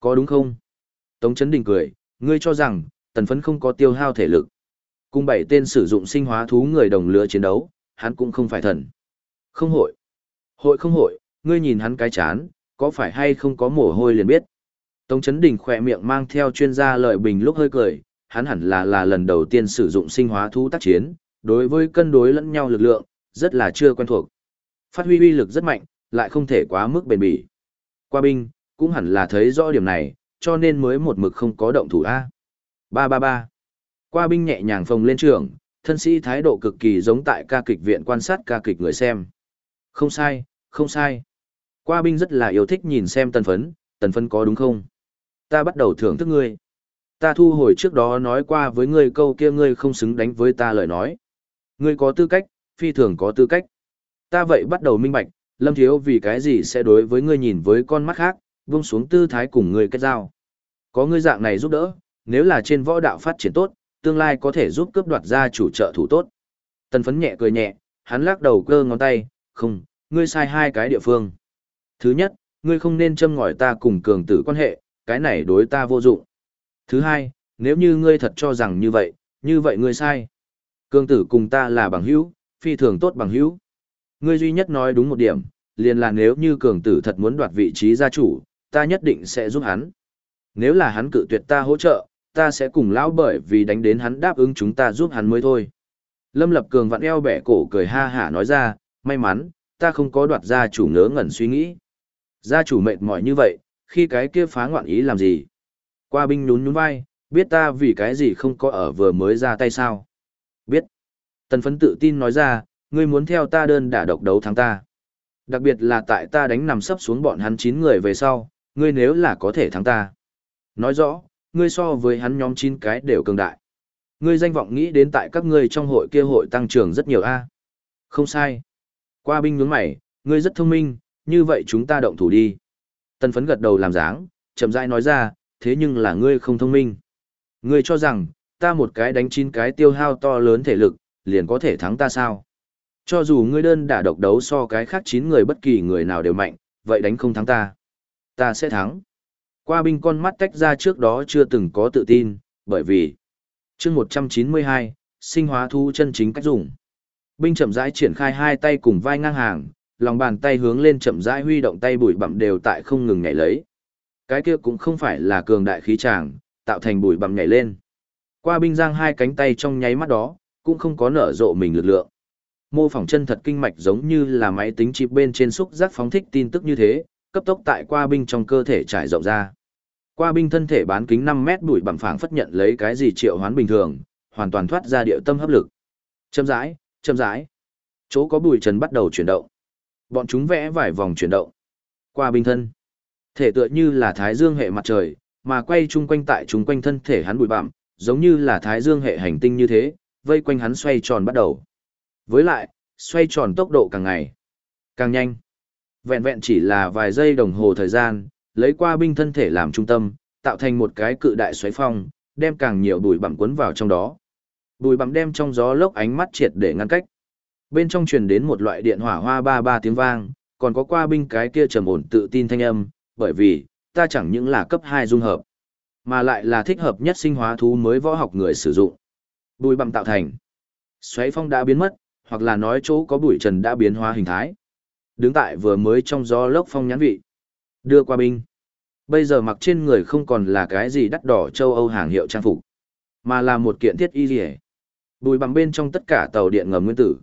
Có đúng không? Tống Chấn Đình cười, ngươi cho rằng, tần phấn không có tiêu hao thể lực. Cùng bảy tên sử dụng sinh hóa thú người đồng lứa chiến đấu, hắn cũng không phải thần. Không hội. Hội không hội, ngươi nhìn hắn cái chán, có phải hay không có mồ hôi liền biết. Tống Chấn Đình khỏe miệng mang theo chuyên gia lợi bình lúc hơi cười, hắn hẳn là là lần đầu tiên sử dụng sinh hóa thú tác chiến, đối với cân đối lẫn nhau lực lượng, rất là chưa quen thuộc. Phát huy uy lực rất mạnh, lại không thể quá mức bền bỉ. Qua binh, cũng hẳn là thấy rõ điểm này, cho nên mới một mực không có động thủ A. 333. Qua binh nhẹ nhàng phồng lên trường, thân sĩ thái độ cực kỳ giống tại ca kịch viện quan sát ca kịch người xem. Không sai, không sai. Qua binh rất là yêu thích nhìn xem tần phấn, tần phấn có đúng không? Ta bắt đầu thưởng thức ngươi. Ta thu hồi trước đó nói qua với ngươi câu kia ngươi không xứng đánh với ta lời nói. Ngươi có tư cách, phi thường có tư cách. Ta vậy bắt đầu minh bạch, Lâm Thiếu vì cái gì sẽ đối với ngươi nhìn với con mắt khác, vung xuống tư thái cùng ngươi kết giao. Có ngươi dạng này giúp đỡ, nếu là trên võ đạo phát triển tốt, tương lai có thể giúp cướp đoạt ra chủ trợ thủ tốt. Tần phấn nhẹ cười nhẹ, hắn lắc đầu cơ ngón tay, không, ngươi sai hai cái địa phương. Thứ nhất, ngươi không nên châm ngòi ta cùng cường tử quan hệ, cái này đối ta vô dụng. Thứ hai, nếu như ngươi thật cho rằng như vậy, như vậy ngươi sai. Cường tử cùng ta là bằng hữu, phi thường tốt bằng hữu. Ngươi duy nhất nói đúng một điểm, liền là nếu như cường tử thật muốn đoạt vị trí gia chủ, ta nhất định sẽ giúp hắn. Nếu là hắn cự tuyệt ta hỗ trợ, ta sẽ cùng lão bởi vì đánh đến hắn đáp ứng chúng ta giúp hắn mới thôi. Lâm Lập Cường vặn eo bẻ cổ cười ha hả nói ra, may mắn, ta không có đoạt gia chủ ngớ ngẩn suy nghĩ. Gia chủ mệt mỏi như vậy, khi cái kia phá ngoạn ý làm gì? Qua binh nhún nhún vai, biết ta vì cái gì không có ở vừa mới ra tay sao? Biết. Tần phấn tự tin nói ra, ngươi muốn theo ta đơn đả độc đấu thắng ta. Đặc biệt là tại ta đánh nằm sấp xuống bọn hắn 9 người về sau, ngươi nếu là có thể thắng ta. Nói rõ, ngươi so với hắn nhóm 9 cái đều cường đại. Ngươi danh vọng nghĩ đến tại các ngươi trong hội kia hội tăng trưởng rất nhiều a. Không sai. Qua binh nhướng mày, ngươi rất thông minh, như vậy chúng ta động thủ đi. Tần phấn gật đầu làm dáng, chậm rãi nói ra, thế nhưng là ngươi không thông minh. Ngươi cho rằng, ta một cái đánh chín cái tiêu hao to lớn thể lực, liền có thể thắng ta sao? Cho dù ngươi đơn đả độc đấu so cái khác chín người bất kỳ người nào đều mạnh, vậy đánh không thắng ta. Ta sẽ thắng. Qua binh con mắt tách ra trước đó chưa từng có tự tin, bởi vì chương 192, sinh hóa thu chân chính cách dùng. Binh chậm rãi triển khai hai tay cùng vai ngang hàng, lòng bàn tay hướng lên chậm rãi huy động tay bụi bặm đều tại không ngừng nhảy lấy. Cái kia cũng không phải là cường đại khí tràng, tạo thành bụi bặm nhảy lên. Qua binh giang hai cánh tay trong nháy mắt đó, cũng không có nở rộ mình lực lượng. Mô phỏng chân thật kinh mạch giống như là máy tính chip bên trên xúc giác phóng thích tin tức như thế, cấp tốc tại qua binh trong cơ thể trải rộng ra. Qua binh thân thể bán kính 5 mét bụi bặm phảng phất nhận lấy cái gì triệu hoán bình thường, hoàn toàn thoát ra địa tâm hấp lực. Châm rãi, châm rãi. Chỗ có bụi trần bắt đầu chuyển động. Bọn chúng vẽ vài vòng chuyển động. Qua binh thân. Thể tựa như là thái dương hệ mặt trời, mà quay chung quanh tại chung quanh thân thể hắn bụi bặm, giống như là thái dương hệ hành tinh như thế, vây quanh hắn xoay tròn bắt đầu. Với lại, xoay tròn tốc độ càng ngày, càng nhanh. Vẹn vẹn chỉ là vài giây đồng hồ thời gian, lấy qua binh thân thể làm trung tâm, tạo thành một cái cự đại xoáy phong, đem càng nhiều bụi bặm cuốn vào trong đó. Bụi bặm đem trong gió lốc ánh mắt triệt để ngăn cách. Bên trong truyền đến một loại điện hỏa hoa ba ba tiếng vang, còn có qua binh cái kia trầm ổn tự tin thanh âm, bởi vì, ta chẳng những là cấp 2 dung hợp, mà lại là thích hợp nhất sinh hóa thú mới võ học người sử dụng. Bụi bặm tạo thành. Xoáy phong đã biến mất, hoặc là nói chỗ có bụi trần đã biến hóa hình thái. Đứng tại vừa mới trong gió lốc phong nhãn vị. Đưa qua binh. Bây giờ mặc trên người không còn là cái gì đắt đỏ châu Âu hàng hiệu trang phục, mà là một kiện thiết y liề. Bùi bằng bên trong tất cả tàu điện ngầm nguyên tử.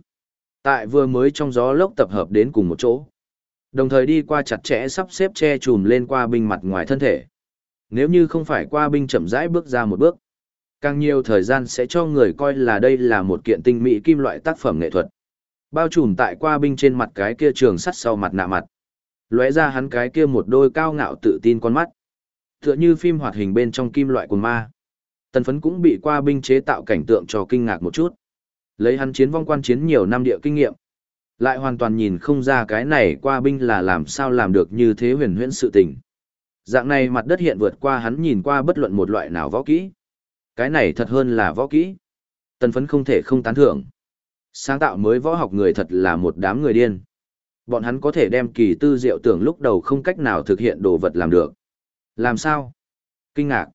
Tại vừa mới trong gió lốc tập hợp đến cùng một chỗ. Đồng thời đi qua chặt chẽ sắp xếp che chùm lên qua binh mặt ngoài thân thể. Nếu như không phải qua binh chậm rãi bước ra một bước, càng nhiều thời gian sẽ cho người coi là đây là một kiện tinh mỹ kim loại tác phẩm nghệ thuật. Bao trùm tại qua binh trên mặt cái kia trường sắt sau mặt nạ mặt. Lóe ra hắn cái kia một đôi cao ngạo tự tin con mắt. Tựa như phim hoạt hình bên trong kim loại của ma. Tần phấn cũng bị qua binh chế tạo cảnh tượng cho kinh ngạc một chút. Lấy hắn chiến vong quan chiến nhiều năm địa kinh nghiệm. Lại hoàn toàn nhìn không ra cái này qua binh là làm sao làm được như thế huyền huyễn sự tình. Dạng này mặt đất hiện vượt qua hắn nhìn qua bất luận một loại nào võ kỹ. Cái này thật hơn là võ kỹ. Tần phấn không thể không tán thưởng. Sáng tạo mới võ học người thật là một đám người điên. Bọn hắn có thể đem kỳ tư diệu tưởng lúc đầu không cách nào thực hiện đồ vật làm được. Làm sao? Kinh ngạc.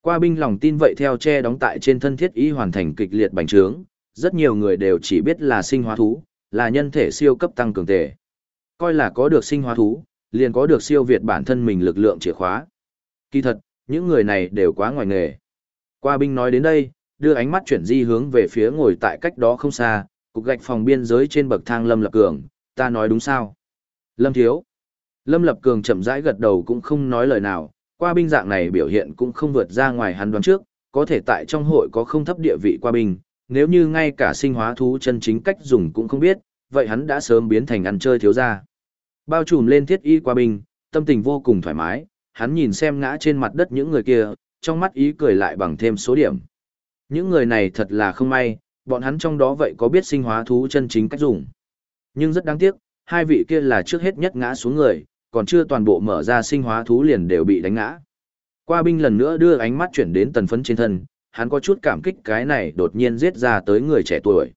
Qua binh lòng tin vậy theo che đóng tại trên thân thiết ý hoàn thành kịch liệt bành trướng, rất nhiều người đều chỉ biết là sinh hóa thú, là nhân thể siêu cấp tăng cường thể. Coi là có được sinh hóa thú, liền có được siêu việt bản thân mình lực lượng chìa khóa. Kỳ thật, những người này đều quá ngoài nghề. Qua binh nói đến đây, đưa ánh mắt chuyển di hướng về phía ngồi tại cách đó không xa, cục gạch phòng biên giới trên bậc thang Lâm Lập Cường, ta nói đúng sao? Lâm Thiếu. Lâm Lập Cường chậm rãi gật đầu cũng không nói lời nào, qua binh dạng này biểu hiện cũng không vượt ra ngoài hắn đoán trước, có thể tại trong hội có không thấp địa vị qua binh, nếu như ngay cả sinh hóa thú chân chính cách dùng cũng không biết, vậy hắn đã sớm biến thành ăn chơi thiếu gia. Bao trùm lên thiết y qua binh, tâm tình vô cùng thoải mái, hắn nhìn xem ngã trên mặt đất những người kia, trong mắt ý cười lại bằng thêm số điểm. Những người này thật là không may, bọn hắn trong đó vậy có biết sinh hóa thú chân chính cách dùng. Nhưng rất đáng tiếc, hai vị kia là trước hết nhất ngã xuống người, còn chưa toàn bộ mở ra sinh hóa thú liền đều bị đánh ngã. Qua binh lần nữa đưa ánh mắt chuyển đến tần phấn trên thân, hắn có chút cảm kích cái này đột nhiên giết ra tới người trẻ tuổi.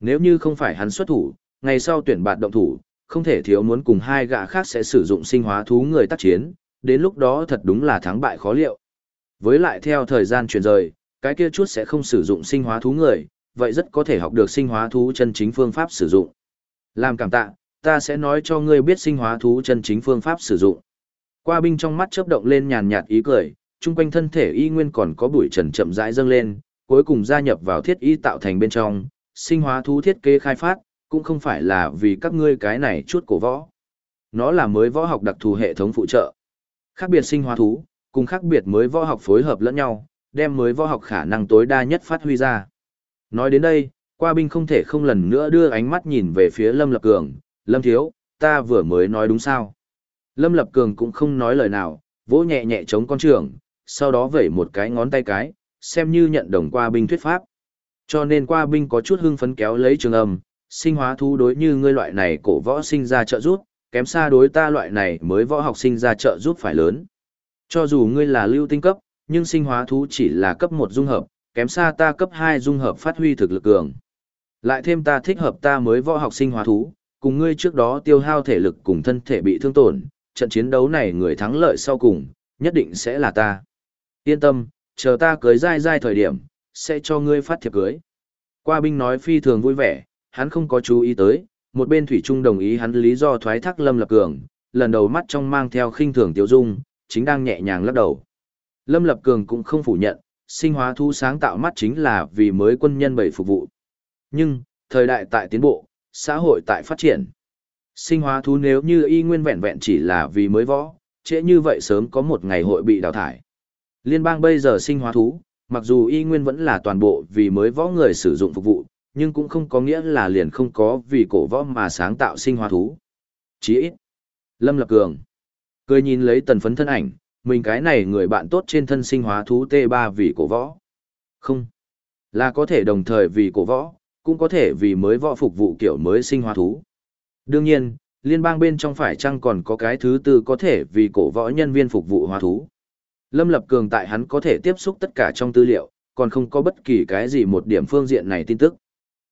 Nếu như không phải hắn xuất thủ, ngày sau tuyển bạt động thủ, không thể thiếu muốn cùng hai gã khác sẽ sử dụng sinh hóa thú người tác chiến, đến lúc đó thật đúng là thắng bại khó liệu. Với lại theo thời gian chuyển rời, cái kia chút sẽ không sử dụng sinh hóa thú người, vậy rất có thể học được sinh hóa thú chân chính phương pháp sử dụng. Làm cảm tạ, ta sẽ nói cho ngươi biết sinh hóa thú chân chính phương pháp sử dụng. Qua binh trong mắt chớp động lên nhàn nhạt ý cười, chung quanh thân thể y nguyên còn có bụi trần chậm rãi dâng lên, cuối cùng gia nhập vào thiết y tạo thành bên trong, sinh hóa thú thiết kế khai phát, cũng không phải là vì các ngươi cái này chút cổ võ. Nó là mới võ học đặc thù hệ thống phụ trợ. Khác biệt sinh hóa thú, cùng khác biệt mới võ học phối hợp lẫn nhau, đem mới võ học khả năng tối đa nhất phát huy ra. Nói đến đây, qua binh không thể không lần nữa đưa ánh mắt nhìn về phía Lâm Lập Cường, Lâm Thiếu, ta vừa mới nói đúng sao. Lâm Lập Cường cũng không nói lời nào, vỗ nhẹ nhẹ chống con trường, sau đó vẩy một cái ngón tay cái, xem như nhận đồng qua binh thuyết pháp. Cho nên qua binh có chút hưng phấn kéo lấy trường âm, sinh hóa thú đối như ngươi loại này cổ võ sinh ra trợ giúp, kém xa đối ta loại này mới võ học sinh ra trợ giúp phải lớn. Cho dù ngươi là lưu tinh cấp, nhưng sinh hóa thú chỉ là cấp một dung hợp, kém xa ta cấp hai dung hợp phát huy thực lực cường. Lại thêm ta thích hợp ta mới võ học sinh hóa thú, cùng ngươi trước đó tiêu hao thể lực cùng thân thể bị thương tổn, trận chiến đấu này người thắng lợi sau cùng, nhất định sẽ là ta. Yên tâm, chờ ta cưới dai dai thời điểm, sẽ cho ngươi phát thiệp cưới. Qua binh nói phi thường vui vẻ, hắn không có chú ý tới, một bên thủy trung đồng ý hắn lý do thoái thác Lâm Lập Cường, lần đầu mắt trong mang theo khinh thường tiêu dung, chính đang nhẹ nhàng lắc đầu. Lâm Lập Cường cũng không phủ nhận, sinh hóa thu sáng tạo mắt chính là vì mới quân nhân bảy phục vụ. Nhưng, thời đại tại tiến bộ, xã hội tại phát triển. Sinh hóa thú nếu như y nguyên vẹn vẹn chỉ là vì mới võ, trễ như vậy sớm có một ngày hội bị đào thải. Liên bang bây giờ sinh hóa thú, mặc dù y nguyên vẫn là toàn bộ vì mới võ người sử dụng phục vụ, nhưng cũng không có nghĩa là liền không có vì cổ võ mà sáng tạo sinh hóa thú. Chỉ ít. Lâm Lập Cường. Cười nhìn lấy tần phấn thân ảnh, mình cái này người bạn tốt trên thân sinh hóa thú T3 vì cổ võ. Không. Là có thể đồng thời vì cổ võ, cũng có thể vì mới võ phục vụ kiểu mới sinh hóa thú. Đương nhiên, liên bang bên trong phải chăng còn có cái thứ tư có thể vì cổ võ nhân viên phục vụ hóa thú. Lâm Lập Cường tại hắn có thể tiếp xúc tất cả trong tư liệu, còn không có bất kỳ cái gì một điểm phương diện này tin tức.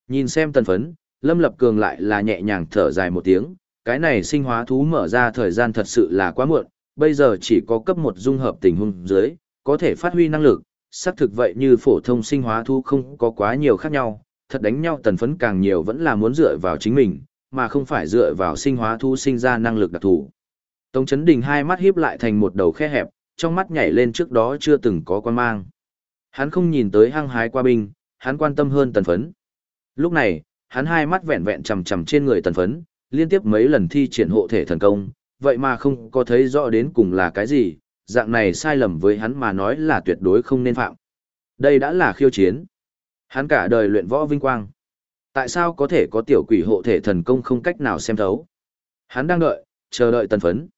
Nhìn xem tần phấn, Lâm Lập Cường lại là nhẹ nhàng thở dài một tiếng, cái này sinh hóa thú mở ra thời gian thật sự là quá muộn, bây giờ chỉ có cấp một dung hợp tình huống dưới, có thể phát huy năng lực, xác thực vậy như phổ thông sinh hóa thu không có quá nhiều khác nhau, thật đánh nhau tần phấn càng nhiều vẫn là muốn dựa vào chính mình, mà không phải dựa vào sinh hóa thu sinh ra năng lực đặc thù. Tống Chấn Đình hai mắt híp lại thành một đầu khe hẹp, trong mắt nhảy lên trước đó chưa từng có quan mang. Hắn không nhìn tới hăng hái qua binh, hắn quan tâm hơn tần phấn. Lúc này, hắn hai mắt vẹn vẹn chầm chầm trên người tần phấn, liên tiếp mấy lần thi triển hộ thể thần công, vậy mà không có thấy rõ đến cùng là cái gì, dạng này sai lầm với hắn mà nói là tuyệt đối không nên phạm. Đây đã là khiêu chiến. Hắn cả đời luyện võ vinh quang. Tại sao có thể có tiểu quỷ hộ thể thần công không cách nào xem thấu? Hắn đang đợi, chờ đợi tần phấn.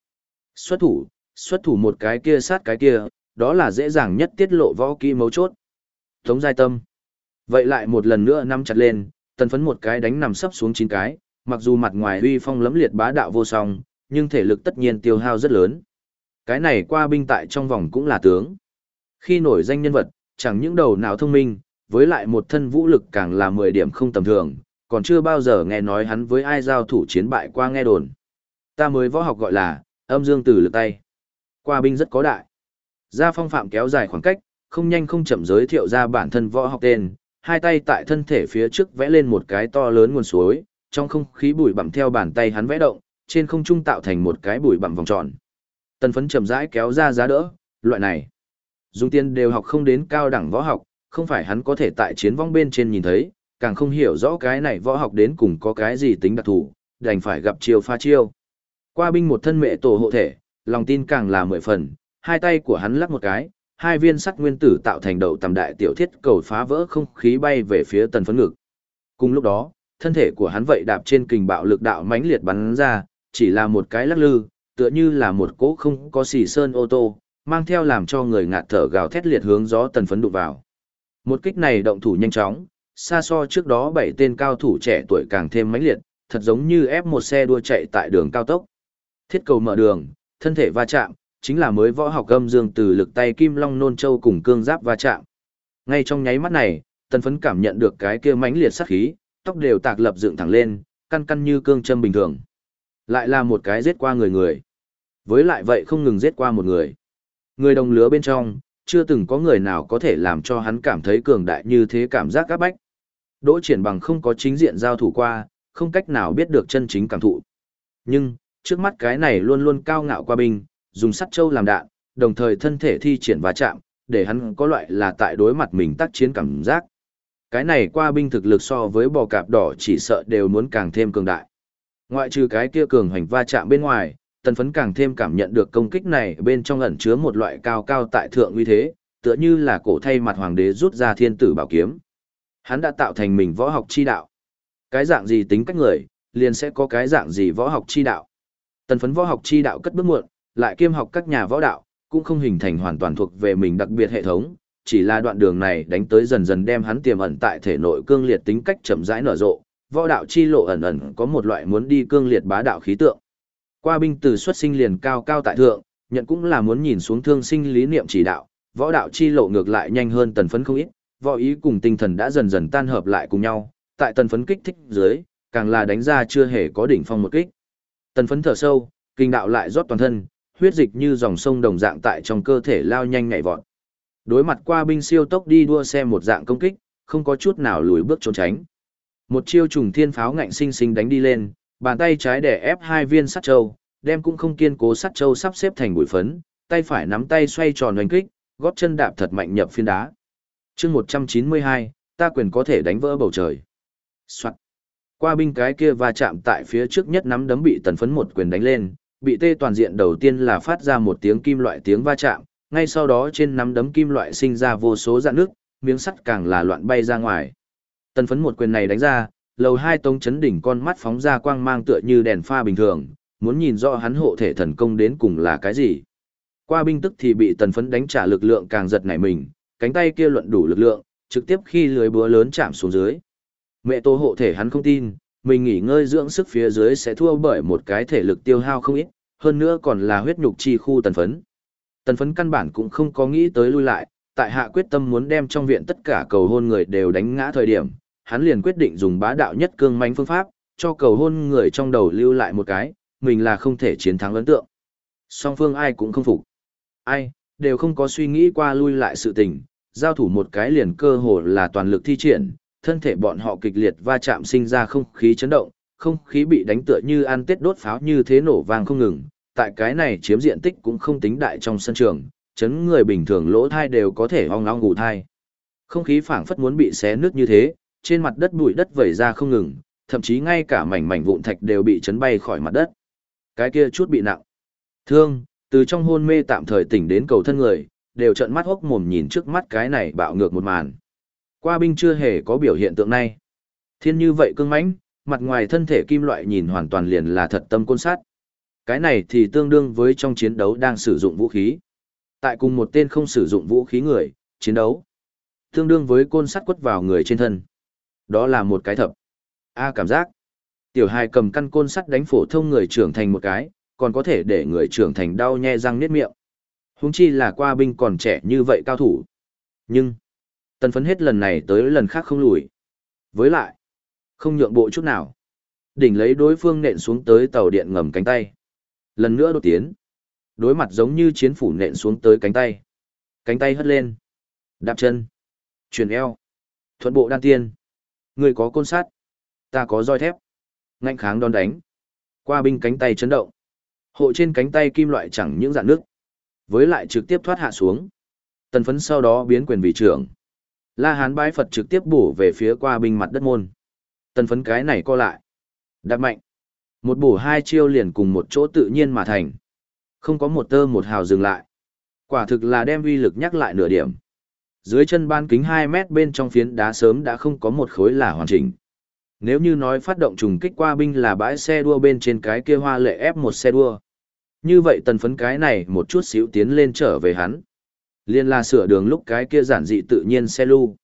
Xuất thủ, xuất thủ một cái kia sát cái kia, đó là dễ dàng nhất tiết lộ võ kỹ mấu chốt. Tống giai tâm. Vậy lại một lần nữa nắm chặt lên, tần phấn một cái đánh nằm sấp xuống chín cái, mặc dù mặt ngoài uy phong lẫm liệt bá đạo vô song, nhưng thể lực tất nhiên tiêu hao rất lớn. Cái này qua binh tại trong vòng cũng là tướng. Khi nổi danh nhân vật, chẳng những đầu não thông minh, với lại một thân vũ lực càng là 10 điểm không tầm thường, còn chưa bao giờ nghe nói hắn với ai giao thủ chiến bại qua nghe đồn. Ta mới võ học gọi là, âm dương tử lực tay. Qua binh rất có đại. Gia phong phạm kéo dài khoảng cách, không nhanh không chậm giới thiệu ra bản thân võ học tên, hai tay tại thân thể phía trước vẽ lên một cái to lớn nguồn suối, trong không khí bụi bặm theo bàn tay hắn vẽ động, trên không trung tạo thành một cái bụi bặm vòng tròn. Tần phấn chậm rãi kéo ra giá đỡ, loại này. Dung tiên đều học không đến cao đẳng võ học, không phải hắn có thể tại chiến vong bên trên nhìn thấy, càng không hiểu rõ cái này võ học đến cùng có cái gì tính đặc thù, đành phải gặp chiêu pha chiêu. Qua binh một thân mẹ tổ hộ thể, lòng tin càng là mười phần, hai tay của hắn lắc một cái, hai viên sắt nguyên tử tạo thành đầu tầm đại tiểu thiết cầu phá vỡ không khí bay về phía tần phấn ngực. Cùng lúc đó, thân thể của hắn vậy đạp trên kình bạo lực đạo mãnh liệt bắn ra, chỉ là một cái lắc lư, tựa như là một cỗ không có xì sơn ô tô, mang theo làm cho người ngạt thở gào thét liệt hướng gió tần phấn đụng vào. Một kích này động thủ nhanh chóng, xa so trước đó bảy tên cao thủ trẻ tuổi càng thêm mãnh liệt, thật giống như ép một xe đua chạy tại đường cao tốc. Thiết cầu mở đường, thân thể va chạm, chính là mới võ học âm dương từ lực tay kim long nôn châu cùng cương giáp va chạm. Ngay trong nháy mắt này, tần phấn cảm nhận được cái kia mãnh liệt sát khí, tóc đều tạc lập dựng thẳng lên, căn căn như cương châm bình thường. Lại là một cái giết qua người người. Với lại vậy không ngừng giết qua một người. Người đồng lứa bên trong, chưa từng có người nào có thể làm cho hắn cảm thấy cường đại như thế cảm giác áp bách. Đỗ triển bằng không có chính diện giao thủ qua, không cách nào biết được chân chính cảm thụ. Nhưng, trước mắt cái này luôn luôn cao ngạo qua binh, dùng sắt châu làm đạn, đồng thời thân thể thi triển và chạm, để hắn có loại là tại đối mặt mình tác chiến cảm giác. Cái này qua binh thực lực so với bò cạp đỏ chỉ sợ đều muốn càng thêm cường đại. Ngoại trừ cái kia cường hành va chạm bên ngoài, tần phấn càng thêm cảm nhận được công kích này bên trong ẩn chứa một loại cao cao tại thượng uy thế, tựa như là cổ thay mặt hoàng đế rút ra thiên tử bảo kiếm. Hắn đã tạo thành mình võ học chi đạo. Cái dạng gì tính cách người, liền sẽ có cái dạng gì võ học chi đạo. Tần phấn võ học chi đạo cất bước muộn, lại kiêm học các nhà võ đạo, cũng không hình thành hoàn toàn thuộc về mình đặc biệt hệ thống, chỉ là đoạn đường này đánh tới dần dần đem hắn tiềm ẩn tại thể nội cương liệt tính cách chậm rãi nở rộ, võ đạo chi lộ ẩn ẩn có một loại muốn đi cương liệt bá đạo khí tượng. Qua binh từ xuất sinh liền cao cao tại thượng, nhận cũng là muốn nhìn xuống thương sinh lý niệm chỉ đạo, võ đạo chi lộ ngược lại nhanh hơn tần phấn không ít, võ ý cùng tinh thần đã dần dần tan hợp lại cùng nhau, tại tần phấn kích thích dưới, càng là đánh ra chưa hề có đỉnh phong một kích. Tần phấn thở sâu, kinh đạo lại rót toàn thân, huyết dịch như dòng sông đồng dạng tại trong cơ thể lao nhanh nhảy vọt. Đối mặt qua binh siêu tốc đi đua xe một dạng công kích, không có chút nào lùi bước trốn tránh. Một chiêu trùng thiên pháo ngạnh sinh sinh đánh đi lên, bàn tay trái để ép hai viên sắt châu, đem cũng không kiên cố sắt châu sắp xếp thành bụi phấn, tay phải nắm tay xoay tròn đánh kích, gót chân đạp thật mạnh nhập phiên đá. chương 192, ta quyền có thể đánh vỡ bầu trời. Soạn. Qua binh cái kia va chạm tại phía trước nhất nắm đấm bị tần phấn một quyền đánh lên, bị tê toàn diện đầu tiên là phát ra một tiếng kim loại tiếng va chạm, ngay sau đó trên nắm đấm kim loại sinh ra vô số dạn nước, miếng sắt càng là loạn bay ra ngoài. Tần phấn một quyền này đánh ra, lầu hai tông chấn đỉnh con mắt phóng ra quang mang tựa như đèn pha bình thường, muốn nhìn rõ hắn hộ thể thần công đến cùng là cái gì. Qua binh tức thì bị tần phấn đánh trả lực lượng càng giật nảy mình, cánh tay kia luận đủ lực lượng, trực tiếp khi lưới búa lớn chạm xuống dưới. Mẹ tô hộ thể hắn không tin, mình nghỉ ngơi dưỡng sức phía dưới sẽ thua bởi một cái thể lực tiêu hao không ít, hơn nữa còn là huyết nhục chi khu tần phấn. Tần phấn căn bản cũng không có nghĩ tới lui lại, tại hạ quyết tâm muốn đem trong viện tất cả cầu hôn người đều đánh ngã thời điểm, hắn liền quyết định dùng bá đạo nhất cương manh phương pháp, cho cầu hôn người trong đầu lưu lại một cái, mình là không thể chiến thắng ấn tượng. Song phương ai cũng không phục. Ai, đều không có suy nghĩ qua lui lại sự tình, giao thủ một cái liền cơ hồ là toàn lực thi triển, thân thể bọn họ kịch liệt va chạm sinh ra không khí chấn động, không khí bị đánh tựa như ăn tết đốt pháo như thế nổ vang không ngừng, tại cái này chiếm diện tích cũng không tính đại trong sân trường, chấn người bình thường lỗ thai đều có thể ong ong ngủ thai. Không khí phảng phất muốn bị xé nứt như thế, trên mặt đất bụi đất vẩy ra không ngừng, thậm chí ngay cả mảnh mảnh vụn thạch đều bị chấn bay khỏi mặt đất. Cái kia chút bị nặng. Thương, từ trong hôn mê tạm thời tỉnh đến cầu thân người, đều trợn mắt hốc mồm nhìn trước mắt cái này bạo ngược một màn. Qua binh chưa hề có biểu hiện tượng này. Thiên như vậy cương mãnh, mặt ngoài thân thể kim loại nhìn hoàn toàn liền là thật tâm côn sát. Cái này thì tương đương với trong chiến đấu đang sử dụng vũ khí. Tại cùng một tên không sử dụng vũ khí người, chiến đấu. Tương đương với côn sắt quất vào người trên thân. Đó là một cái thập. A cảm giác. Tiểu hài cầm căn côn sắt đánh phổ thông người trưởng thành một cái, còn có thể để người trưởng thành đau nhe răng niết miệng. Húng chi là qua binh còn trẻ như vậy cao thủ. Nhưng, tần phấn hết lần này tới lần khác không lùi. Với lại, không nhượng bộ chút nào. Đỉnh lấy đối phương nện xuống tới tàu điện ngầm cánh tay. Lần nữa đột tiến. Đối mặt giống như chiến phủ nện xuống tới cánh tay. cánh tay hất lên, đạp chân, chuyển eo, thuận bộ đan tiên. Người có côn sát, ta có roi thép. Ngạnh kháng đòn đánh. Qua binh cánh tay chấn động. Hộ trên cánh tay kim loại chẳng những dạn nước. Với lại trực tiếp thoát hạ xuống. Tần phấn sau đó biến quyền vị trưởng. La Hán bái Phật trực tiếp bổ về phía qua binh mặt đất môn. Tần phấn cái này co lại. Đạp mạnh. Một bổ hai chiêu liền cùng một chỗ tự nhiên mà thành. Không có một tơ một hào dừng lại. Quả thực là đem uy lực nhắc lại nửa điểm. Dưới chân ban kính 2 mét bên trong phiến đá sớm đã không có một khối là hoàn chỉnh. Nếu như nói phát động trùng kích qua binh là bãi xe đua bên trên cái kia hoa lệ ép một xe đua. Như vậy tần phấn cái này một chút xíu tiến lên trở về hắn. Liên là sửa đường lúc cái kia giản dị tự nhiên xe lưu.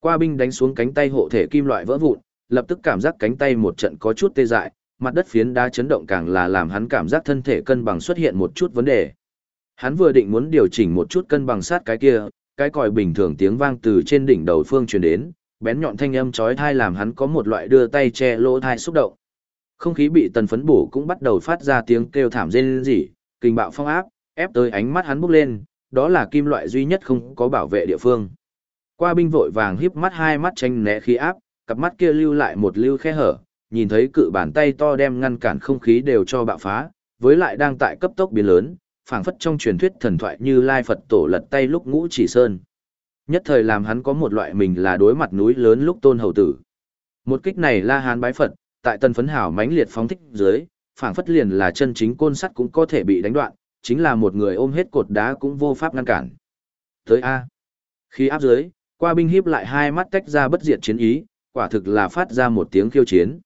Qua binh đánh xuống cánh tay hộ thể kim loại vỡ vụn, lập tức cảm giác cánh tay một trận có chút tê dại, mặt đất phiến đá chấn động càng là làm hắn cảm giác thân thể cân bằng xuất hiện một chút vấn đề. Hắn vừa định muốn điều chỉnh một chút cân bằng sát cái kia, cái còi bình thường tiếng vang từ trên đỉnh đầu phương truyền đến, bén nhọn thanh âm chói tai làm hắn có một loại đưa tay che lỗ thai xúc động. Không khí bị tần phấn bổ cũng bắt đầu phát ra tiếng kêu thảm rên rỉ, kinh bạo phong áp, ép tới ánh mắt hắn bốc lên, đó là kim loại duy nhất không có bảo vệ địa phương. Qua binh vội vàng híp mắt hai mắt tranh né khí áp, cặp mắt kia lưu lại một lưu khe hở, nhìn thấy cự bàn tay to đem ngăn cản không khí đều cho bạo phá, với lại đang tại cấp tốc biến lớn, phảng phất trong truyền thuyết thần thoại như Lai Phật tổ lật tay lúc ngũ chỉ sơn. Nhất thời làm hắn có một loại mình là đối mặt núi lớn lúc tôn hầu tử. Một kích này La Hán bái Phật, tại tân phấn hảo mãnh liệt phóng thích dưới, phảng phất liền là chân chính côn sắt cũng có thể bị đánh đoạn, chính là một người ôm hết cột đá cũng vô pháp ngăn cản. Tới A. Khi áp dưới, qua binh hiếp lại hai mắt tách ra bất diệt chiến ý, quả thực là phát ra một tiếng khiêu chiến.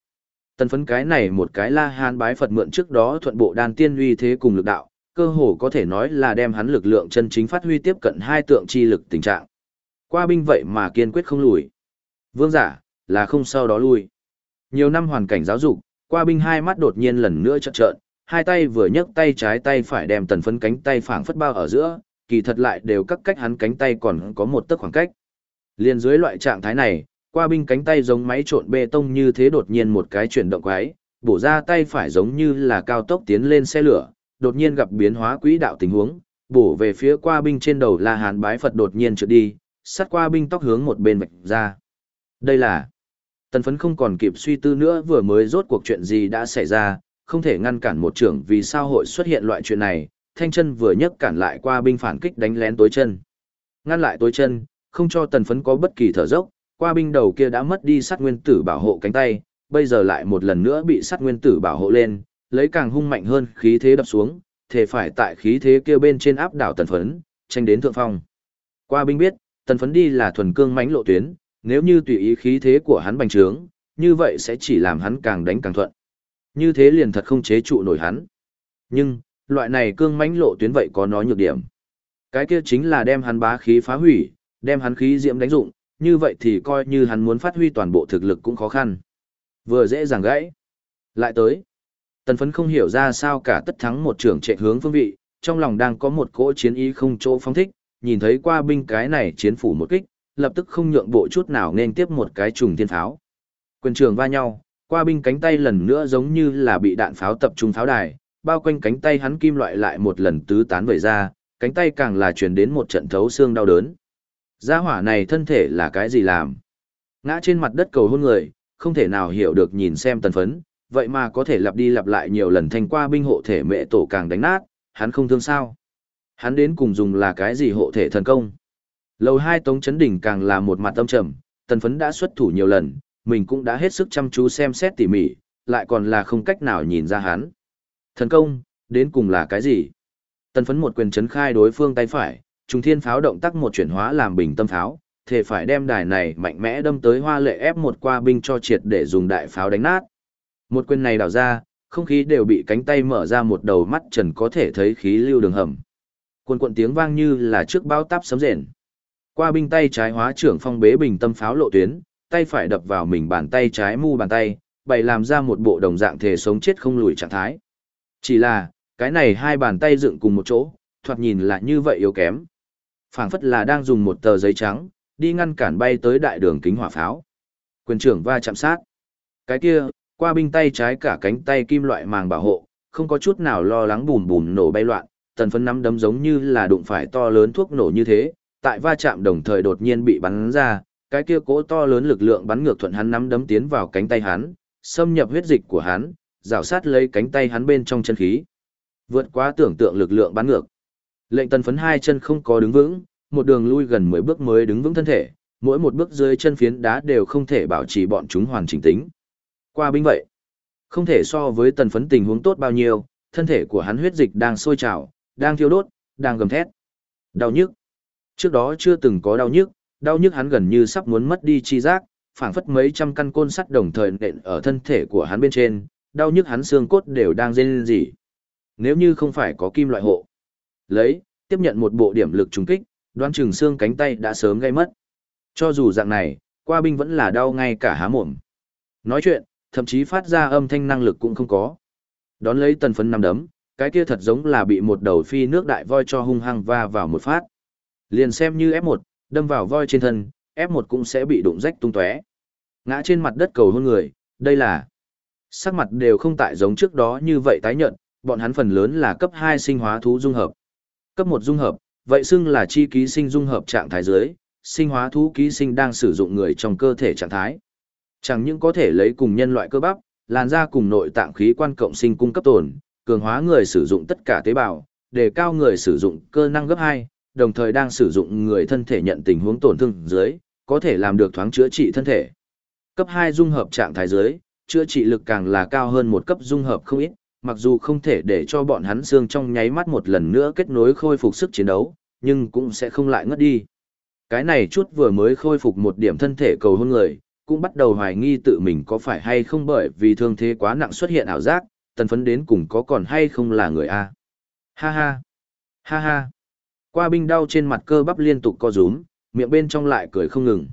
Tân phấn cái này một cái la hán bái Phật mượn trước đó thuận bộ đàn tiên uy thế cùng lực đạo, cơ hồ có thể nói là đem hắn lực lượng chân chính phát huy tiếp cận hai tượng chi lực tình trạng. Qua binh vậy mà kiên quyết không lùi. Vương giả, là không sau đó lui. Nhiều năm hoàn cảnh giáo dục, qua binh hai mắt đột nhiên lần nữa trợn trợn, hai tay vừa nhấc tay trái tay phải đem tần phấn cánh tay phảng phất bao ở giữa, kỳ thật lại đều cắt cách hắn cánh tay còn có một tấc khoảng cách. Liên dưới loại trạng thái này, qua binh cánh tay giống máy trộn bê tông như thế đột nhiên một cái chuyển động quái, bổ ra tay phải giống như là cao tốc tiến lên xe lửa, đột nhiên gặp biến hóa quỹ đạo tình huống, bổ về phía qua binh trên đầu La Hán bái Phật đột nhiên trượt đi, sát qua binh tóc hướng một bên vạch ra. Đây là Tần phấn không còn kịp suy tư nữa vừa mới rốt cuộc chuyện gì đã xảy ra, không thể ngăn cản một trưởng vì sao hội xuất hiện loại chuyện này, thanh chân vừa nhấc cản lại qua binh phản kích đánh lén tối chân. Ngăn lại tối chân, không cho tần phấn có bất kỳ thở dốc, qua binh đầu kia đã mất đi sát nguyên tử bảo hộ cánh tay, bây giờ lại một lần nữa bị sát nguyên tử bảo hộ lên, lấy càng hung mạnh hơn khí thế đập xuống, thể phải tại khí thế kia bên trên áp đảo tần phấn, tranh đến thượng phong. Qua binh biết, tần phấn đi là thuần cương mãnh lộ tuyến, nếu như tùy ý khí thế của hắn bành trướng, như vậy sẽ chỉ làm hắn càng đánh càng thuận. Như thế liền thật không chế trụ nổi hắn. Nhưng, loại này cương mãnh lộ tuyến vậy có nó nhược điểm. Cái kia chính là đem hắn bá khí phá hủy, đem hắn khí diễm đánh dụng, như vậy thì coi như hắn muốn phát huy toàn bộ thực lực cũng khó khăn. Vừa dễ dàng gãy. Lại tới. Tần phấn không hiểu ra sao cả tất thắng một trưởng trệ hướng phương vị, trong lòng đang có một cỗ chiến ý không chỗ phong thích, nhìn thấy qua binh cái này chiến phủ một kích, lập tức không nhượng bộ chút nào nên tiếp một cái trùng thiên pháo. Quyền trường va nhau, qua binh cánh tay lần nữa giống như là bị đạn pháo tập trung pháo đài, bao quanh cánh tay hắn kim loại lại một lần tứ tán vẩy ra, cánh tay càng là truyền đến một trận thấu xương đau đớn. Gia hỏa này thân thể là cái gì làm? Ngã trên mặt đất cầu hôn người, không thể nào hiểu được nhìn xem tần phấn, vậy mà có thể lặp đi lặp lại nhiều lần thành qua binh hộ thể mẹ tổ càng đánh nát, hắn không thương sao. Hắn đến cùng dùng là cái gì hộ thể thần công? Lầu hai Tống Chấn Đỉnh càng là một mặt tâm trầm, tần phấn đã xuất thủ nhiều lần, mình cũng đã hết sức chăm chú xem xét tỉ mỉ, lại còn là không cách nào nhìn ra hắn. Thần công, đến cùng là cái gì? Tần phấn một quyền chấn khai đối phương tay phải, trùng thiên pháo động tác một chuyển hóa làm bình tâm pháo, thể phải đem đài này mạnh mẽ đâm tới hoa lệ ép một qua binh cho triệt để dùng đại pháo đánh nát. Một quyền này đảo ra, không khí đều bị cánh tay mở ra một đầu mắt trần có thể thấy khí lưu đường hầm. Cuộn cuộn tiếng vang như là trước bão táp sấm rền. Qua binh tay trái hóa trưởng phong bế bình tâm pháo lộ tuyến, tay phải đập vào mình bàn tay trái mu bàn tay, bày làm ra một bộ đồng dạng thể sống chết không lùi trạng thái. Chỉ là, cái này hai bàn tay dựng cùng một chỗ, thoạt nhìn lại như vậy yếu kém. phảng phất là đang dùng một tờ giấy trắng, đi ngăn cản bay tới đại đường kính hỏa pháo. Quyền trưởng va chạm sát. Cái kia, qua binh tay trái cả cánh tay kim loại màng bảo hộ, không có chút nào lo lắng bùm bùm nổ bay loạn, tần phấn nắm đấm giống như là đụng phải to lớn thuốc nổ như thế, tại va chạm đồng thời đột nhiên bị bắn ra, cái kia cỗ to lớn lực lượng bắn ngược thuận hắn nắm đấm tiến vào cánh tay hắn, xâm nhập huyết dịch của hắn, rào sát lấy cánh tay hắn bên trong chân khí. Vượt quá tưởng tượng lực lượng bắn ngược. Lệnh tần phấn hai chân không có đứng vững, một đường lui gần 10 bước mới đứng vững thân thể, mỗi một bước dưới chân phiến đá đều không thể bảo trì bọn chúng hoàn chỉnh tính. Qua binh vậy, không thể so với tần phấn tình huống tốt bao nhiêu, thân thể của hắn huyết dịch đang sôi trào, đang thiêu đốt, đang gầm thét. Đau nhức. Trước đó chưa từng có đau nhức, đau nhức hắn gần như sắp muốn mất đi chi giác, phảng phất mấy trăm căn côn sắt đồng thời nện ở thân thể của hắn bên trên, đau nhức hắn xương cốt đều đang rên rỉ. Nếu như không phải có kim loại hộ, lấy, tiếp nhận một bộ điểm lực trùng kích, đoán chừng xương cánh tay đã sớm gây mất. Cho dù dạng này, qua binh vẫn là đau ngay cả há mồm. Nói chuyện, thậm chí phát ra âm thanh năng lực cũng không có. Đón lấy tần phấn nằm đấm, cái kia thật giống là bị một đầu phi nước đại voi cho hung hăng va vào một phát. Liền xem như F1, đâm vào voi trên thân, F1 cũng sẽ bị đụng rách tung tóe. Ngã trên mặt đất cầu hôn người, đây là sắc mặt đều không tại giống trước đó như vậy tái nhận, bọn hắn phần lớn là cấp 2 sinh hóa thú dung hợp. Cấp 1 dung hợp, vậy xưng là chi ký sinh dung hợp trạng thái dưới, sinh hóa thú ký sinh đang sử dụng người trong cơ thể trạng thái. Chẳng những có thể lấy cùng nhân loại cơ bắp, làn da cùng nội tạng khí quan cộng sinh cung cấp tổn, cường hóa người sử dụng tất cả tế bào, đề cao người sử dụng cơ năng gấp 2, đồng thời đang sử dụng người thân thể nhận tình huống tổn thương dưới, có thể làm được thoáng chữa trị thân thể. Cấp 2 dung hợp trạng thái dưới, chữa trị lực càng là cao hơn một cấp dung hợp không ít, mặc dù không thể để cho bọn hắn xương trong nháy mắt một lần nữa kết nối khôi phục sức chiến đấu, nhưng cũng sẽ không lại ngất đi. Cái này chút vừa mới khôi phục một điểm thân thể cầu hôn người, cũng bắt đầu hoài nghi tự mình có phải hay không bởi vì thương thế quá nặng xuất hiện ảo giác, tần phấn đến cùng có còn hay không là người A. Ha ha, ha ha. Qua binh đau trên mặt cơ bắp liên tục co rúm, miệng bên trong lại cười không ngừng.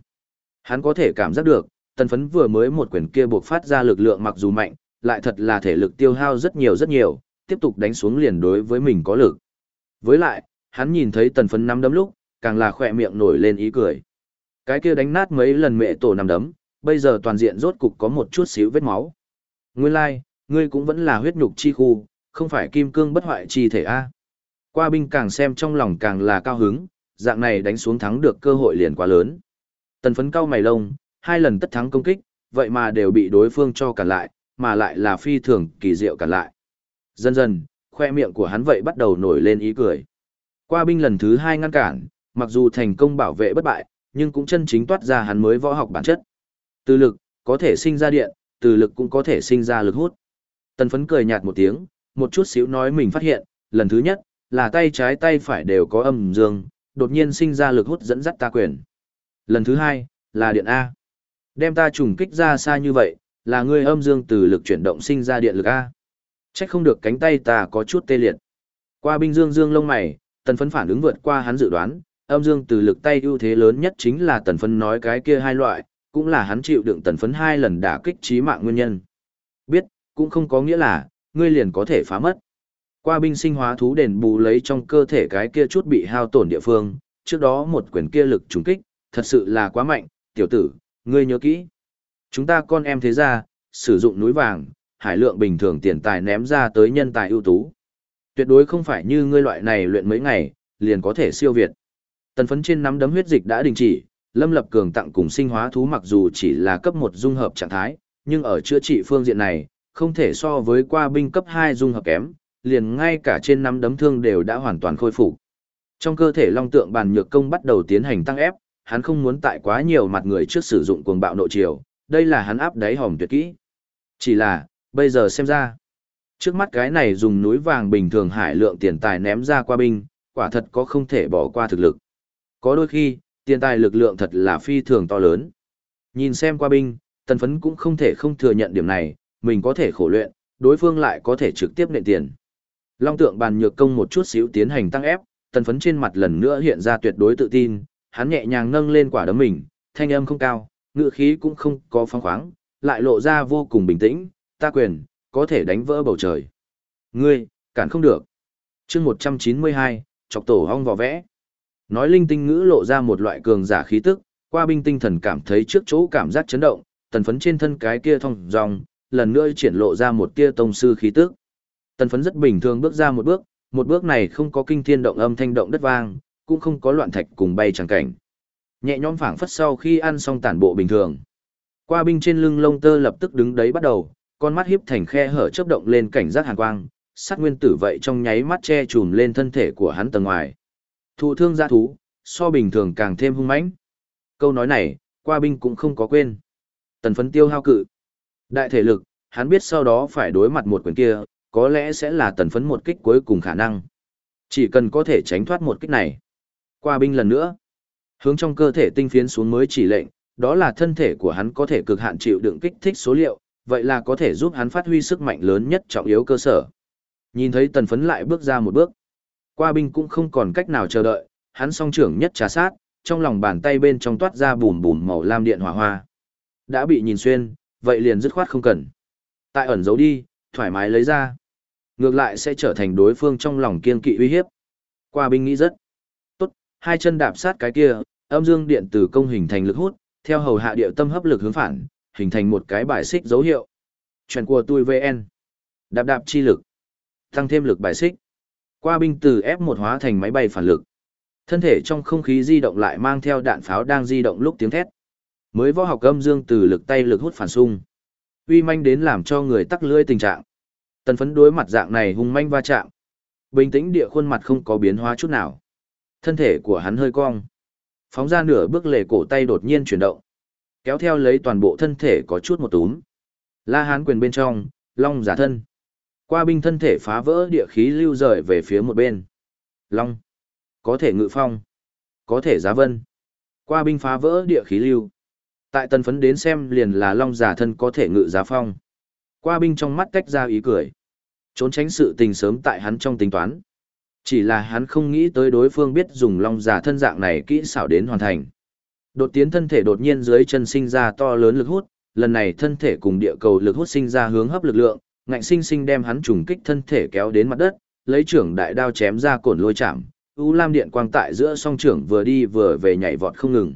Hắn có thể cảm giác được, tần phấn vừa mới một quyển kia buộc phát ra lực lượng mặc dù mạnh, lại thật là thể lực tiêu hao rất nhiều rất nhiều, tiếp tục đánh xuống liền đối với mình có lực. Với lại, hắn nhìn thấy tần phấn nắm đấm lúc, càng là khỏe miệng nổi lên ý cười. Cái kia đánh nát mấy lần mẹ tổ nằm đấm, bây giờ toàn diện rốt cục có một chút xíu vết máu. Nguyên lai, like, ngươi cũng vẫn là huyết nhục chi khu, không phải kim cương bất hoại chi thể A. Qua binh càng xem trong lòng càng là cao hứng, dạng này đánh xuống thắng được cơ hội liền quá lớn. Tần phấn cao mày lông, hai lần tất thắng công kích, vậy mà đều bị đối phương cho cản lại, mà lại là phi thường kỳ diệu cản lại. Dần dần, khoe miệng của hắn vậy bắt đầu nổi lên ý cười. Qua binh lần thứ hai ngăn cản, mặc dù thành công bảo vệ bất bại, nhưng cũng chân chính toát ra hắn mới võ học bản chất. Từ lực, có thể sinh ra điện, từ lực cũng có thể sinh ra lực hút. Tần phấn cười nhạt một tiếng, một chút xíu nói mình phát hiện, lần thứ nhất, là tay trái tay phải đều có âm dương, đột nhiên sinh ra lực hút dẫn dắt ta quyền. Lần thứ hai, là điện A. Đem ta trùng kích ra xa như vậy, là ngươi âm dương từ lực chuyển động sinh ra điện lực A. Chắc không được cánh tay ta có chút tê liệt. Qua binh dương dương lông mày, tần phấn phản ứng vượt qua hắn dự đoán, âm dương từ lực tay ưu thế lớn nhất chính là tần phấn nói cái kia hai loại, cũng là hắn chịu đựng tần phấn hai lần đả kích trí mạng nguyên nhân. Biết, cũng không có nghĩa là, ngươi liền có thể phá mất. Qua binh sinh hóa thú đền bù lấy trong cơ thể cái kia chút bị hao tổn địa phương, trước đó một quyền kia lực trùng kích, thật sự là quá mạnh, tiểu tử, ngươi nhớ kỹ. Chúng ta con em thế ra, sử dụng núi vàng, hải lượng bình thường tiền tài ném ra tới nhân tài ưu tú. Tuyệt đối không phải như ngươi loại này luyện mấy ngày, liền có thể siêu việt. Tần phấn trên nắm đấm huyết dịch đã đình chỉ, Lâm Lập Cường tặng cùng sinh hóa thú mặc dù chỉ là cấp một dung hợp trạng thái, nhưng ở chữa trị phương diện này, không thể so với qua binh cấp hai dung hợp kém, liền ngay cả trên năm đấm thương đều đã hoàn toàn khôi phục. Trong cơ thể Long Tượng bàn nhược công bắt đầu tiến hành tăng ép, hắn không muốn tại quá nhiều mặt người trước sử dụng cuồng bạo nội chiều, đây là hắn áp đáy hòm tuyệt kỹ. Chỉ là, bây giờ xem ra, trước mắt cái này dùng núi vàng bình thường hải lượng tiền tài ném ra qua binh, quả thật có không thể bỏ qua thực lực. Có đôi khi, tiền tài lực lượng thật là phi thường to lớn. Nhìn xem qua binh, tần phấn cũng không thể không thừa nhận điểm này, mình có thể khổ luyện, đối phương lại có thể trực tiếp nện tiền. Long tượng bàn nhược công một chút xíu tiến hành tăng ép, tần phấn trên mặt lần nữa hiện ra tuyệt đối tự tin, hắn nhẹ nhàng nâng lên quả đấm mình, thanh âm không cao, ngựa khí cũng không có phong khoáng, lại lộ ra vô cùng bình tĩnh, ta quyền, có thể đánh vỡ bầu trời. Ngươi, cản không được. chương 192, chọc tổ hong vò vẽ. Nói linh tinh ngữ lộ ra một loại cường giả khí tức, qua binh tinh thần cảm thấy trước chỗ cảm giác chấn động, tần phấn trên thân cái kia thông dòng, lần nữa triển lộ ra một tia tông sư khí tức. Tần phấn rất bình thường bước ra một bước, một bước này không có kinh thiên động âm thanh động đất vang, cũng không có loạn thạch cùng bay chẳng cảnh. Nhẹ nhõm phảng phất sau khi ăn xong tản bộ bình thường. Qua binh trên lưng lông tơ lập tức đứng đấy bắt đầu, con mắt hiếp thành khe hở chớp động lên cảnh giác hàn quang, sát nguyên tử vậy trong nháy mắt che chùm lên thân thể của hắn tầng ngoài. Thụ thương gia thú, so bình thường càng thêm hung mãnh. Câu nói này, qua binh cũng không có quên. Tần phấn tiêu hao cự. Đại thể lực, hắn biết sau đó phải đối mặt một quyền kia, có lẽ sẽ là tần phấn một kích cuối cùng khả năng. Chỉ cần có thể tránh thoát một kích này. Qua binh lần nữa. Hướng trong cơ thể tinh phiến xuống mới chỉ lệnh, đó là thân thể của hắn có thể cực hạn chịu đựng kích thích số liệu, vậy là có thể giúp hắn phát huy sức mạnh lớn nhất trọng yếu cơ sở. Nhìn thấy tần phấn lại bước ra một bước. Qua binh cũng không còn cách nào chờ đợi, hắn song trưởng nhất trà sát, trong lòng bàn tay bên trong toát ra bùm bùm màu lam điện hỏa hoa. Đã bị nhìn xuyên, vậy liền dứt khoát không cần. Tại ẩn giấu đi, thoải mái lấy ra. Ngược lại sẽ trở thành đối phương trong lòng kiên kỵ uy hiếp. Qua binh nghĩ rất tốt, hai chân đạp sát cái kia, âm dương điện tử công hình thành lực hút, theo hầu hạ điệu tâm hấp lực hướng phản, hình thành một cái bài xích dấu hiệu. Chuyện của tôi VN. Đạp đạp chi lực. Tăng thêm lực bài xích. Qua binh từ F1 hóa thành máy bay phản lực. Thân thể trong không khí di động lại mang theo đạn pháo đang di động lúc tiếng thét. Mới võ học âm dương từ lực tay lực hút phản xung. Uy manh đến làm cho người tắc lưỡi tình trạng. Tần phấn đối mặt dạng này hung manh va chạm. Bình tĩnh địa khuôn mặt không có biến hóa chút nào. Thân thể của hắn hơi cong. Phóng ra nửa bước lề cổ tay đột nhiên chuyển động. Kéo theo lấy toàn bộ thân thể có chút một túm. La hán quyền bên trong, long giả thân. Qua binh thân thể phá vỡ địa khí lưu rời về phía một bên. Long. Có thể ngự phong. Có thể giá vân. Qua binh phá vỡ địa khí lưu. Tại tần phấn đến xem liền là long giả thân có thể ngự giá phong. Qua binh trong mắt tách ra ý cười. Trốn tránh sự tình sớm tại hắn trong tính toán. Chỉ là hắn không nghĩ tới đối phương biết dùng long giả thân dạng này kỹ xảo đến hoàn thành. Đột tiến thân thể đột nhiên dưới chân sinh ra to lớn lực hút, lần này thân thể cùng địa cầu lực hút sinh ra hướng hấp lực lượng, ngạnh sinh sinh đem hắn trùng kích thân thể kéo đến mặt đất, lấy trưởng đại đao chém ra cổn lôi chạm, U Lam điện quang tại giữa song trưởng vừa đi vừa về nhảy vọt không ngừng.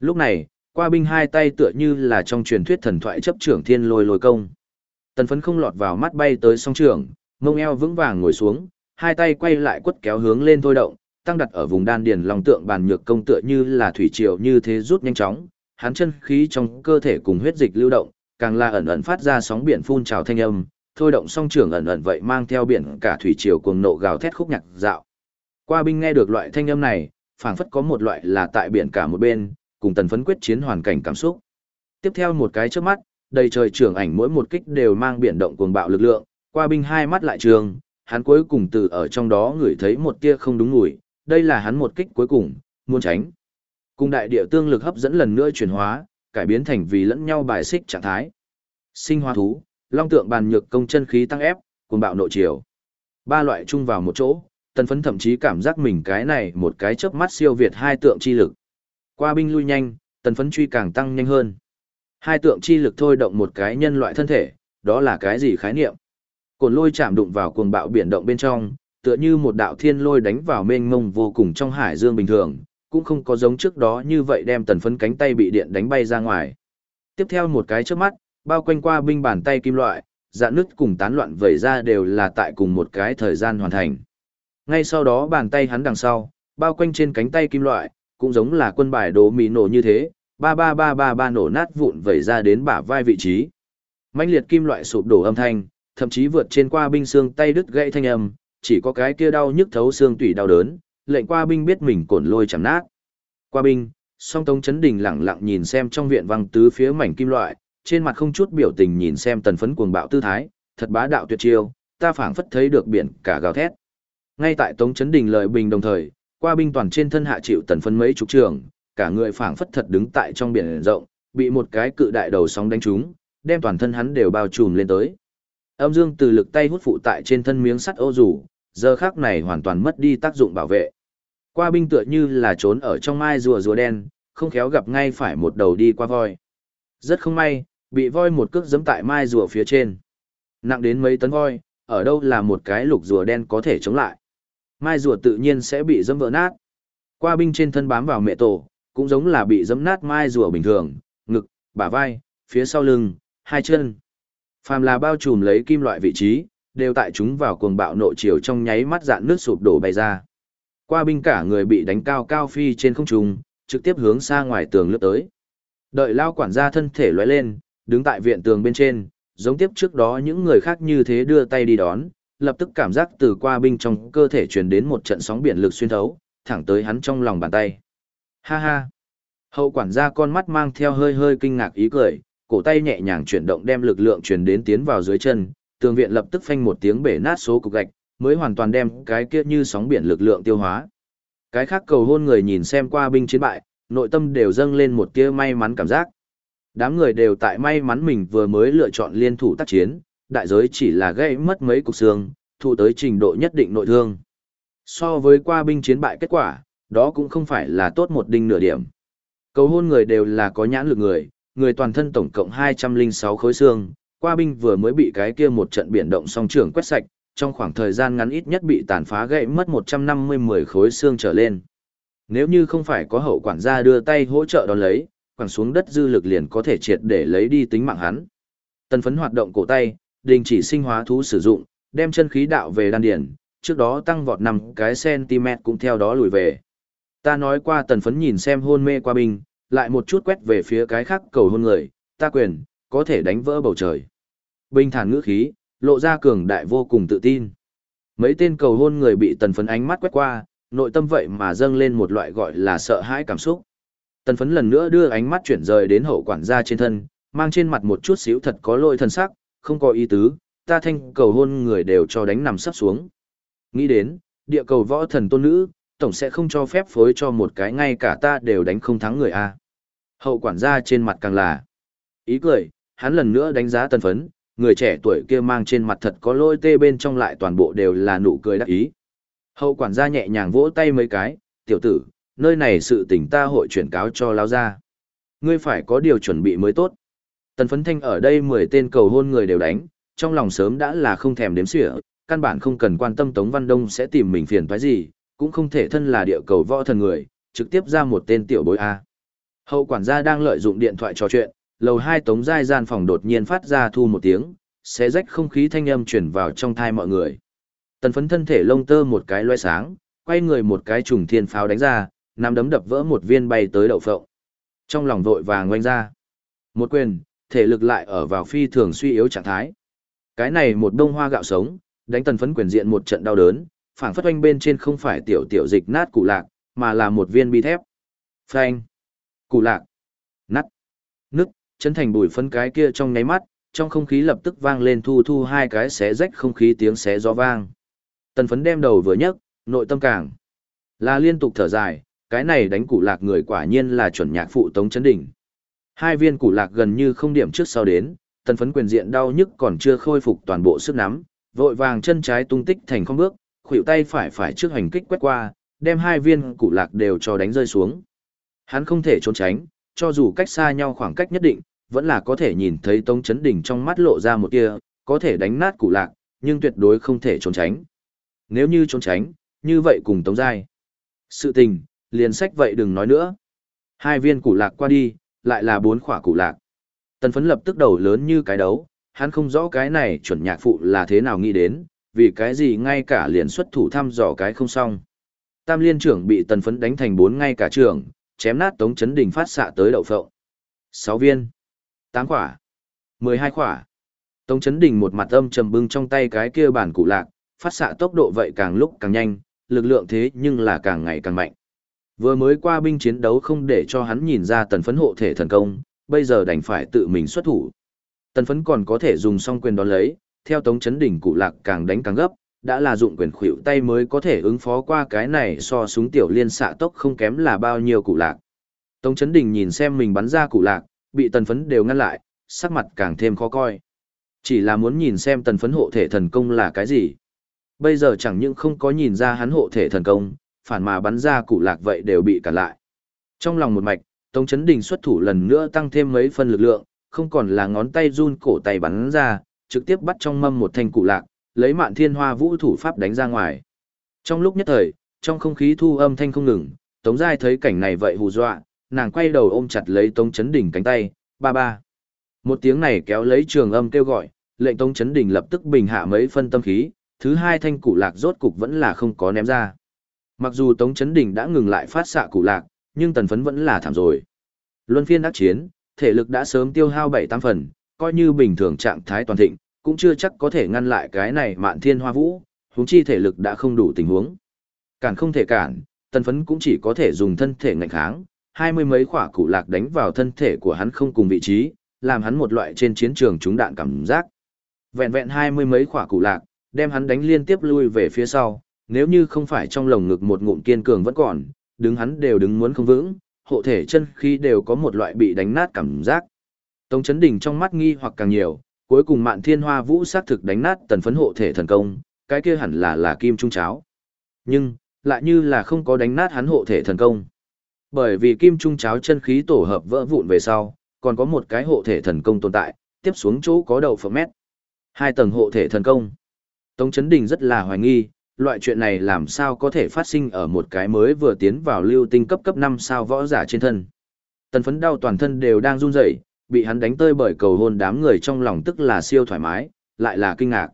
Lúc này, qua binh hai tay tựa như là trong truyền thuyết thần thoại chấp trưởng thiên lôi lôi công. Tần phấn không lọt vào mắt bay tới song trưởng, mông eo vững vàng ngồi xuống, hai tay quay lại quất kéo hướng lên thôi động, tăng đặt ở vùng đan điền lòng tượng bàn nhược công tựa như là thủy triều như thế rút nhanh chóng, hắn chân khí trong cơ thể cùng huyết dịch lưu động, càng là ẩn ẩn phát ra sóng biển phun trào thanh âm, thôi động song trưởng ẩn ẩn vậy mang theo biển cả thủy triều cuồng nộ gào thét khúc nhạc dạo. Qua binh nghe được loại thanh âm này, phảng phất có một loại là tại biển cả một bên, cùng tần phấn quyết chiến hoàn cảnh cảm xúc. Tiếp theo một cái trước mắt, đầy trời trưởng ảnh mỗi một kích đều mang biển động cuồng bạo lực lượng, qua binh hai mắt lại trường, hắn cuối cùng từ ở trong đó ngửi thấy một tia không đúng mùi, đây là hắn một kích cuối cùng, muốn tránh. Cùng đại địa tương lực hấp dẫn lần nữa chuyển hóa, cải biến thành vì lẫn nhau bài xích trạng thái. Sinh hóa thú, long tượng bàn nhược công chân khí tăng ép, cuồng bạo nội chiều. Ba loại chung vào một chỗ, tần phấn thậm chí cảm giác mình cái này một cái chớp mắt siêu việt hai tượng chi lực. Qua binh lui nhanh, tần phấn truy càng tăng nhanh hơn. Hai tượng chi lực thôi động một cái nhân loại thân thể, đó là cái gì khái niệm? Cồn lôi chạm đụng vào cuồng bạo biển động bên trong, tựa như một đạo thiên lôi đánh vào mênh mông vô cùng trong hải dương bình thường, cũng không có giống trước đó như vậy đem tần phấn cánh tay bị điện đánh bay ra ngoài. Tiếp theo một cái trước mắt, bao quanh qua binh bàn tay kim loại, dạ nứt cùng tán loạn vẩy ra đều là tại cùng một cái thời gian hoàn thành. Ngay sau đó bàn tay hắn đằng sau, bao quanh trên cánh tay kim loại, cũng giống là quân bài đố mì nổ như thế, ba ba ba ba ba nổ nát vụn vẩy ra đến bả vai vị trí. mãnh liệt kim loại sụp đổ âm thanh, thậm chí vượt trên qua binh xương tay đứt gãy thanh âm, chỉ có cái kia đau nhức thấu xương tủy đau đớn, lệnh qua binh biết mình cổn lôi chẳng nát. Qua binh, song tống chấn đình lặng lặng nhìn xem trong viện văng tứ phía mảnh kim loại, trên mặt không chút biểu tình nhìn xem tần phấn cuồng bạo tư thái, thật bá đạo tuyệt chiêu, ta phảng phất thấy được biển cả gào thét. Ngay tại tống chấn đình lời bình đồng thời, qua binh toàn trên thân hạ chịu tần phấn mấy chục trường, cả người phảng phất thật đứng tại trong biển rộng, bị một cái cự đại đầu sóng đánh trúng, đem toàn thân hắn đều bao trùm lên tới. Âm dương từ lực tay hút phụ tại trên thân miếng sắt ô rủ, giờ khác này hoàn toàn mất đi tác dụng bảo vệ. Qua binh tựa như là trốn ở trong mai rùa rùa đen, không khéo gặp ngay phải một đầu đi qua voi. Rất không may, bị voi một cước giẫm tại mai rùa phía trên. Nặng đến mấy tấn voi, ở đâu là một cái lục rùa đen có thể chống lại. Mai rùa tự nhiên sẽ bị dẫm vỡ nát. Qua binh trên thân bám vào mẹ tổ, cũng giống là bị dẫm nát mai rùa bình thường, ngực, bả vai, phía sau lưng, hai chân. Phàm là bao trùm lấy kim loại vị trí, đều tại chúng vào cuồng bạo nội chiều trong nháy mắt dạn nước sụp đổ bay ra. Qua binh cả người bị đánh cao cao phi trên không trung, trực tiếp hướng xa ngoài tường lướt tới. Đợi lao quản gia thân thể lóe lên, đứng tại viện tường bên trên, giống tiếp trước đó những người khác như thế đưa tay đi đón, lập tức cảm giác từ qua binh trong cơ thể truyền đến một trận sóng biển lực xuyên thấu, thẳng tới hắn trong lòng bàn tay. Ha ha! Hậu quản gia con mắt mang theo hơi hơi kinh ngạc ý cười, cổ tay nhẹ nhàng chuyển động đem lực lượng truyền đến tiến vào dưới chân, tường viện lập tức phanh một tiếng bể nát số cục gạch, mới hoàn toàn đem cái kia như sóng biển lực lượng tiêu hóa. Cái khác cầu hôn người nhìn xem qua binh chiến bại, nội tâm đều dâng lên một tia may mắn cảm giác. Đám người đều tại may mắn mình vừa mới lựa chọn liên thủ tác chiến, đại giới chỉ là gây mất mấy cục xương, thụ tới trình độ nhất định nội thương. So với qua binh chiến bại kết quả, đó cũng không phải là tốt một đinh nửa điểm. Cầu hôn người đều là có nhãn lực người, người toàn thân tổng cộng 206 khối xương, qua binh vừa mới bị cái kia một trận biển động song trưởng quét sạch, trong khoảng thời gian ngắn ít nhất bị tàn phá gãy mất 150 10 khối xương trở lên. Nếu như không phải có hậu quản gia đưa tay hỗ trợ đón lấy, quẳng xuống đất dư lực liền có thể triệt để lấy đi tính mạng hắn. Tần phấn hoạt động cổ tay, đình chỉ sinh hóa thú sử dụng, đem chân khí đạo về đan điển, trước đó tăng vọt 5 cái cm cũng theo đó lùi về. Ta nói qua tần phấn nhìn xem hôn mê qua binh, lại một chút quét về phía cái khác cầu hôn người, ta quyền, có thể đánh vỡ bầu trời. Bình thản ngữ khí, lộ ra cường đại vô cùng tự tin. Mấy tên cầu hôn người bị tần phấn ánh mắt quét qua, nội tâm vậy mà dâng lên một loại gọi là sợ hãi cảm xúc. Tần phấn lần nữa đưa ánh mắt chuyển rời đến hậu quản gia trên thân, mang trên mặt một chút xíu thật có lôi thần sắc, không có ý tứ, ta thanh cầu hôn người đều cho đánh nằm sắp xuống. Nghĩ đến, địa cầu võ thần tôn nữ, tổng sẽ không cho phép phối cho một cái ngay cả ta đều đánh không thắng người A. Hậu quản gia trên mặt càng là ý cười, hắn lần nữa đánh giá tần phấn, người trẻ tuổi kia mang trên mặt thật có lôi tê bên trong lại toàn bộ đều là nụ cười đắc ý. Hậu quản gia nhẹ nhàng vỗ tay mấy cái, tiểu tử, nơi này sự tình ta hội chuyển cáo cho lao ra. Ngươi phải có điều chuẩn bị mới tốt. Tần phấn thanh ở đây 10 tên cầu hôn người đều đánh, trong lòng sớm đã là không thèm đếm xỉa, căn bản không cần quan tâm Tống Văn Đông sẽ tìm mình phiền toái gì, cũng không thể thân là địa cầu võ thần người, trực tiếp ra một tên tiểu bối A. Hậu quản gia đang lợi dụng điện thoại trò chuyện, lầu hai tống giai gian phòng đột nhiên phát ra thu một tiếng, xé rách không khí thanh âm chuyển vào trong thai mọi người. Tần phấn thân thể lông tơ một cái loe sáng, quay người một cái trùng thiên pháo đánh ra, nắm đấm đập vỡ một viên bay tới đậu phộng. Trong lòng vội vàng ngoanh ra. Một quyền, thể lực lại ở vào phi thường suy yếu trạng thái. Cái này một đông hoa gạo sống, đánh tần phấn quyền diện một trận đau đớn, phảng phất oanh bên trên không phải tiểu tiểu dịch nát cụ lạc, mà là một viên bi thép. Phanh. Cụ lạc chấn chân thành bùi phấn cái kia trong nháy mắt, trong không khí lập tức vang lên thu thu hai cái xé rách không khí tiếng xé gió vang. Tần phấn đem đầu vừa nhấc, nội tâm càng là liên tục thở dài, cái này đánh củ lạc người quả nhiên là chuẩn nhạc phụ tống chấn đỉnh. Hai viên củ lạc gần như không điểm trước sau đến, tần phấn quyền diện đau nhức còn chưa khôi phục toàn bộ sức nắm, vội vàng chân trái tung tích thành không bước, khuỷu tay phải phải trước hành kích quét qua, đem hai viên củ lạc đều cho đánh rơi xuống. Hắn không thể trốn tránh, cho dù cách xa nhau khoảng cách nhất định, vẫn là có thể nhìn thấy Tống Chấn Đỉnh trong mắt lộ ra một tia, có thể đánh nát cụ lạc, nhưng tuyệt đối không thể trốn tránh. Nếu như trốn tránh, như vậy cùng Tống Giai. Sự tình, liền sách vậy đừng nói nữa. Hai viên cụ lạc qua đi, lại là bốn khỏa cụ lạc. Tần phấn lập tức đầu lớn như cái đấu, hắn không rõ cái này chuẩn nhạc phụ là thế nào nghĩ đến, vì cái gì ngay cả liền xuất thủ thăm dò cái không xong. Tam liên trưởng bị tần phấn đánh thành bốn ngay cả trưởng, chém nát tống chấn đình phát xạ tới đậu phộng. sáu viên, tám quả, mười hai quả. Tống chấn đình một mặt âm trầm bưng trong tay cái kia bản cụ lạc, phát xạ tốc độ vậy càng lúc càng nhanh, lực lượng thế nhưng là càng ngày càng mạnh. Vừa mới qua binh chiến đấu không để cho hắn nhìn ra tần phấn hộ thể thần công, bây giờ đành phải tự mình xuất thủ. Tần phấn còn có thể dùng song quyền đón lấy, theo tống chấn đỉnh cụ lạc càng đánh càng gấp, đã là dụng quyền khuỷu tay mới có thể ứng phó qua cái này so súng tiểu liên xạ tốc không kém là bao nhiêu cụ lạc. Tống chấn Đình nhìn xem mình bắn ra cụ lạc, bị tần phấn đều ngăn lại, sắc mặt càng thêm khó coi. Chỉ là muốn nhìn xem tần phấn hộ thể thần công là cái gì. Bây giờ chẳng những không có nhìn ra hắn hộ thể thần công, phản mà bắn ra cụ lạc vậy đều bị cản lại. Trong lòng một mạch, Tống Chấn Đình xuất thủ lần nữa tăng thêm mấy phần lực lượng, không còn là ngón tay run cổ tay bắn ra, trực tiếp bắt trong mâm một thanh cụ lạc, lấy mạn thiên hoa vũ thủ pháp đánh ra ngoài. Trong lúc nhất thời, trong không khí thu âm thanh không ngừng, Tống Giai thấy cảnh này vậy hù dọa, nàng quay đầu ôm chặt lấy Tống Chấn Đình cánh tay, ba ba. Một tiếng này kéo lấy trường âm kêu gọi, lệnh Tống Chấn Đình lập tức bình hạ mấy phân tâm khí, thứ hai thanh cụ lạc rốt cục vẫn là không có ném ra. Mặc dù Tống Chấn Đình đã ngừng lại phát xạ cụ lạc, nhưng tần phấn vẫn là thảm rồi. Luân phiên đắc chiến, thể lực đã sớm tiêu hao 7-8 phần, coi như bình thường trạng thái toàn thịnh, cũng chưa chắc có thể ngăn lại cái này mạn thiên hoa vũ, huống chi thể lực đã không đủ tình huống. Cản không thể cản, tần phấn cũng chỉ có thể dùng thân thể ngạnh kháng, hai mươi mấy quả cụ lạc đánh vào thân thể của hắn không cùng vị trí, làm hắn một loại trên chiến trường trúng đạn cảm giác. Vẹn vẹn hai mươi mấy quả cụ lạc, đem hắn đánh liên tiếp lui về phía sau, nếu như không phải trong lồng ngực một ngụm kiên cường vẫn còn, đứng hắn đều đứng muốn không vững, hộ thể chân khí đều có một loại bị đánh nát cảm giác. Tống chấn đỉnh trong mắt nghi hoặc càng nhiều, cuối cùng mạn thiên hoa vũ xác thực đánh nát tần phấn hộ thể thần công, cái kia hẳn là là kim trung cháo. Nhưng, lại như là không có đánh nát hắn hộ thể thần công. Bởi vì kim trung cháo chân khí tổ hợp vỡ vụn về sau, còn có một cái hộ thể thần công tồn tại, tiếp xuống chỗ có đầu phở mét. Hai tầng hộ thể thần công. Tống Chấn Đình rất là hoài nghi, loại chuyện này làm sao có thể phát sinh ở một cái mới vừa tiến vào lưu tinh cấp cấp 5 sao võ giả trên thân. Tần phấn đau toàn thân đều đang run rẩy, bị hắn đánh tơi bởi cầu hôn đám người trong lòng tức là siêu thoải mái, lại là kinh ngạc.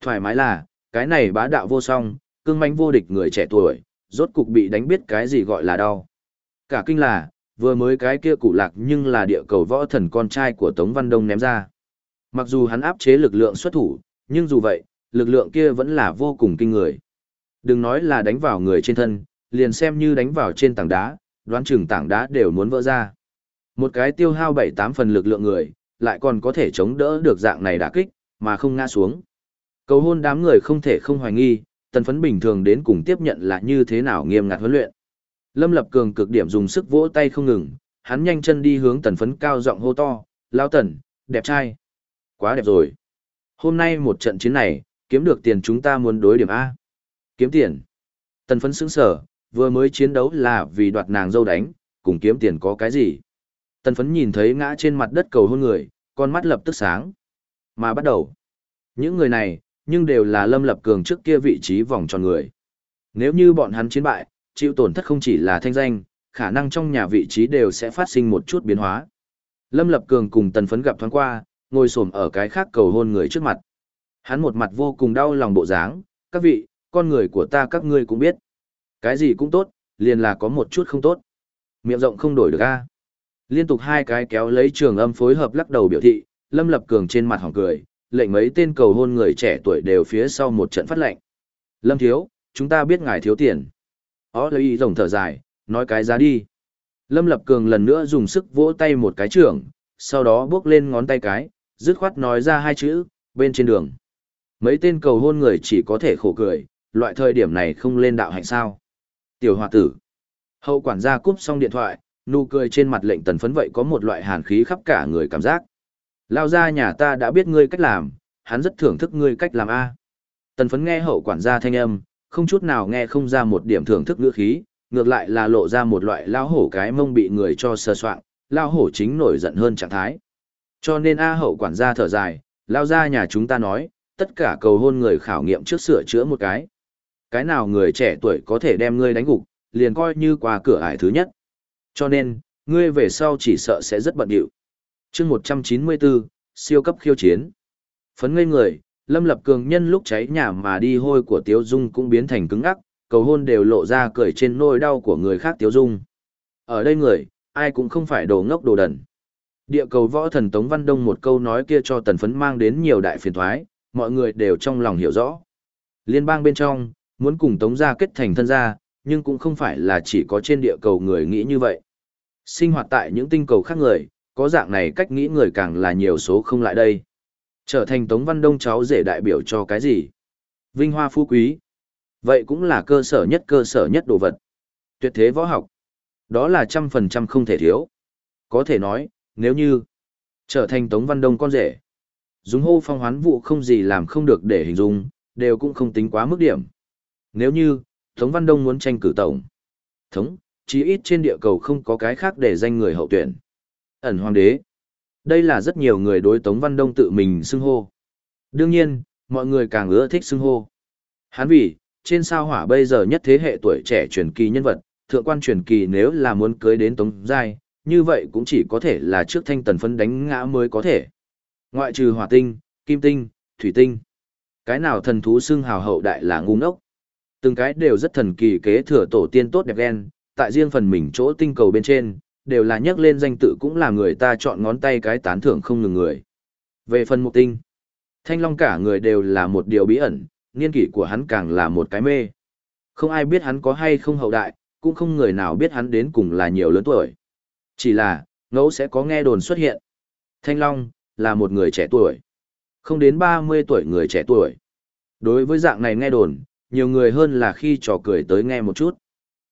Thoải mái là, cái này bá đạo vô song, cương manh vô địch người trẻ tuổi, rốt cục bị đánh biết cái gì gọi là đau. Cả kinh là, vừa mới cái kia cụ lạc nhưng là địa cầu võ thần con trai của Tống Văn Đông ném ra. Mặc dù hắn áp chế lực lượng xuất thủ, nhưng dù vậy, lực lượng kia vẫn là vô cùng kinh người. Đừng nói là đánh vào người trên thân, liền xem như đánh vào trên tảng đá, đoán chừng tảng đá đều muốn vỡ ra. Một cái tiêu hao 7-8 phần lực lượng người, lại còn có thể chống đỡ được dạng này đả kích, mà không ngã xuống. Cầu hôn đám người không thể không hoài nghi, tần phấn bình thường đến cùng tiếp nhận là như thế nào nghiêm ngặt huấn luyện. Lâm Lập Cường cực điểm dùng sức vỗ tay không ngừng, hắn nhanh chân đi hướng tần phấn cao giọng hô to, lao tần, đẹp trai. Quá đẹp rồi. Hôm nay một trận chiến này, kiếm được tiền chúng ta muốn đối điểm A. Kiếm tiền. Tần phấn sững sở, vừa mới chiến đấu là vì đoạt nàng dâu đánh, cùng kiếm tiền có cái gì. Tần phấn nhìn thấy ngã trên mặt đất cầu hôn người, con mắt lập tức sáng. Mà bắt đầu. Những người này, nhưng đều là Lâm Lập Cường trước kia vị trí vòng tròn người. Nếu như bọn hắn chiến bại, chịu tổn thất không chỉ là thanh danh, khả năng trong nhà vị trí đều sẽ phát sinh một chút biến hóa. Lâm Lập Cường cùng Tần Phấn gặp thoáng qua, ngồi xổm ở cái khác cầu hôn người trước mặt. Hắn một mặt vô cùng đau lòng bộ dáng, các vị, con người của ta các ngươi cũng biết. Cái gì cũng tốt, liền là có một chút không tốt. Miệng rộng không đổi được a. Liên tục hai cái kéo lấy trường âm phối hợp lắc đầu biểu thị, Lâm Lập Cường trên mặt hỏng cười, lệnh mấy tên cầu hôn người trẻ tuổi đều phía sau một trận phát lệnh. Lâm Thiếu, chúng ta biết ngài thiếu tiền. Ó lấy ý rồng thở dài, nói cái giá đi. Lâm Lập Cường lần nữa dùng sức vỗ tay một cái trưởng, sau đó bước lên ngón tay cái, dứt khoát nói ra hai chữ, bên trên đường. Mấy tên cầu hôn người chỉ có thể khổ cười, loại thời điểm này không lên đạo hạnh sao. Tiểu hòa tử. Hậu quản gia cúp xong điện thoại, nụ cười trên mặt lệnh tần phấn vậy có một loại hàn khí khắp cả người cảm giác. Lao ra nhà ta đã biết ngươi cách làm, hắn rất thưởng thức ngươi cách làm A. Tần phấn nghe hậu quản gia thanh âm, không chút nào nghe không ra một điểm thưởng thức ngữ khí, ngược lại là lộ ra một loại lao hổ cái mông bị người cho sơ soạn, lao hổ chính nổi giận hơn trạng thái. Cho nên A hậu quản gia thở dài, lao ra nhà chúng ta nói, tất cả cầu hôn người khảo nghiệm trước sửa chữa một cái. Cái nào người trẻ tuổi có thể đem ngươi đánh gục, liền coi như qua cửa ải thứ nhất. Cho nên, ngươi về sau chỉ sợ sẽ rất bận điệu. chương 194, siêu cấp khiêu chiến. Phấn ngây người, Lâm Lập Cường nhân lúc cháy nhà mà đi hôi của Tiếu Dung cũng biến thành cứng ngắc, cầu hôn đều lộ ra cười trên nôi đau của người khác Tiếu Dung. Ở đây người, ai cũng không phải đồ ngốc đồ đần. Địa cầu võ thần Tống Văn Đông một câu nói kia cho tần phấn mang đến nhiều đại phiền thoái, mọi người đều trong lòng hiểu rõ. Liên bang bên trong, muốn cùng Tống gia kết thành thân gia, nhưng cũng không phải là chỉ có trên địa cầu người nghĩ như vậy. Sinh hoạt tại những tinh cầu khác người, có dạng này cách nghĩ người càng là nhiều số không lại đây. Trở thành Tống Văn Đông cháu rể đại biểu cho cái gì? Vinh hoa phú quý. Vậy cũng là cơ sở nhất cơ sở nhất đồ vật. Tuyệt thế võ học. Đó là trăm phần trăm không thể thiếu. Có thể nói, nếu như trở thành Tống Văn Đông con rể. Dùng hô phong hoán vụ không gì làm không được để hình dung, đều cũng không tính quá mức điểm. Nếu như, Tống Văn Đông muốn tranh cử tổng. Thống, chí ít trên địa cầu không có cái khác để danh người hậu tuyển. Ẩn hoàng đế. Đây là rất nhiều người đối Tống Văn Đông tự mình xưng hô. Đương nhiên, mọi người càng ưa thích xưng hô. Hán vì, trên sao hỏa bây giờ nhất thế hệ tuổi trẻ truyền kỳ nhân vật, thượng quan truyền kỳ nếu là muốn cưới đến Tống Giai, như vậy cũng chỉ có thể là trước thanh tần phân đánh ngã mới có thể. Ngoại trừ hỏa tinh, kim tinh, thủy tinh. Cái nào thần thú xưng hào hậu đại là ngu ngốc. Từng cái đều rất thần kỳ kế thừa tổ tiên tốt đẹp ghen, tại riêng phần mình chỗ tinh cầu bên trên, đều là nhắc lên danh tự cũng là người ta chọn ngón tay cái tán thưởng không ngừng người. Về phần mục tinh, thanh long cả người đều là một điều bí ẩn, niên kỷ của hắn càng là một cái mê. Không ai biết hắn có hay không hậu đại, cũng không người nào biết hắn đến cùng là nhiều lớn tuổi. Chỉ là, ngẫu sẽ có nghe đồn xuất hiện. Thanh Long, là một người trẻ tuổi. Không đến 30 tuổi người trẻ tuổi. Đối với dạng này nghe đồn, nhiều người hơn là khi trò cười tới nghe một chút.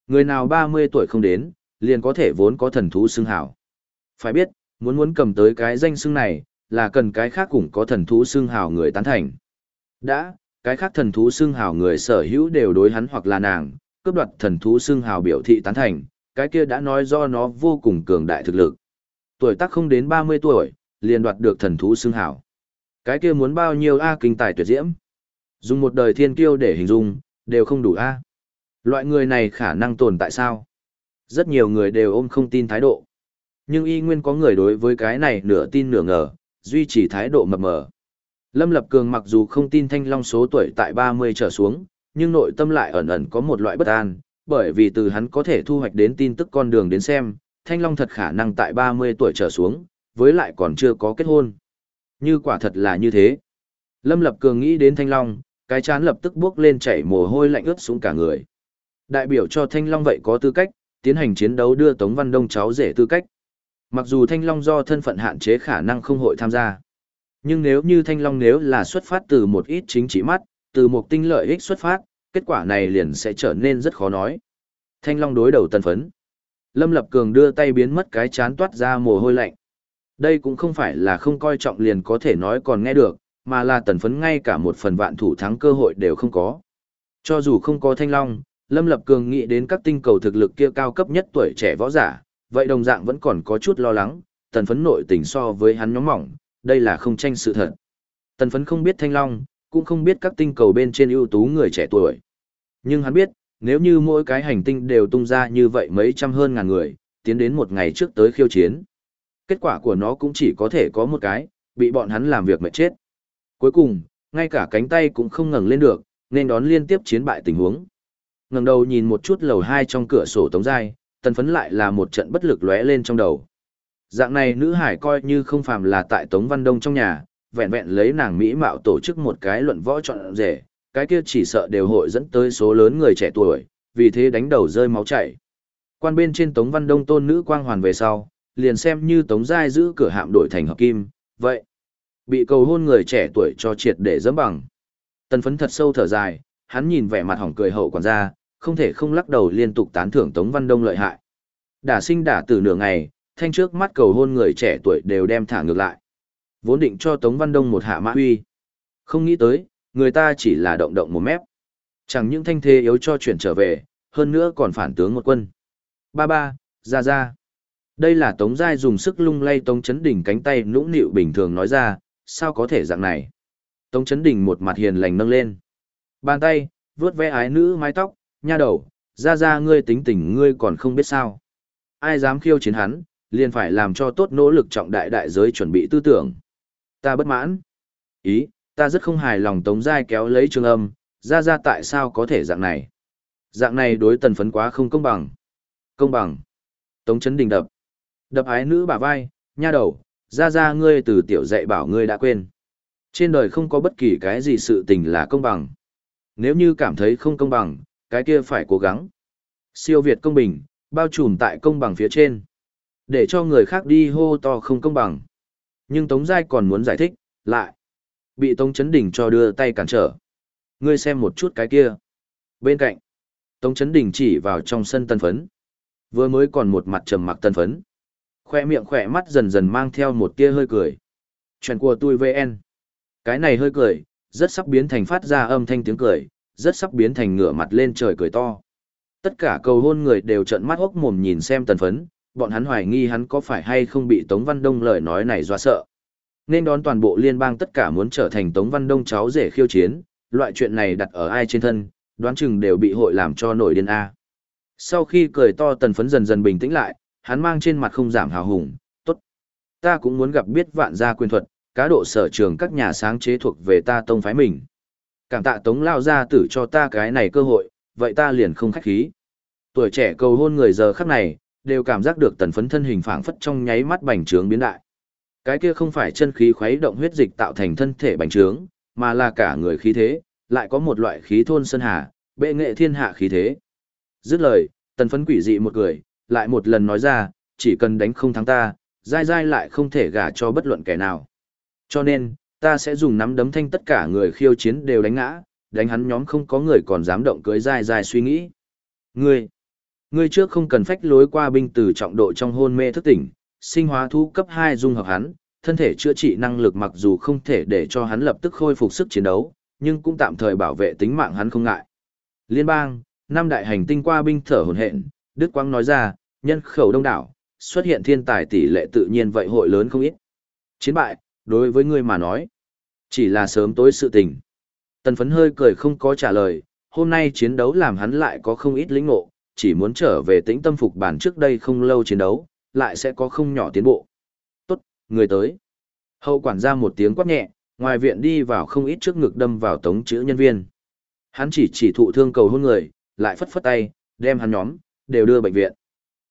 Người nào 30 tuổi không đến, liền có thể vốn có thần thú xưng hảo. Phải biết, muốn muốn cầm tới cái danh xưng này, là cần cái khác cũng có thần thú xưng hào người tán thành. Đã, cái khác thần thú xưng hào người sở hữu đều đối hắn hoặc là nàng, cướp đoạt thần thú xưng hào biểu thị tán thành, cái kia đã nói do nó vô cùng cường đại thực lực. Tuổi tác không đến 30 tuổi, liền đoạt được thần thú xưng hào. Cái kia muốn bao nhiêu A kinh tài tuyệt diễm. Dùng một đời thiên kiêu để hình dung, đều không đủ A. Loại người này khả năng tồn tại sao? Rất nhiều người đều ôm không tin thái độ. Nhưng y nguyên có người đối với cái này nửa tin nửa ngờ, duy trì thái độ mập mờ. Lâm Lập Cường mặc dù không tin Thanh Long số tuổi tại 30 trở xuống, nhưng nội tâm lại ẩn ẩn có một loại bất an, bởi vì từ hắn có thể thu hoạch đến tin tức con đường đến xem, Thanh Long thật khả năng tại 30 tuổi trở xuống, với lại còn chưa có kết hôn. Như quả thật là như thế. Lâm Lập Cường nghĩ đến Thanh Long, cái chán lập tức bước lên chảy mồ hôi lạnh ướt xuống cả người. Đại biểu cho Thanh Long vậy có tư cách, tiến hành chiến đấu đưa Tống Văn Đông cháu rể tư cách. Mặc dù Thanh Long do thân phận hạn chế khả năng không hội tham gia. Nhưng nếu như Thanh Long nếu là xuất phát từ một ít chính trị mắt, từ một tinh lợi ích xuất phát, kết quả này liền sẽ trở nên rất khó nói. Thanh Long đối đầu tân phấn. Lâm Lập Cường đưa tay biến mất cái chán toát ra mồ hôi lạnh. Đây cũng không phải là không coi trọng liền có thể nói còn nghe được, mà là tần phấn ngay cả một phần vạn thủ thắng cơ hội đều không có. Cho dù không có Thanh Long, Lâm Lập Cường nghĩ đến các tinh cầu thực lực kia cao cấp nhất tuổi trẻ võ giả, vậy đồng dạng vẫn còn có chút lo lắng, tần phấn nội tình so với hắn nhóm mỏng, đây là không tranh sự thật. Tần phấn không biết Thanh Long, cũng không biết các tinh cầu bên trên ưu tú người trẻ tuổi. Nhưng hắn biết, nếu như mỗi cái hành tinh đều tung ra như vậy mấy trăm hơn ngàn người, tiến đến một ngày trước tới khiêu chiến. Kết quả của nó cũng chỉ có thể có một cái, bị bọn hắn làm việc mệt chết. Cuối cùng, ngay cả cánh tay cũng không ngẩng lên được, nên đón liên tiếp chiến bại tình huống. Ngẩng đầu nhìn một chút lầu hai trong cửa sổ tống giai, tần phấn lại là một trận bất lực lóe lên trong đầu. Dạng này nữ hải coi như không phàm là tại Tống Văn Đông trong nhà, vẹn vẹn lấy nàng Mỹ mạo tổ chức một cái luận võ chọn rể, cái kia chỉ sợ đều hội dẫn tới số lớn người trẻ tuổi, vì thế đánh đầu rơi máu chảy. Quan bên trên Tống Văn Đông tôn nữ quang hoàn về sau, liền xem như Tống Giai giữ cửa hạm đổi thành hợp kim, vậy. Bị cầu hôn người trẻ tuổi cho triệt để dẫm bằng. Tần phấn thật sâu thở dài, hắn nhìn vẻ mặt hỏng cười hậu quản gia, không thể không lắc đầu liên tục tán thưởng Tống Văn Đông lợi hại. Đả sinh đả tử nửa ngày, thanh trước mắt cầu hôn người trẻ tuổi đều đem thả ngược lại. Vốn định cho Tống Văn Đông một hạ mã huy. Không nghĩ tới, người ta chỉ là động động một mép. Chẳng những thanh thế yếu cho chuyển trở về, hơn nữa còn phản tướng một quân. Ba ba, ra ra. Đây là Tống Giai dùng sức lung lay Tống Chấn Đình cánh tay nũng nịu bình thường nói ra, sao có thể dạng này. Tống Chấn Đình một mặt hiền lành nâng lên. Bàn tay, vướt ve ái nữ mái tóc, nha đầu, ra ra ngươi tính tình ngươi còn không biết sao. Ai dám khiêu chiến hắn, liền phải làm cho tốt nỗ lực trọng đại đại giới chuẩn bị tư tưởng. Ta bất mãn. Ý, ta rất không hài lòng Tống Giai kéo lấy trường âm, ra ra tại sao có thể dạng này. Dạng này đối tần phấn quá không công bằng. Công bằng. Tống chấn đình đập. Đập ái nữ bả vai, nha đầu, ra ra ngươi từ tiểu dạy bảo ngươi đã quên. Trên đời không có bất kỳ cái gì sự tình là công bằng. Nếu như cảm thấy không công bằng, cái kia phải cố gắng. Siêu Việt công bình, bao trùm tại công bằng phía trên. Để cho người khác đi hô to không công bằng. Nhưng Tống Giai còn muốn giải thích, lại. Bị Tống Chấn Đình cho đưa tay cản trở. Ngươi xem một chút cái kia. Bên cạnh, Tống Chấn Đình chỉ vào trong sân tân phấn. Vừa mới còn một mặt trầm mặc tân phấn. Khoe miệng khỏe mắt dần dần mang theo một tia hơi cười. Chuyện của tôi VN. Cái này hơi cười, rất sắp biến thành phát ra âm thanh tiếng cười, rất sắp biến thành ngửa mặt lên trời cười to. Tất cả cầu hôn người đều trợn mắt hốc mồm nhìn xem tần phấn, bọn hắn hoài nghi hắn có phải hay không bị Tống Văn Đông lời nói này do sợ. Nên đón toàn bộ liên bang tất cả muốn trở thành Tống Văn Đông cháu rể khiêu chiến, loại chuyện này đặt ở ai trên thân, đoán chừng đều bị hội làm cho nổi điên A. Sau khi cười to tần phấn dần dần bình tĩnh lại, hắn mang trên mặt không giảm hào hùng, tốt. Ta cũng muốn gặp biết vạn gia quyền thuật, cá độ sở trường các nhà sáng chế thuộc về ta tông phái mình. Cảm tạ tống lao ra tử cho ta cái này cơ hội, vậy ta liền không khách khí. Tuổi trẻ cầu hôn người giờ khắc này, đều cảm giác được tần phấn thân hình phảng phất trong nháy mắt bành trướng biến đại. Cái kia không phải chân khí khuấy động huyết dịch tạo thành thân thể bành trướng, mà là cả người khí thế, lại có một loại khí thôn sơn hà, bệ nghệ thiên hạ khí thế. Dứt lời, tần phấn quỷ dị một cười, lại một lần nói ra, chỉ cần đánh không thắng ta, dai dai lại không thể gả cho bất luận kẻ nào. Cho nên, ta sẽ dùng nắm đấm thanh tất cả người khiêu chiến đều đánh ngã, đánh hắn nhóm không có người còn dám động cưới dai dai suy nghĩ. Ngươi, ngươi trước không cần phách lối qua binh từ trọng độ trong hôn mê thức tỉnh, sinh hóa thu cấp 2 dung hợp hắn, thân thể chữa trị năng lực mặc dù không thể để cho hắn lập tức khôi phục sức chiến đấu, nhưng cũng tạm thời bảo vệ tính mạng hắn không ngại. Liên bang, năm đại hành tinh qua binh thở hồn hện, Đức Quang nói ra, nhân khẩu đông đảo, xuất hiện thiên tài tỷ lệ tự nhiên vậy hội lớn không ít. Chiến bại, đối với ngươi mà nói, chỉ là sớm tối sự tình. Tần phấn hơi cười không có trả lời, hôm nay chiến đấu làm hắn lại có không ít lĩnh ngộ, chỉ muốn trở về tĩnh tâm phục bản trước đây không lâu chiến đấu, lại sẽ có không nhỏ tiến bộ. Tốt, người tới. Hậu quản ra một tiếng quát nhẹ, ngoài viện đi vào không ít trước ngực đâm vào tống chữ nhân viên. Hắn chỉ chỉ thụ thương cầu hôn người, lại phất phất tay, đem hắn nhóm, đều đưa bệnh viện.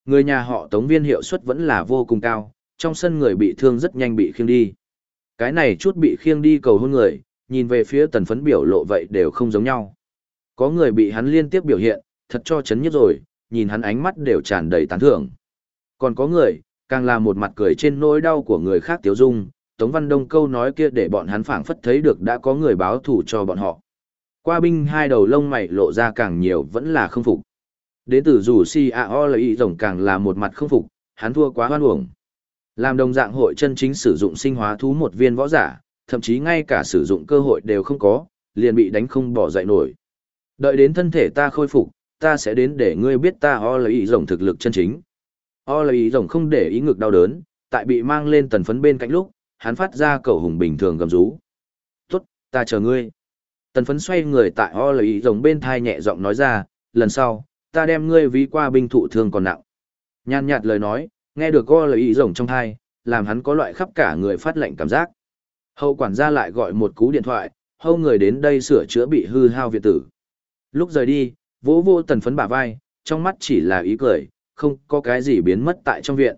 Người nhà họ tống viên hiệu suất vẫn là vô cùng cao, trong sân người bị thương rất nhanh bị khiêng đi. Cái này chút bị khiêng đi cầu hôn người, nhìn về phía tần phấn biểu lộ vậy đều không giống nhau. Có người bị hắn liên tiếp biểu hiện, thật cho chấn nhất rồi, nhìn hắn ánh mắt đều tràn đầy tán thưởng. Còn có người, càng là một mặt cười trên nỗi đau của người khác tiếu dung, Tống Văn Đông câu nói kia để bọn hắn phảng phất thấy được đã có người báo thủ cho bọn họ. Qua binh hai đầu lông mày lộ ra càng nhiều vẫn là không phục. Đến từ rủ si a o lợi ý rồng càng là một mặt không phục, hắn thua quá hoan uổng. Làm đồng dạng hội chân chính sử dụng sinh hóa thú một viên võ giả, thậm chí ngay cả sử dụng cơ hội đều không có, liền bị đánh không bỏ dậy nổi. Đợi đến thân thể ta khôi phục, ta sẽ đến để ngươi biết ta o lợi ý rồng thực lực chân chính. O lợi ý rồng không để ý ngực đau đớn, tại bị mang lên tần phấn bên cạnh lúc, hắn phát ra cầu hùng bình thường gầm rú. Tốt, ta chờ ngươi. Tần phấn xoay người tại o lợi ý rồng bên thai nhẹ giọng nói ra, lần sau, ta đem ngươi ví qua binh thụ thương còn nặng. Nhàn nhạt lời nói, nghe được go là ý rồng trong thai, làm hắn có loại khắp cả người phát lệnh cảm giác. Hậu quản gia lại gọi một cú điện thoại, hâu người đến đây sửa chữa bị hư hao viện tử. Lúc rời đi, vỗ vô tần phấn bả vai, trong mắt chỉ là ý cười, không có cái gì biến mất tại trong viện.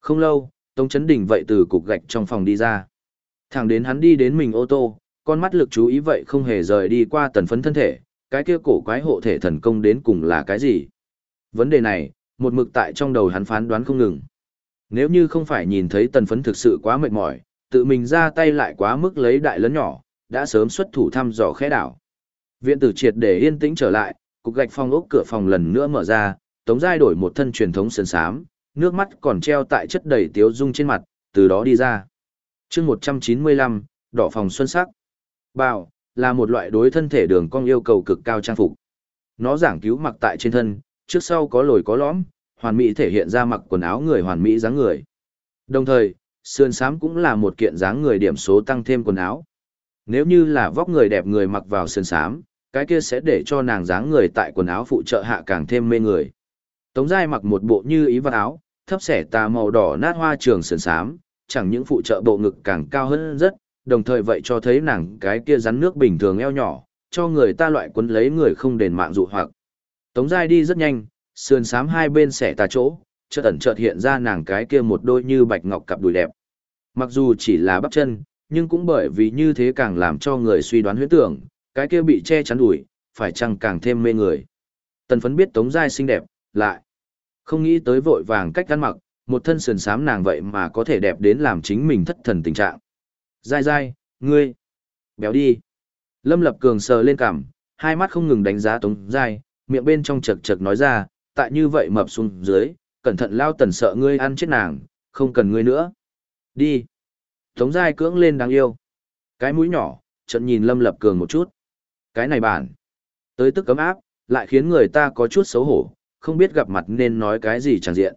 Không lâu, Tống Chấn Đình vậy từ cục gạch trong phòng đi ra. Thẳng đến hắn đi đến mình ô tô, con mắt lực chú ý vậy không hề rời đi qua tần phấn thân thể, cái kia cổ quái hộ thể thần công đến cùng là cái gì? Vấn đề này, một mực tại trong đầu hắn phán đoán không ngừng. Nếu như không phải nhìn thấy tần phấn thực sự quá mệt mỏi, tự mình ra tay lại quá mức lấy đại lớn nhỏ, đã sớm xuất thủ thăm dò khẽ đảo. Viện tử triệt để yên tĩnh trở lại, cục gạch phong ốc cửa phòng lần nữa mở ra, Tống Giai đổi một thân truyền thống sơn sám, nước mắt còn treo tại chất đầy tiếu dung trên mặt, từ đó đi ra. chương 195, đỏ phòng xuân sắc. Bào, là một loại đối thân thể đường cong yêu cầu cực cao trang phục. Nó giảng cứu mặc tại trên thân, trước sau có lồi có lõm, hoàn mỹ thể hiện ra mặc quần áo người hoàn mỹ dáng người. Đồng thời, sườn sám cũng là một kiện dáng người điểm số tăng thêm quần áo. Nếu như là vóc người đẹp người mặc vào sườn sám, cái kia sẽ để cho nàng dáng người tại quần áo phụ trợ hạ càng thêm mê người. Tống Giai mặc một bộ như ý vật áo, thấp xẻ tà màu đỏ nát hoa trường sườn sám, chẳng những phụ trợ bộ ngực càng cao hơn rất, đồng thời vậy cho thấy nàng cái kia rắn nước bình thường eo nhỏ, cho người ta loại quấn lấy người không đền mạng dụ hoặc. Tống Giai đi rất nhanh, sườn sám hai bên xẻ tà chỗ, chợt ẩn chợt hiện ra nàng cái kia một đôi như bạch ngọc cặp đùi đẹp. Mặc dù chỉ là bắp chân, nhưng cũng bởi vì như thế càng làm cho người suy đoán huyễn tưởng, cái kia bị che chắn đùi, phải chăng càng thêm mê người. Tần phấn biết Tống Giai xinh đẹp, lại không nghĩ tới vội vàng cách ăn mặc, một thân sườn sám nàng vậy mà có thể đẹp đến làm chính mình thất thần tình trạng. Dai dai, ngươi, béo đi. Lâm Lập Cường sờ lên cằm, hai mắt không ngừng đánh giá Tống Dai, miệng bên trong chật chật nói ra, tại như vậy mập xuống dưới, cẩn thận lao tần sợ ngươi ăn chết nàng, không cần ngươi nữa. Đi. Tống Dai cưỡng lên đáng yêu. Cái mũi nhỏ, trận nhìn Lâm Lập Cường một chút. Cái này bản. Tới tức cấm áp, lại khiến người ta có chút xấu hổ, không biết gặp mặt nên nói cái gì chẳng diện.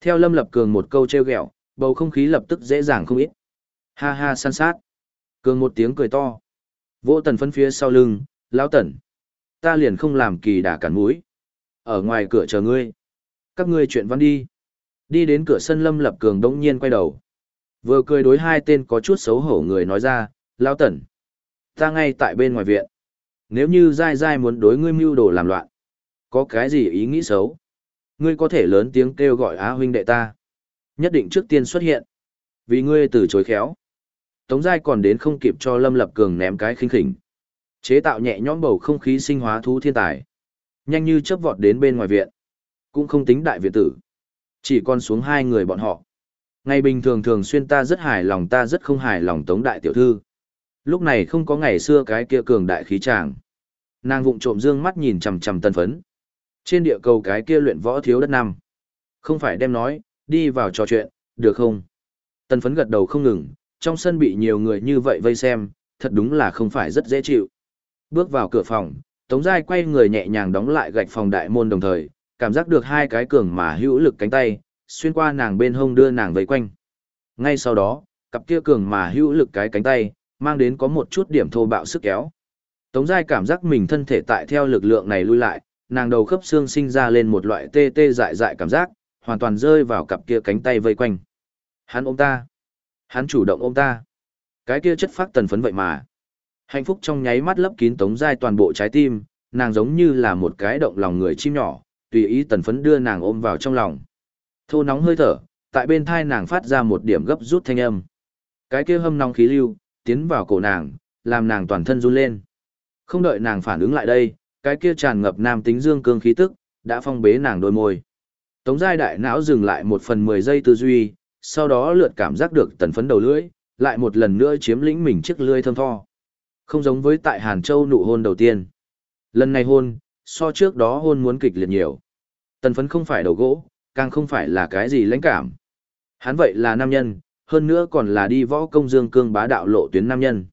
Theo Lâm Lập Cường một câu treo gẹo, bầu không khí lập tức dễ dàng không ít. Ha ha san sát. Cường một tiếng cười to. Vỗ tần phân phía sau lưng, lão tần. Ta liền không làm kỳ đả cản mũi. Ở ngoài cửa chờ ngươi. Các ngươi chuyện văn đi. Đi đến cửa sân Lâm Lập Cường đống nhiên quay đầu. Vừa cười đối hai tên có chút xấu hổ người nói ra, lão Tần. Ta ngay tại bên ngoài viện. Nếu như dai dai muốn đối ngươi mưu đồ làm loạn, có cái gì ý nghĩ xấu? Ngươi có thể lớn tiếng kêu gọi á huynh đệ ta. Nhất định trước tiên xuất hiện. Vì ngươi từ chối khéo. Tống giai còn đến không kịp cho Lâm Lập Cường ném cái khinh khỉnh. Chế tạo nhẹ nhõm bầu không khí sinh hóa thú thiên tài. Nhanh như chớp vọt đến bên ngoài viện. Cũng không tính đại viện tử. Chỉ còn xuống hai người bọn họ. Ngày bình thường thường xuyên ta rất hài lòng ta rất không hài lòng tống đại tiểu thư. Lúc này không có ngày xưa cái kia cường đại khí tràng. Nàng vụng trộm dương mắt nhìn chằm chằm tân phấn. Trên địa cầu cái kia luyện võ thiếu đất năm. Không phải đem nói, đi vào trò chuyện, được không? Tân phấn gật đầu không ngừng, trong sân bị nhiều người như vậy vây xem, thật đúng là không phải rất dễ chịu. Bước vào cửa phòng, Tống Giai quay người nhẹ nhàng đóng lại gạch phòng đại môn đồng thời, cảm giác được hai cái cường mà hữu lực cánh tay, xuyên qua nàng bên hông đưa nàng vây quanh. Ngay sau đó, cặp kia cường mà hữu lực cái cánh tay, mang đến có một chút điểm thô bạo sức kéo. Tống Giai cảm giác mình thân thể tại theo lực lượng này lui lại, nàng đầu khớp xương sinh ra lên một loại tê tê dại dại cảm giác, hoàn toàn rơi vào cặp kia cánh tay vây quanh. Hắn ôm ta. Hắn chủ động ôm ta. Cái kia chất phát tần phấn vậy mà. Hạnh phúc trong nháy mắt lấp kín Tống Giai toàn bộ trái tim, nàng giống như là một cái động lòng người chim nhỏ, tùy ý tần phấn đưa nàng ôm vào trong lòng. Thô nóng hơi thở, tại bên thai nàng phát ra một điểm gấp rút thanh âm. Cái kia hâm nóng khí lưu, tiến vào cổ nàng, làm nàng toàn thân run lên. Không đợi nàng phản ứng lại đây, cái kia tràn ngập nam tính dương cương khí tức, đã phong bế nàng đôi môi. Tống giai đại não dừng lại một phần mười giây tư duy, sau đó lượt cảm giác được tần phấn đầu lưỡi, lại một lần nữa chiếm lĩnh mình chiếc lưỡi thơm tho. Không giống với tại Hàn Châu nụ hôn đầu tiên. Lần này hôn, so trước đó hôn muốn kịch liệt nhiều. Tần phấn không phải đầu gỗ, càng không phải là cái gì lãnh cảm. Hắn vậy là nam nhân, hơn nữa còn là đi võ công dương cương bá đạo lộ tuyến nam nhân.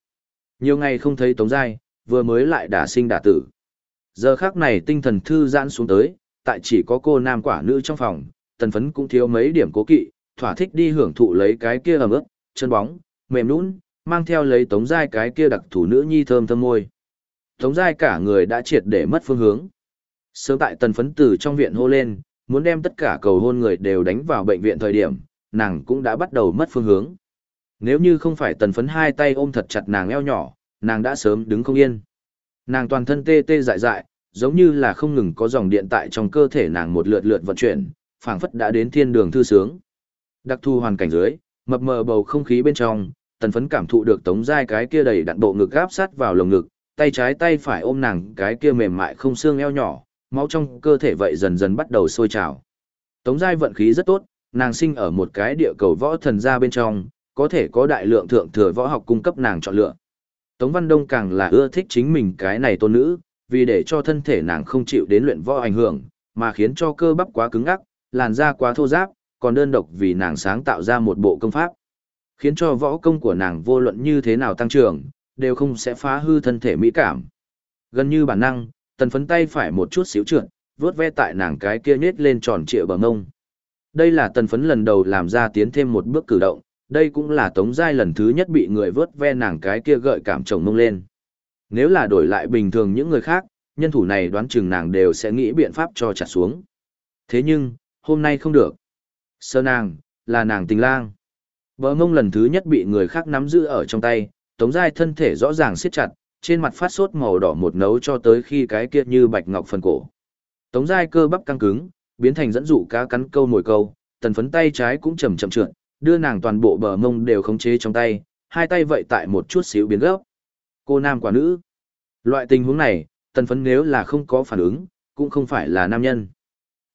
Nhiều ngày không thấy Tống Giai, vừa mới lại đả sinh đả tử. Giờ khác này tinh thần thư giãn xuống tới, tại chỉ có cô nam quả nữ trong phòng, tần phấn cũng thiếu mấy điểm cố kỵ, thỏa thích đi hưởng thụ lấy cái kia ẩm ướt, chân bóng, mềm nún, mang theo lấy Tống Giai cái kia đặc thủ nữ nhi thơm thơm môi. Tống Giai cả người đã triệt để mất phương hướng. Sớm tại tần phấn từ trong viện hô lên, muốn đem tất cả cầu hôn người đều đánh vào bệnh viện thời điểm, nàng cũng đã bắt đầu mất phương hướng. Nếu như không phải tần phấn hai tay ôm thật chặt nàng eo nhỏ, nàng đã sớm đứng không yên. Nàng toàn thân tê tê dại dại, giống như là không ngừng có dòng điện tại trong cơ thể nàng một lượt lượt vận chuyển, phảng phất đã đến thiên đường thư sướng. Đặc thù hoàn cảnh dưới, mập mờ bầu không khí bên trong, tần phấn cảm thụ được tống giai cái kia đầy đặn bộ ngực gáp sát vào lồng ngực, tay trái tay phải ôm nàng cái kia mềm mại không xương eo nhỏ, máu trong cơ thể vậy dần dần bắt đầu sôi trào. Tống giai vận khí rất tốt, nàng sinh ở một cái địa cầu võ thần gia bên trong, có thể có đại lượng thượng thừa võ học cung cấp nàng chọn lựa. Tống Văn Đông càng là ưa thích chính mình cái này tôn nữ, vì để cho thân thể nàng không chịu đến luyện võ ảnh hưởng, mà khiến cho cơ bắp quá cứng ắc, làn da quá thô ráp, còn đơn độc vì nàng sáng tạo ra một bộ công pháp. Khiến cho võ công của nàng vô luận như thế nào tăng trưởng, đều không sẽ phá hư thân thể mỹ cảm. Gần như bản năng, tần phấn tay phải một chút xíu trượt, vớt ve tại nàng cái kia nết lên tròn trịa bờ ngông. Đây là tần phấn lần đầu làm ra tiến thêm một bước cử động, đây cũng là tống giai lần thứ nhất bị người vớt ve nàng cái kia gợi cảm chồng mông lên. Nếu là đổi lại bình thường những người khác, nhân thủ này đoán chừng nàng đều sẽ nghĩ biện pháp cho chặt xuống. Thế nhưng, hôm nay không được. Sơ nàng, là nàng tình lang. Bờ mông lần thứ nhất bị người khác nắm giữ ở trong tay, tống giai thân thể rõ ràng siết chặt, trên mặt phát sốt màu đỏ một nấu cho tới khi cái kia như bạch ngọc phần cổ. Tống giai cơ bắp căng cứng, biến thành dẫn dụ cá cắn câu mồi câu, tần phấn tay trái cũng chậm chậm trượt, đưa nàng toàn bộ bờ mông đều khống chế trong tay, hai tay vậy tại một chút xíu biến gấp. Cô nam quả nữ. Loại tình huống này, tần phấn nếu là không có phản ứng, cũng không phải là nam nhân.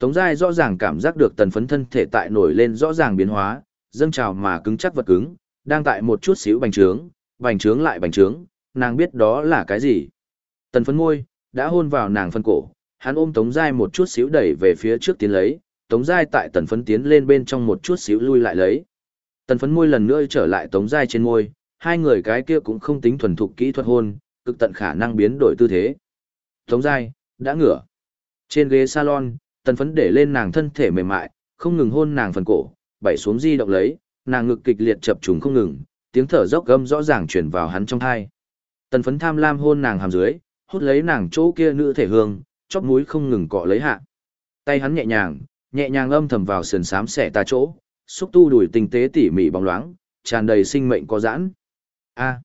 Tống giai rõ ràng cảm giác được tần phấn thân thể tại nổi lên rõ ràng biến hóa, dâng trào mà cứng chắc vật cứng, đang tại một chút xíu bành trướng, bành trướng lại bành trướng, nàng biết đó là cái gì. Tần phấn môi, đã hôn vào nàng phân cổ, hắn ôm Tống Giai một chút xíu đẩy về phía trước tiến lấy, Tống Giai tại tần phấn tiến lên bên trong một chút xíu lui lại lấy. Tần phấn môi lần nữa trở lại Tống Giai trên môi, hai người cái kia cũng không tính thuần thục kỹ thuật hôn, cực tận khả năng biến đổi tư thế. Tống Giai, đã ngửa. Trên ghế salon, tần phấn để lên nàng thân thể mềm mại, không ngừng hôn nàng phần cổ, bảy xuống di động lấy, nàng ngực kịch liệt chập trùng không ngừng, tiếng thở dốc gâm rõ ràng truyền vào hắn trong thai. Tần phấn tham lam hôn nàng hàm dưới, hút lấy nàng chỗ kia nữ thể hương, chóp mũi không ngừng cọ lấy hạ. Tay hắn nhẹ nhàng, nhẹ nhàng âm thầm vào sườn xám xẻ ta chỗ, xúc tu đùi tinh tế tỉ mỉ bóng loáng, tràn đầy sinh mệnh có giãn. A.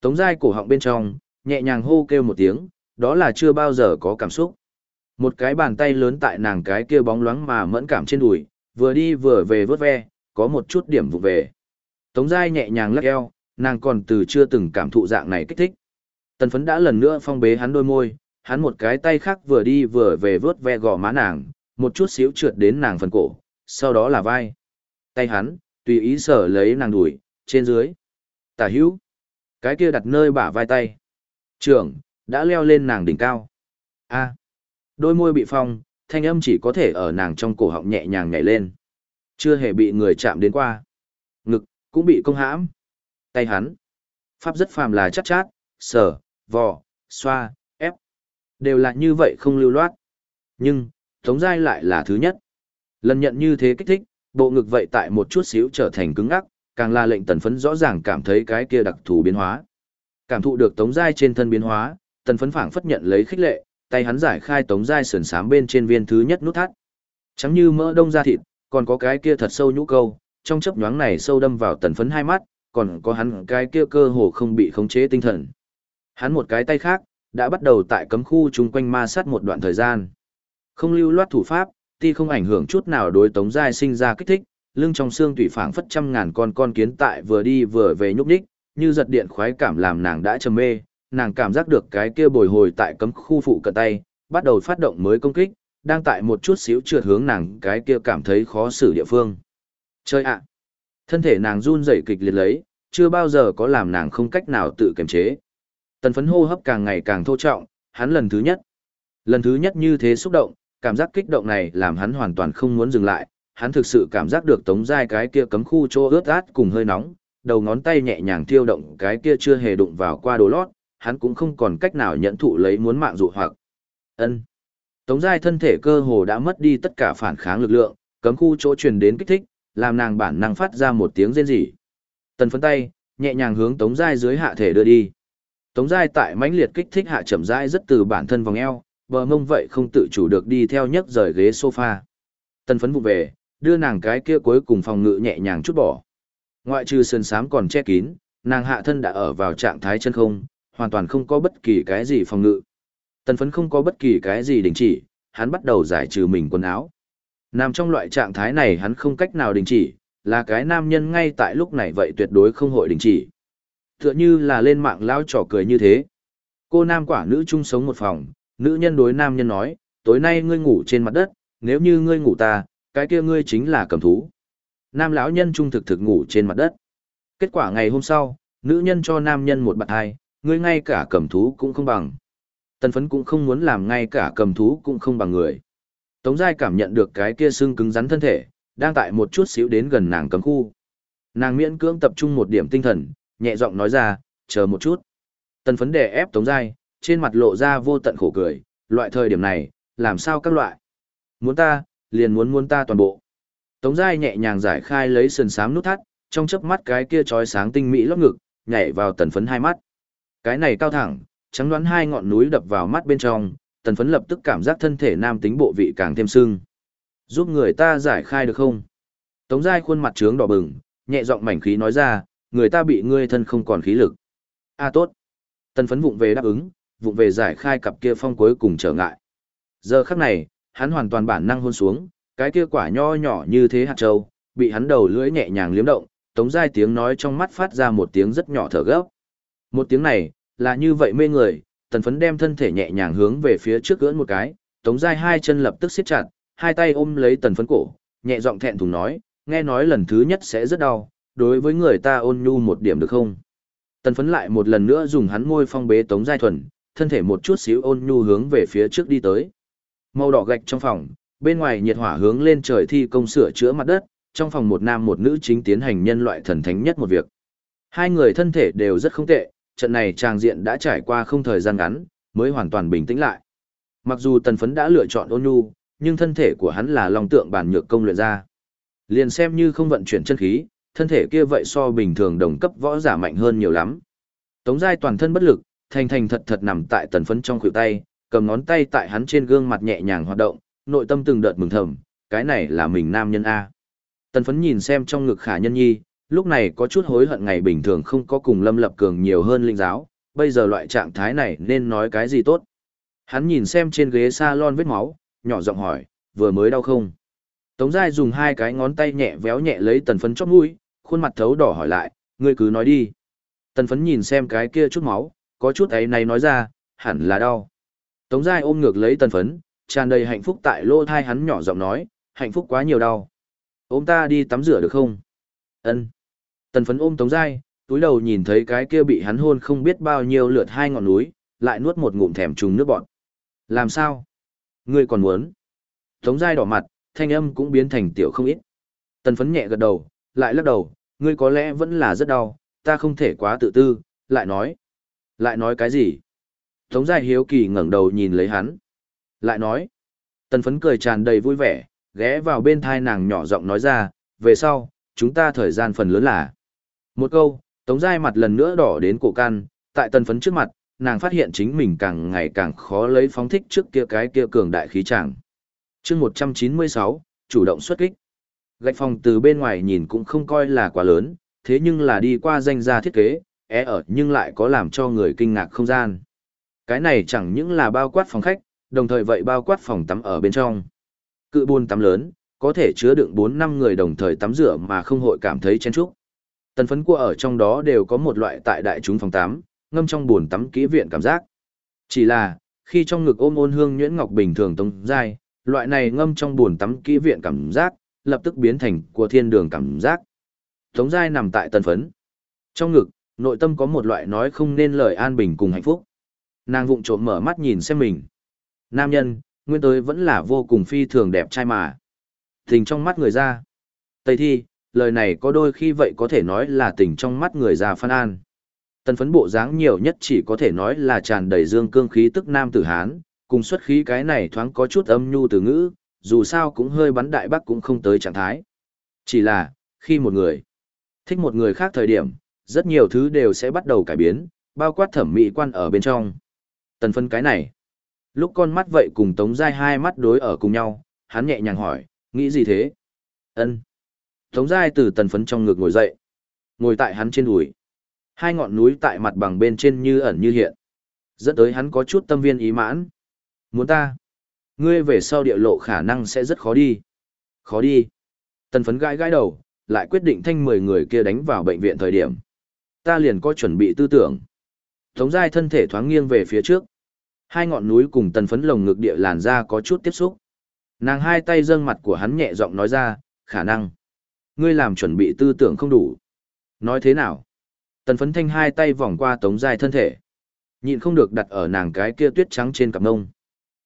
Tống Giai cổ họng bên trong, nhẹ nhàng hô kêu một tiếng, đó là chưa bao giờ có cảm xúc. Một cái bàn tay lớn tại nàng cái kia bóng loáng mà mẫn cảm trên đùi, vừa đi vừa về vớt ve, có một chút điểm vụ về. Tống Giai nhẹ nhàng lắc eo, nàng còn từ chưa từng cảm thụ dạng này kích thích. Tần phấn đã lần nữa phong bế hắn đôi môi, hắn một cái tay khác vừa đi vừa về vớt ve gò má nàng, một chút xíu trượt đến nàng phần cổ, sau đó là vai. Tay hắn, tùy ý sở lấy nàng đùi, trên dưới. Tả hữu. Cái kia đặt nơi bả vai tay. Trưởng, đã leo lên nàng đỉnh cao. A. Đôi môi bị phong, thanh âm chỉ có thể ở nàng trong cổ họng nhẹ nhàng nhảy lên. Chưa hề bị người chạm đến qua. Ngực, cũng bị công hãm. Tay hắn. Pháp rất phàm là chắc chát, sờ, vò, xoa, ép. Đều là như vậy không lưu loát. Nhưng, Tống Giai lại là thứ nhất. Lần nhận như thế kích thích, bộ ngực vậy tại một chút xíu trở thành cứng ngắc, càng là lệnh tần phấn rõ ràng cảm thấy cái kia đặc thù biến hóa. Cảm thụ được Tống Giai trên thân biến hóa, tần phấn phảng phất nhận lấy khích lệ, tay hắn giải khai Tống Giai sườn sám bên trên viên thứ nhất nút thắt. Trắng như mỡ đông da thịt, còn có cái kia thật sâu nhũ câu, trong chấp nhoáng này sâu đâm vào tần phấn hai mắt, còn có hắn cái kia cơ hồ không bị khống chế tinh thần. Hắn một cái tay khác, đã bắt đầu tại cấm khu chung quanh ma sát một đoạn thời gian. Không lưu loát thủ pháp, tuy không ảnh hưởng chút nào đối tống giai sinh ra kích thích, lưng trong xương tủy phảng phất trăm ngàn con con kiến tại vừa đi vừa về nhúc nhích, như giật điện khoái cảm làm nàng đã trầm mê, nàng cảm giác được cái kia bồi hồi tại cấm khu phụ cận tay, bắt đầu phát động mới công kích, đang tại một chút xíu trượt hướng nàng cái kia cảm thấy khó xử địa phương. Chơi ạ! Thân thể nàng run rẩy kịch liệt lấy, chưa bao giờ có làm nàng không cách nào tự kiềm chế. Tần phấn hô hấp càng ngày càng thô trọng, hắn lần thứ nhất. Lần thứ nhất như thế xúc động, cảm giác kích động này làm hắn hoàn toàn không muốn dừng lại, hắn thực sự cảm giác được tống dai cái kia cấm khu chỗ ướt át cùng hơi nóng, đầu ngón tay nhẹ nhàng thiêu động cái kia chưa hề đụng vào qua đồ lót, hắn cũng không còn cách nào nhận thụ lấy muốn mạng dụ hoặc. ân Tống giai thân thể cơ hồ đã mất đi tất cả phản kháng lực lượng, cấm khu chỗ truyền đến kích thích, làm nàng bản năng phát ra một tiếng rên rỉ. Tần phấn tay, nhẹ nhàng hướng Tống Giai dưới hạ thể đưa đi. Tống Giai tại mãnh liệt kích thích hạ chậm rãi rất từ bản thân vòng eo, bờ mông vậy không tự chủ được đi theo nhấc rời ghế sofa. Tần phấn vụ về, đưa nàng cái kia cuối cùng phòng ngự nhẹ nhàng chút bỏ. Ngoại trừ sườn sám còn che kín, nàng hạ thân đã ở vào trạng thái chân không, hoàn toàn không có bất kỳ cái gì phòng ngự. Tần phấn không có bất kỳ cái gì đình chỉ, hắn bắt đầu giải trừ mình quần áo. Nằm trong loại trạng thái này hắn không cách nào đình chỉ, là cái nam nhân ngay tại lúc này vậy tuyệt đối không hội đình chỉ. Tựa như là lên mạng lao trò cười như thế. Cô nam quả nữ chung sống một phòng, nữ nhân đối nam nhân nói, tối nay ngươi ngủ trên mặt đất, nếu như ngươi ngủ ta, cái kia ngươi chính là cầm thú. Nam lão nhân trung thực thực ngủ trên mặt đất. Kết quả ngày hôm sau, nữ nhân cho nam nhân một bạn hai, ngươi ngay cả cầm thú cũng không bằng. Tần phấn cũng không muốn làm ngay cả cầm thú cũng không bằng người. Tống Giai cảm nhận được cái kia xương cứng rắn thân thể, đang tại một chút xíu đến gần nàng cấm khu. Nàng miễn cưỡng tập trung một điểm tinh thần, nhẹ giọng nói ra, chờ một chút. Tần phấn đè ép Tống Giai, trên mặt lộ ra vô tận khổ cười, loại thời điểm này, làm sao các loại. Muốn ta, liền muốn muốn ta toàn bộ. Tống Giai nhẹ nhàng giải khai lấy sườn sám nút thắt, trong chớp mắt cái kia trói sáng tinh mỹ lót ngực, nhảy vào tần phấn hai mắt. Cái này cao thẳng, trắng đoán hai ngọn núi đập vào mắt bên trong, tần phấn lập tức cảm giác thân thể nam tính bộ vị càng thêm sưng. Giúp người ta giải khai được không? Tống Giai khuôn mặt trướng đỏ bừng, nhẹ giọng mảnh khí nói ra, người ta bị ngươi thân không còn khí lực. A tốt. Tần phấn vụng về đáp ứng, vụng về giải khai cặp kia phong cuối cùng trở ngại. Giờ khắc này, hắn hoàn toàn bản năng hôn xuống, cái kia quả nho nhỏ như thế hạt trâu, bị hắn đầu lưỡi nhẹ nhàng liếm động, Tống Giai tiếng nói trong mắt phát ra một tiếng rất nhỏ thở gấp. Một tiếng này, là như vậy mê người, tần phấn đem thân thể nhẹ nhàng hướng về phía trước gỡn một cái, Tống dai hai chân lập tức siết chặt, hai tay ôm lấy tần phấn cổ, nhẹ giọng thẹn thùng nói, nghe nói lần thứ nhất sẽ rất đau, đối với người ta ôn nhu một điểm được không? Tần phấn lại một lần nữa dùng hắn môi phong bế tống dai thuần, thân thể một chút xíu ôn nhu hướng về phía trước đi tới. Màu đỏ gạch trong phòng, bên ngoài nhiệt hỏa hướng lên trời thi công sửa chữa mặt đất, trong phòng một nam một nữ chính tiến hành nhân loại thần thánh nhất một việc. Hai người thân thể đều rất không tệ, trận này trang diện đã trải qua không thời gian ngắn, mới hoàn toàn bình tĩnh lại. Mặc dù tần phấn đã lựa chọn ôn nhu, nhưng thân thể của hắn là long tượng bản nhược công luyện ra. Liền xem như không vận chuyển chân khí, thân thể kia vậy so bình thường đồng cấp võ giả mạnh hơn nhiều lắm. Tống giai toàn thân bất lực, thành thành thật thật nằm tại tần phấn trong khuỷu tay, cầm ngón tay tại hắn trên gương mặt nhẹ nhàng hoạt động, nội tâm từng đợt mừng thầm, cái này là mình nam nhân A. Tần phấn nhìn xem trong ngực khả nhân nhi, Lúc này có chút hối hận ngày bình thường không có cùng Lâm Lập Cường nhiều hơn linh giáo, bây giờ loại trạng thái này nên nói cái gì tốt. Hắn nhìn xem trên ghế salon vết máu, nhỏ giọng hỏi, vừa mới đau không? Tống Giai dùng hai cái ngón tay nhẹ véo nhẹ lấy tần phấn chót mũi, khuôn mặt thấu đỏ hỏi lại, ngươi cứ nói đi. Tần phấn nhìn xem cái kia chút máu, có chút ấy này nói ra, hẳn là đau. Tống Giai ôm ngược lấy tần phấn, tràn đầy hạnh phúc tại lô thai hắn nhỏ giọng nói, hạnh phúc quá nhiều đau. Ôm ta đi tắm rửa được không? Ân. Tần phấn ôm Tống Giai, túi đầu nhìn thấy cái kia bị hắn hôn không biết bao nhiêu lượt hai ngọn núi, lại nuốt một ngụm thèm trùng nước bọn. Làm sao? Ngươi còn muốn? Tống Giai đỏ mặt, thanh âm cũng biến thành tiểu không ít. Tần phấn nhẹ gật đầu, lại lắc đầu, ngươi có lẽ vẫn là rất đau, ta không thể quá tự tư, lại nói. Lại nói cái gì? Tống Giai hiếu kỳ ngẩng đầu nhìn lấy hắn. Lại nói. Tần phấn cười tràn đầy vui vẻ, ghé vào bên thai nàng nhỏ giọng nói ra, về sau, chúng ta thời gian phần lớn là. Một câu, Tống Giai mặt lần nữa đỏ đến cổ can, tại tần phấn trước mặt, nàng phát hiện chính mình càng ngày càng khó lấy phóng thích trước kia cái kia cường đại khí tràng. chương 196, chủ động xuất kích. Gạch phòng từ bên ngoài nhìn cũng không coi là quá lớn, thế nhưng là đi qua danh gia thiết kế, é ở nhưng lại có làm cho người kinh ngạc không gian. Cái này chẳng những là bao quát phòng khách, đồng thời vậy bao quát phòng tắm ở bên trong. Cự buôn tắm lớn, có thể chứa đựng 4-5 người đồng thời tắm rửa mà không hội cảm thấy chen chúc. Tần phấn cua ở trong đó đều có một loại tại đại chúng phòng tắm, ngâm trong buồn tắm kỹ viện cảm giác. Chỉ là, khi trong ngực ôm ôn hương nhuyễn ngọc bình thường tông dai, loại này ngâm trong buồn tắm kỹ viện cảm giác, lập tức biến thành của thiên đường cảm giác. Tống dai nằm tại tần phấn. Trong ngực, nội tâm có một loại nói không nên lời an bình cùng hạnh phúc. Nàng vụng trộm mở mắt nhìn xem mình. Nam nhân, nguyên tới vẫn là vô cùng phi thường đẹp trai mà. Tình trong mắt người ra. Tây thi, lời này có đôi khi vậy có thể nói là tình trong mắt người già phan an. Tần phấn bộ dáng nhiều nhất chỉ có thể nói là tràn đầy dương cương khí tức nam tử Hán, cùng xuất khí cái này thoáng có chút âm nhu từ ngữ, dù sao cũng hơi bắn đại bắc cũng không tới trạng thái. Chỉ là, khi một người thích một người khác thời điểm, rất nhiều thứ đều sẽ bắt đầu cải biến, bao quát thẩm mỹ quan ở bên trong. Tần phấn cái này, lúc con mắt vậy cùng tống dai hai mắt đối ở cùng nhau, hắn nhẹ nhàng hỏi, nghĩ gì thế? ân Tống giai từ tần phấn trong ngực ngồi dậy, ngồi tại hắn trên đùi. Hai ngọn núi tại mặt bằng bên trên như ẩn như hiện. Dẫn tới hắn có chút tâm viên ý mãn. Muốn ta? Ngươi về sau địa lộ khả năng sẽ rất khó đi. Khó đi. Tần phấn gãi gãi đầu, lại quyết định thanh 10 người kia đánh vào bệnh viện thời điểm. Ta liền có chuẩn bị tư tưởng. Tống giai thân thể thoáng nghiêng về phía trước. Hai ngọn núi cùng tần phấn lồng ngực địa làn ra có chút tiếp xúc. Nàng hai tay dâng mặt của hắn nhẹ giọng nói ra, khả năng. Ngươi làm chuẩn bị tư tưởng không đủ. Nói thế nào? Tần phấn thanh hai tay vòng qua tống dài thân thể. Nhịn không được đặt ở nàng cái kia tuyết trắng trên cặp ngông.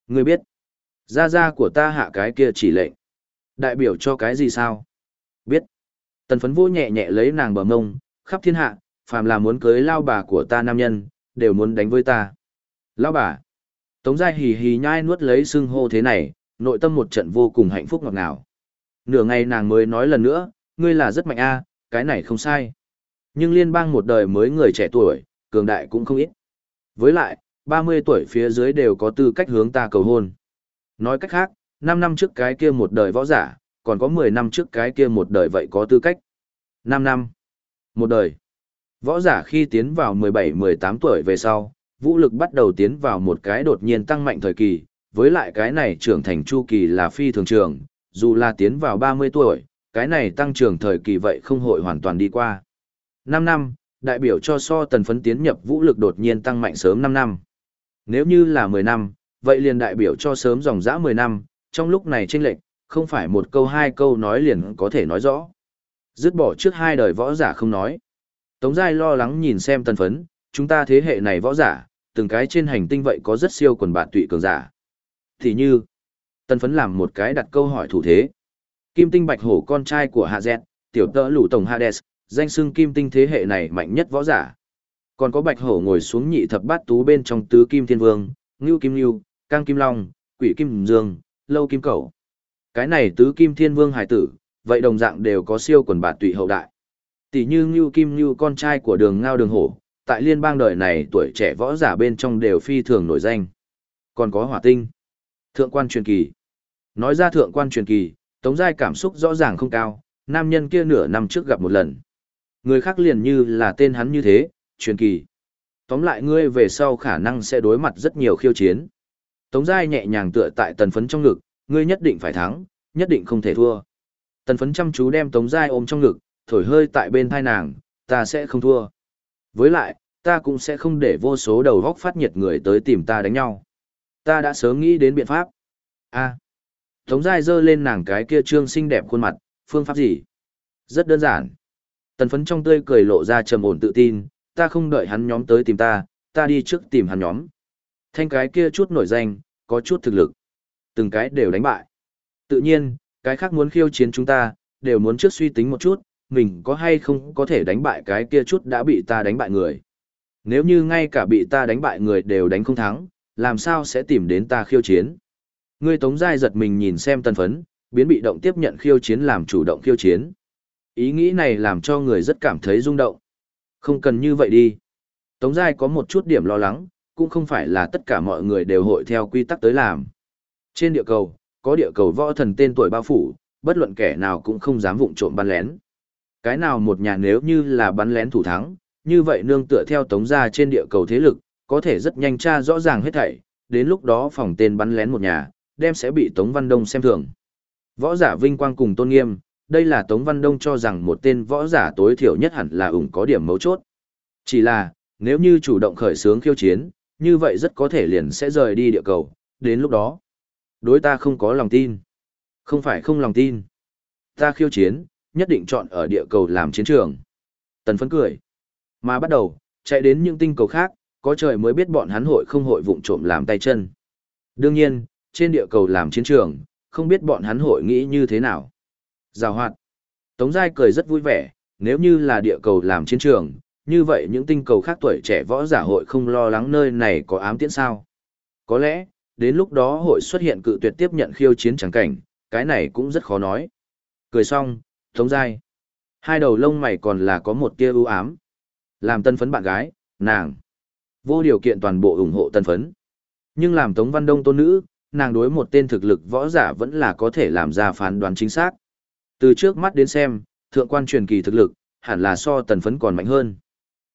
Ngươi biết, ra ra của ta hạ cái kia chỉ lệnh. Đại biểu cho cái gì sao? Biết. Tần phấn vô nhẹ nhẹ lấy nàng bờ mông, khắp thiên hạ, phàm là muốn cưới lao bà của ta nam nhân, đều muốn đánh với ta. Lao bà. Tống dài hì hì nhai nuốt lấy xưng hô thế này, nội tâm một trận vô cùng hạnh phúc ngọt ngào. Nửa ngày nàng mới nói lần nữa, ngươi là rất mạnh a, cái này không sai. Nhưng liên bang một đời mới người trẻ tuổi, cường đại cũng không ít. Với lại, 30 tuổi phía dưới đều có tư cách hướng ta cầu hôn. Nói cách khác, 5 năm trước cái kia một đời võ giả, còn có 10 năm trước cái kia một đời vậy có tư cách. 5 năm. Một đời. Võ giả khi tiến vào 17-18 tuổi về sau, vũ lực bắt đầu tiến vào một cái đột nhiên tăng mạnh thời kỳ, với lại cái này trưởng thành chu kỳ là phi thường trường, dù là tiến vào 30 tuổi, cái này tăng trưởng thời kỳ vậy không hội hoàn toàn đi qua. 5 năm, đại biểu cho so tần phấn tiến nhập vũ lực đột nhiên tăng mạnh sớm 5 năm. Nếu như là 10 năm, vậy liền đại biểu cho sớm dòng dã 10 năm, trong lúc này chênh lệch, không phải một câu hai câu nói liền có thể nói rõ. Dứt bỏ trước hai đời võ giả không nói. Tống Giai lo lắng nhìn xem tần phấn, chúng ta thế hệ này võ giả, từng cái trên hành tinh vậy có rất siêu quần bạn tụy cường giả. Thì như, tần phấn làm một cái đặt câu hỏi thủ thế. Kim tinh bạch hổ con trai của Hạ Dẹt, tiểu tỡ lũ tổng Hades, danh xưng kim tinh thế hệ này mạnh nhất võ giả. Còn có bạch hổ ngồi xuống nhị thập bát tú bên trong tứ kim thiên vương, ngưu kim ngưu, cang kim long, quỷ kim dương, lâu kim cẩu. Cái này tứ kim thiên vương hải tử, vậy đồng dạng đều có siêu quần bạt tụy hậu đại. Tỷ như ngưu kim ngưu con trai của đường ngao đường hổ, tại liên bang đời này tuổi trẻ võ giả bên trong đều phi thường nổi danh. Còn có hỏa tinh, thượng quan truyền kỳ. Nói ra thượng quan truyền kỳ, tống giai cảm xúc rõ ràng không cao, nam nhân kia nửa năm trước gặp một lần. Người khác liền như là tên hắn như thế, truyền kỳ. Tóm lại ngươi về sau khả năng sẽ đối mặt rất nhiều khiêu chiến. Tống Giai nhẹ nhàng tựa tại tần phấn trong ngực, ngươi nhất định phải thắng, nhất định không thể thua. Tần phấn chăm chú đem Tống Giai ôm trong ngực, thổi hơi tại bên thai nàng, ta sẽ không thua. Với lại, ta cũng sẽ không để vô số đầu góc phát nhiệt người tới tìm ta đánh nhau. Ta đã sớm nghĩ đến biện pháp. a Tống Giai dơ lên nàng cái kia trương xinh đẹp khuôn mặt, phương pháp gì? Rất đơn giản. Tần phấn trong tươi cười lộ ra trầm ổn tự tin, ta không đợi hắn nhóm tới tìm ta, ta đi trước tìm hắn nhóm. Thanh cái kia chút nổi danh, có chút thực lực. Từng cái đều đánh bại. Tự nhiên, cái khác muốn khiêu chiến chúng ta, đều muốn trước suy tính một chút, mình có hay không có thể đánh bại cái kia chút đã bị ta đánh bại người. Nếu như ngay cả bị ta đánh bại người đều đánh không thắng, làm sao sẽ tìm đến ta khiêu chiến? Ngươi Tống Giai giật mình nhìn xem tân phấn, biến bị động tiếp nhận khiêu chiến làm chủ động khiêu chiến. Ý nghĩ này làm cho người rất cảm thấy rung động. Không cần như vậy đi. Tống Giai có một chút điểm lo lắng, cũng không phải là tất cả mọi người đều hội theo quy tắc tới làm. Trên địa cầu, có địa cầu võ thần tên tuổi bao phủ, bất luận kẻ nào cũng không dám vụng trộm bắn lén. Cái nào một nhà nếu như là bắn lén thủ thắng, như vậy nương tựa theo tống gia trên địa cầu thế lực, có thể rất nhanh tra rõ ràng hết thảy, đến lúc đó phòng tên bắn lén một nhà, đem sẽ bị Tống Văn Đông xem thường. Võ giả vinh quang cùng tôn nghiêm, đây là Tống Văn Đông cho rằng một tên võ giả tối thiểu nhất hẳn là ủng có điểm mấu chốt. Chỉ là, nếu như chủ động khởi xướng khiêu chiến, như vậy rất có thể liền sẽ rời đi địa cầu, đến lúc đó. Đối ta không có lòng tin. Không phải không lòng tin. Ta khiêu chiến, nhất định chọn ở địa cầu làm chiến trường. Tần phấn cười. Mà bắt đầu, chạy đến những tinh cầu khác, có trời mới biết bọn hắn hội không hội vụng trộm làm tay chân. Đương nhiên, trên địa cầu làm chiến trường, không biết bọn hắn hội nghĩ như thế nào. Giào hoạt. Tống Giai cười rất vui vẻ, nếu như là địa cầu làm chiến trường, như vậy những tinh cầu khác tuổi trẻ võ giả hội không lo lắng nơi này có ám tiễn sao. Có lẽ, đến lúc đó hội xuất hiện cự tuyệt tiếp nhận khiêu chiến chẳng cảnh, cái này cũng rất khó nói. Cười xong, Tống Giai. Hai đầu lông mày còn là có một tia ưu ám. Làm tân phấn bạn gái, nàng. Vô điều kiện toàn bộ ủng hộ tân phấn. Nhưng làm Tống Văn Đông tôn nữ, nàng đối một tên thực lực võ giả vẫn là có thể làm ra phán đoán chính xác. Từ trước mắt đến xem, thượng quan truyền kỳ thực lực, hẳn là so tần phấn còn mạnh hơn.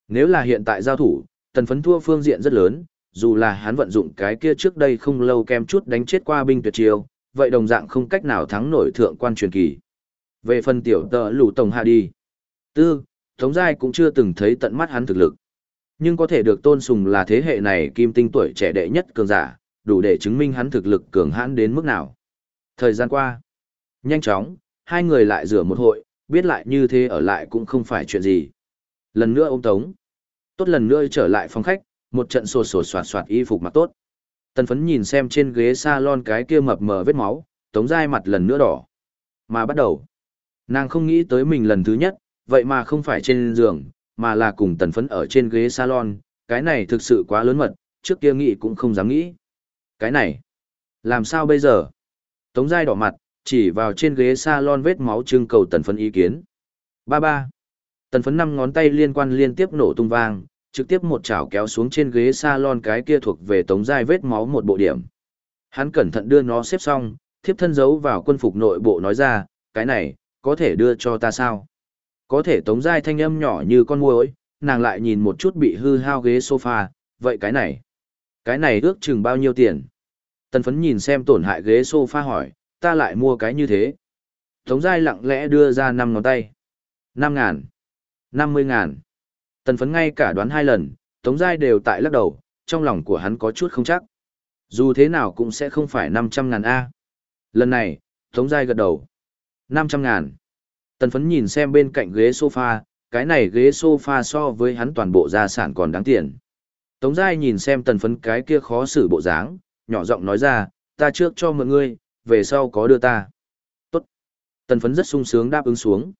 Nếu là hiện tại giao thủ, tần phấn thua phương diện rất lớn, dù là hắn vận dụng cái kia trước đây không lâu kem chút đánh chết qua binh tuyệt chiêu, vậy đồng dạng không cách nào thắng nổi thượng quan truyền kỳ. Về phần tiểu tờ lũ tổng hạ đi. Tư, Tống Giai cũng chưa từng thấy tận mắt hắn thực lực. Nhưng có thể được tôn sùng là thế hệ này kim tinh tuổi trẻ đệ nhất cường giả, đủ để chứng minh hắn thực lực cường hãn đến mức nào. Thời gian qua, nhanh chóng, hai người lại rửa một hội, biết lại như thế ở lại cũng không phải chuyện gì. Lần nữa ôm Tống. Tốt lần nữa trở lại phòng khách, một trận sột sột soạt soạt y phục mặc tốt. Tần phấn nhìn xem trên ghế salon cái kia mập mờ vết máu, Tống dai mặt lần nữa đỏ. Mà bắt đầu, nàng không nghĩ tới mình lần thứ nhất, vậy mà không phải trên giường, mà là cùng tần phấn ở trên ghế salon, cái này thực sự quá lớn mật, trước kia nghĩ cũng không dám nghĩ. Cái này, làm sao bây giờ? Tống giai đỏ mặt, chỉ vào trên ghế salon vết máu trưng cầu tần phấn ý kiến. Ba ba. Tần phấn năm ngón tay liên quan liên tiếp nổ tung vang, trực tiếp một chảo kéo xuống trên ghế salon cái kia thuộc về tống giai vết máu một bộ điểm. Hắn cẩn thận đưa nó xếp xong, thiếp thân giấu vào quân phục nội bộ nói ra, cái này, có thể đưa cho ta sao? Có thể tống giai thanh âm nhỏ như con muỗi, nàng lại nhìn một chút bị hư hao ghế sofa, vậy cái này, cái này ước chừng bao nhiêu tiền? Tần phấn nhìn xem tổn hại ghế sofa hỏi, ta lại mua cái như thế. Tống giai lặng lẽ đưa ra năm ngón tay. năm ngàn. năm mươi ngàn. Tần phấn ngay cả đoán hai lần, Tống giai đều tại lắc đầu, trong lòng của hắn có chút không chắc. Dù thế nào cũng sẽ không phải năm trăm ngàn A. Lần này, Tống giai gật đầu. năm trăm ngàn. Tần phấn nhìn xem bên cạnh ghế sofa, cái này ghế sofa so với hắn toàn bộ gia sản còn đáng tiền. Tống Giai nhìn xem tần phấn cái kia khó xử bộ dáng, nhỏ giọng nói ra, ta trước cho mượn ngươi, về sau có đưa ta. Tốt. Tần phấn rất sung sướng đáp ứng xuống.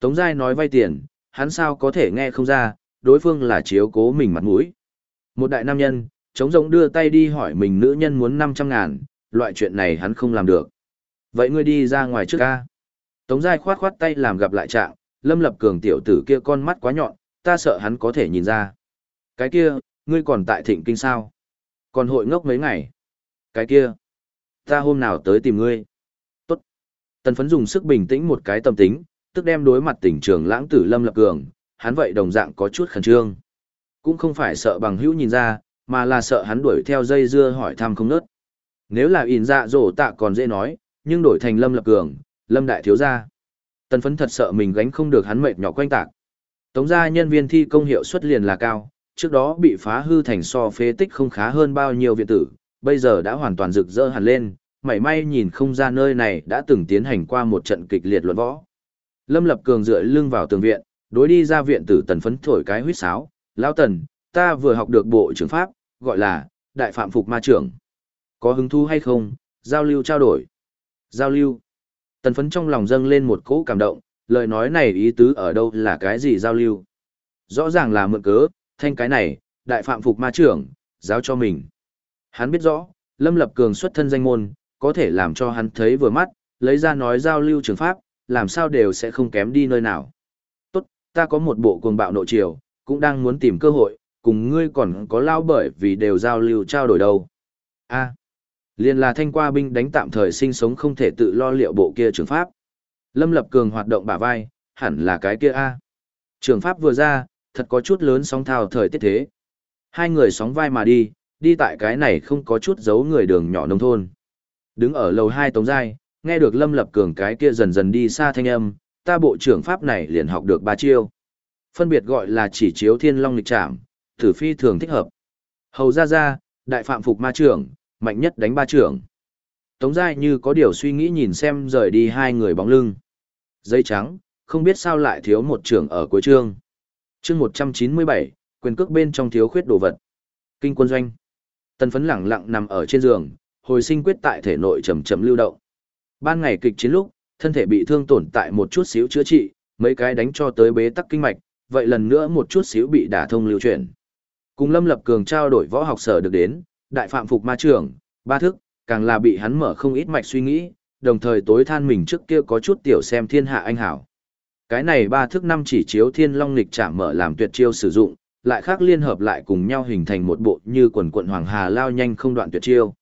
Tống Giai nói vay tiền, hắn sao có thể nghe không ra, đối phương là chiếu cố mình mặt mũi. Một đại nam nhân, chống rộng đưa tay đi hỏi mình nữ nhân muốn 500 ngàn, loại chuyện này hắn không làm được. Vậy ngươi đi ra ngoài trước ca. Tống Giai khoát khoát tay làm gặp lại trạng, Lâm Lập Cường tiểu tử kia con mắt quá nhọn, ta sợ hắn có thể nhìn ra. Cái kia, ngươi còn tại thịnh kinh sao? Còn hội ngốc mấy ngày? Cái kia, ta hôm nào tới tìm ngươi? Tốt. Tần phấn dùng sức bình tĩnh một cái tâm tính, tức đem đối mặt tỉnh trường lãng tử Lâm Lập Cường, hắn vậy đồng dạng có chút khẩn trương. Cũng không phải sợ bằng hữu nhìn ra, mà là sợ hắn đuổi theo dây dưa hỏi thăm không nớt. Nếu là ỉn dạ dỗ tạ còn dễ nói, nhưng đổi thành Lâm Lập Cường, Lâm Đại Thiếu Gia. Tần phấn thật sợ mình gánh không được hắn mệt nhỏ quanh tạc. Tống gia nhân viên thi công hiệu suất liền là cao, trước đó bị phá hư thành so phế tích không khá hơn bao nhiêu viện tử, bây giờ đã hoàn toàn rực rỡ hẳn lên, mảy may nhìn không ra nơi này đã từng tiến hành qua một trận kịch liệt luận võ. Lâm Lập Cường dựa lưng vào tường viện, đối đi ra viện tử tần phấn thổi cái huýt sáo, lão tần, ta vừa học được bộ trưởng pháp, gọi là, đại phạm phục ma trưởng. Có hứng thú hay không, giao lưu trao đổi. Giao lưu. Tần phấn trong lòng dâng lên một cỗ cảm động, lời nói này ý tứ ở đâu là cái gì giao lưu. Rõ ràng là mượn cớ, thanh cái này, đại phạm phục ma trưởng, giao cho mình. Hắn biết rõ, Lâm Lập Cường xuất thân danh môn, có thể làm cho hắn thấy vừa mắt, lấy ra nói giao lưu trường pháp, làm sao đều sẽ không kém đi nơi nào. Tốt, ta có một bộ cuồng bạo nội triều, cũng đang muốn tìm cơ hội, cùng ngươi còn có lao bởi vì đều giao lưu trao đổi đâu. A. liền là thanh qua binh đánh tạm thời sinh sống không thể tự lo liệu bộ kia trường pháp. Lâm Lập Cường hoạt động bả vai, hẳn là cái kia A. Trường pháp vừa ra, thật có chút lớn sóng thao thời tiết thế. Hai người sóng vai mà đi, đi tại cái này không có chút giấu người đường nhỏ nông thôn. Đứng ở lầu hai tống giai, nghe được Lâm Lập Cường cái kia dần dần đi xa thanh âm, ta bộ trưởng pháp này liền học được ba chiêu. Phân biệt gọi là chỉ chiếu thiên long lịch trảm, thử phi thường thích hợp. Hầu ra ra, đại phạm phục ma trưởng, mạnh nhất đánh ba trưởng. Tống giai như có điều suy nghĩ nhìn xem rời đi hai người bóng lưng. Dây trắng, không biết sao lại thiếu một trưởng ở cuối chương. Chương 197, quyền cước bên trong thiếu khuyết đồ vật. Kinh quân doanh. Tần phấn lẳng lặng nằm ở trên giường, hồi sinh quyết tại thể nội chầm chầm lưu động. Ban ngày kịch chiến lúc, thân thể bị thương tổn tại một chút xíu chữa trị, mấy cái đánh cho tới bế tắc kinh mạch, vậy lần nữa một chút xíu bị đả thông lưu chuyển. Cùng Lâm Lập Cường trao đổi võ học sở được đến, đại phạm phục ma trưởng, ba thức, càng là bị hắn mở không ít mạch suy nghĩ, đồng thời tối than mình trước kia có chút tiểu xem thiên hạ anh hảo. Cái này ba thức năm chỉ chiếu thiên long lịch chạm mở làm tuyệt chiêu sử dụng, lại khác liên hợp lại cùng nhau hình thành một bộ như quần quận hoàng hà lao nhanh không đoạn tuyệt chiêu.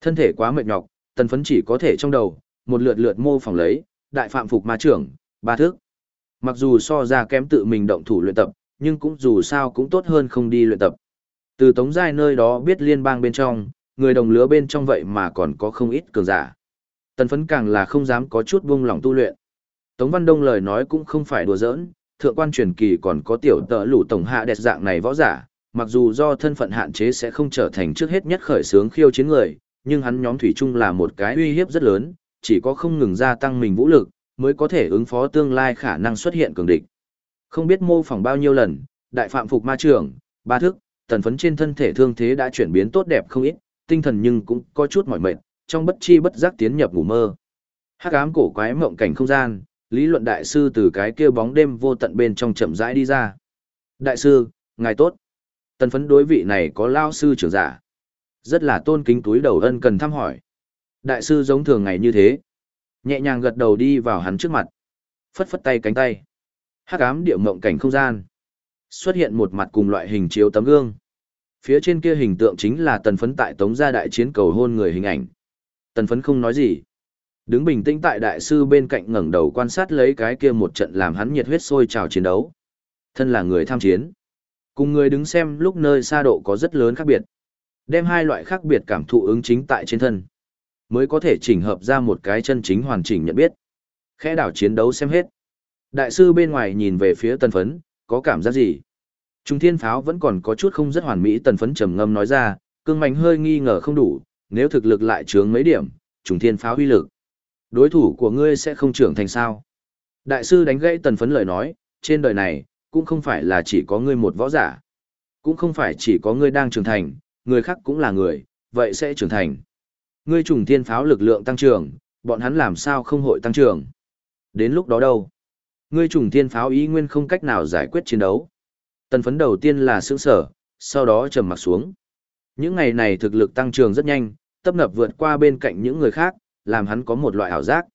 Thân thể quá mệt nhọc, tần phấn chỉ có thể trong đầu, một lượt lượt mô phỏng lấy, đại phạm phục ma trưởng, ba thức. Mặc dù so ra kém tự mình động thủ luyện tập, nhưng cũng dù sao cũng tốt hơn không đi luyện tập. Từ tống giai nơi đó biết liên bang bên trong, người đồng lứa bên trong vậy mà còn có không ít cường giả. Tần phấn càng là không dám có chút buông lỏng tu luyện. Tống Văn Đông lời nói cũng không phải đùa giỡn, thượng quan truyền kỳ còn có tiểu tợ lũ tổng hạ đẹp dạng này võ giả, mặc dù do thân phận hạn chế sẽ không trở thành trước hết nhất khởi sướng khiêu chiến người, nhưng hắn nhóm thủy chung là một cái uy hiếp rất lớn, chỉ có không ngừng gia tăng mình vũ lực, mới có thể ứng phó tương lai khả năng xuất hiện cường địch. Không biết mô phỏng bao nhiêu lần, đại phạm phục ma trưởng, ba thức, tần phấn trên thân thể thương thế đã chuyển biến tốt đẹp không ít, tinh thần nhưng cũng có chút mỏi mệt, trong bất chi bất giác tiến nhập ngủ mơ. Hắc ám cổ quái mộng cảnh không gian, lý luận đại sư từ cái kia bóng đêm vô tận bên trong chậm rãi đi ra. Đại sư, ngài tốt. Tần phấn đối vị này có lao sư trưởng giả. Rất là tôn kính túi đầu ân cần thăm hỏi. Đại sư giống thường ngày như thế. Nhẹ nhàng gật đầu đi vào hắn trước mặt. Phất phất tay cánh tay. Hắc ám địa mộng cảnh không gian. Xuất hiện một mặt cùng loại hình chiếu tấm gương. Phía trên kia hình tượng chính là tần phấn tại tống gia đại chiến cầu hôn người hình ảnh. Tần phấn không nói gì. Đứng bình tĩnh tại đại sư bên cạnh ngẩng đầu quan sát lấy cái kia một trận làm hắn nhiệt huyết sôi trào chiến đấu. Thân là người tham chiến. Cùng người đứng xem lúc nơi xa độ có rất lớn khác biệt. Đem hai loại khác biệt cảm thụ ứng chính tại trên thân. Mới có thể chỉnh hợp ra một cái chân chính hoàn chỉnh nhận biết. Khẽ đảo chiến đấu xem hết. Đại sư bên ngoài nhìn về phía tần phấn, có cảm giác gì? Trung thiên pháo vẫn còn có chút không rất hoàn mỹ tần phấn trầm ngâm nói ra, cương mạnh hơi nghi ngờ không đủ, nếu thực lực lại trướng mấy điểm, trùng thiên pháo uy lực. Đối thủ của ngươi sẽ không trưởng thành sao. Đại sư đánh gãy tần phấn lời nói, trên đời này, cũng không phải là chỉ có ngươi một võ giả. Cũng không phải chỉ có ngươi đang trưởng thành, người khác cũng là người, vậy sẽ trưởng thành. Ngươi trùng thiên pháo lực lượng tăng trưởng, bọn hắn làm sao không hội tăng trưởng. Đến lúc đó đâu? Ngươi trùng thiên pháo ý nguyên không cách nào giải quyết chiến đấu. Tần phấn đầu tiên là sướng sở, sau đó trầm mặt xuống. Những ngày này thực lực tăng trưởng rất nhanh, tấp nập vượt qua bên cạnh những người khác, làm hắn có một loại ảo giác.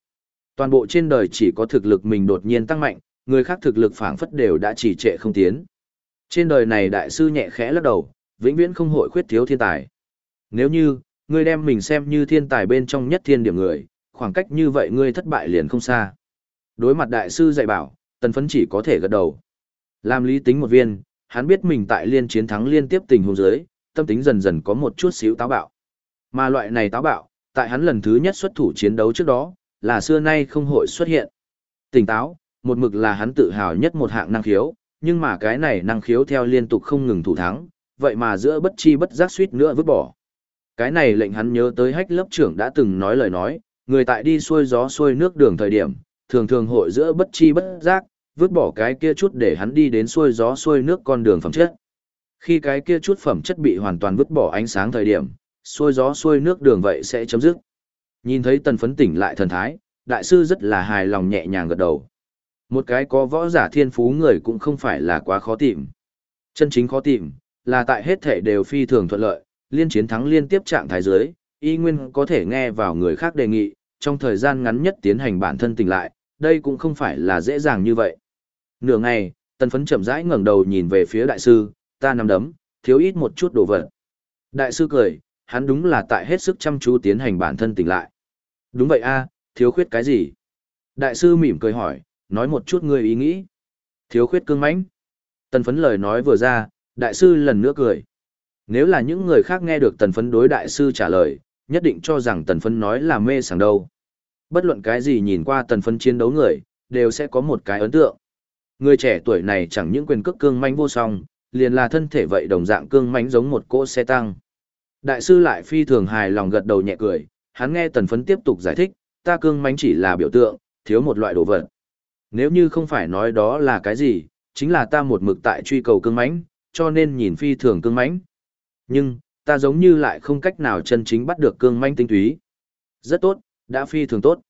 Toàn bộ trên đời chỉ có thực lực mình đột nhiên tăng mạnh, người khác thực lực phảng phất đều đã chỉ trệ không tiến. Trên đời này đại sư nhẹ khẽ lắc đầu, vĩnh viễn không hội khuyết thiếu thiên tài. Nếu như, ngươi đem mình xem như thiên tài bên trong nhất thiên điểm người, khoảng cách như vậy ngươi thất bại liền không xa. Đối mặt đại sư dạy bảo, tần phấn chỉ có thể gật đầu. Làm lý tính một viên, hắn biết mình tại liên chiến thắng liên tiếp tình huống dưới, tâm tính dần dần có một chút xíu táo bạo. Mà loại này táo bạo, tại hắn lần thứ nhất xuất thủ chiến đấu trước đó, là xưa nay không hội xuất hiện. Tỉnh táo, một mực là hắn tự hào nhất một hạng năng khiếu, nhưng mà cái này năng khiếu theo liên tục không ngừng thủ thắng, vậy mà giữa bất chi bất giác suýt nữa vứt bỏ. Cái này lệnh hắn nhớ tới hách lớp trưởng đã từng nói lời nói, người tại đi xuôi gió xuôi nước đường thời điểm, thường thường hội giữa bất chi bất giác, vứt bỏ cái kia chút để hắn đi đến xuôi gió xuôi nước con đường phẩm chất. Khi cái kia chút phẩm chất bị hoàn toàn vứt bỏ ánh sáng thời điểm, xuôi gió xuôi nước đường vậy sẽ chấm dứt. Nhìn thấy tần phấn tỉnh lại thần thái, đại sư rất là hài lòng nhẹ nhàng gật đầu. Một cái có võ giả thiên phú người cũng không phải là quá khó tìm. Chân chính khó tìm, là tại hết thể đều phi thường thuận lợi, liên chiến thắng liên tiếp trạng thái giới, y nguyên có thể nghe vào người khác đề nghị, trong thời gian ngắn nhất tiến hành bản thân tỉnh lại, đây cũng không phải là dễ dàng như vậy. Nửa ngày, tần phấn chậm rãi ngẩng đầu nhìn về phía đại sư, ta nằm đấm, thiếu ít một chút đồ vật. Đại sư cười, hắn đúng là tại hết sức chăm chú tiến hành bản thân tỉnh lại. Đúng vậy a thiếu khuyết cái gì? Đại sư mỉm cười hỏi, nói một chút ngươi ý nghĩ. Thiếu khuyết cương mãnh. Tần phấn lời nói vừa ra, đại sư lần nữa cười. Nếu là những người khác nghe được tần phấn đối đại sư trả lời, nhất định cho rằng tần phấn nói là mê sảng đâu. Bất luận cái gì nhìn qua tần phấn chiến đấu người, đều sẽ có một cái ấn tượng. Người trẻ tuổi này chẳng những quyền cước cương manh vô song, liền là thân thể vậy đồng dạng cương mãnh giống một cỗ xe tăng. Đại sư lại phi thường hài lòng gật đầu nhẹ cười, hắn nghe tần phấn tiếp tục giải thích, ta cương mãnh chỉ là biểu tượng, thiếu một loại đồ vật. Nếu như không phải nói đó là cái gì, chính là ta một mực tại truy cầu cương mãnh, cho nên nhìn phi thường cương mãnh. Nhưng, ta giống như lại không cách nào chân chính bắt được cương mãnh tinh túy. Rất tốt, đã phi thường tốt.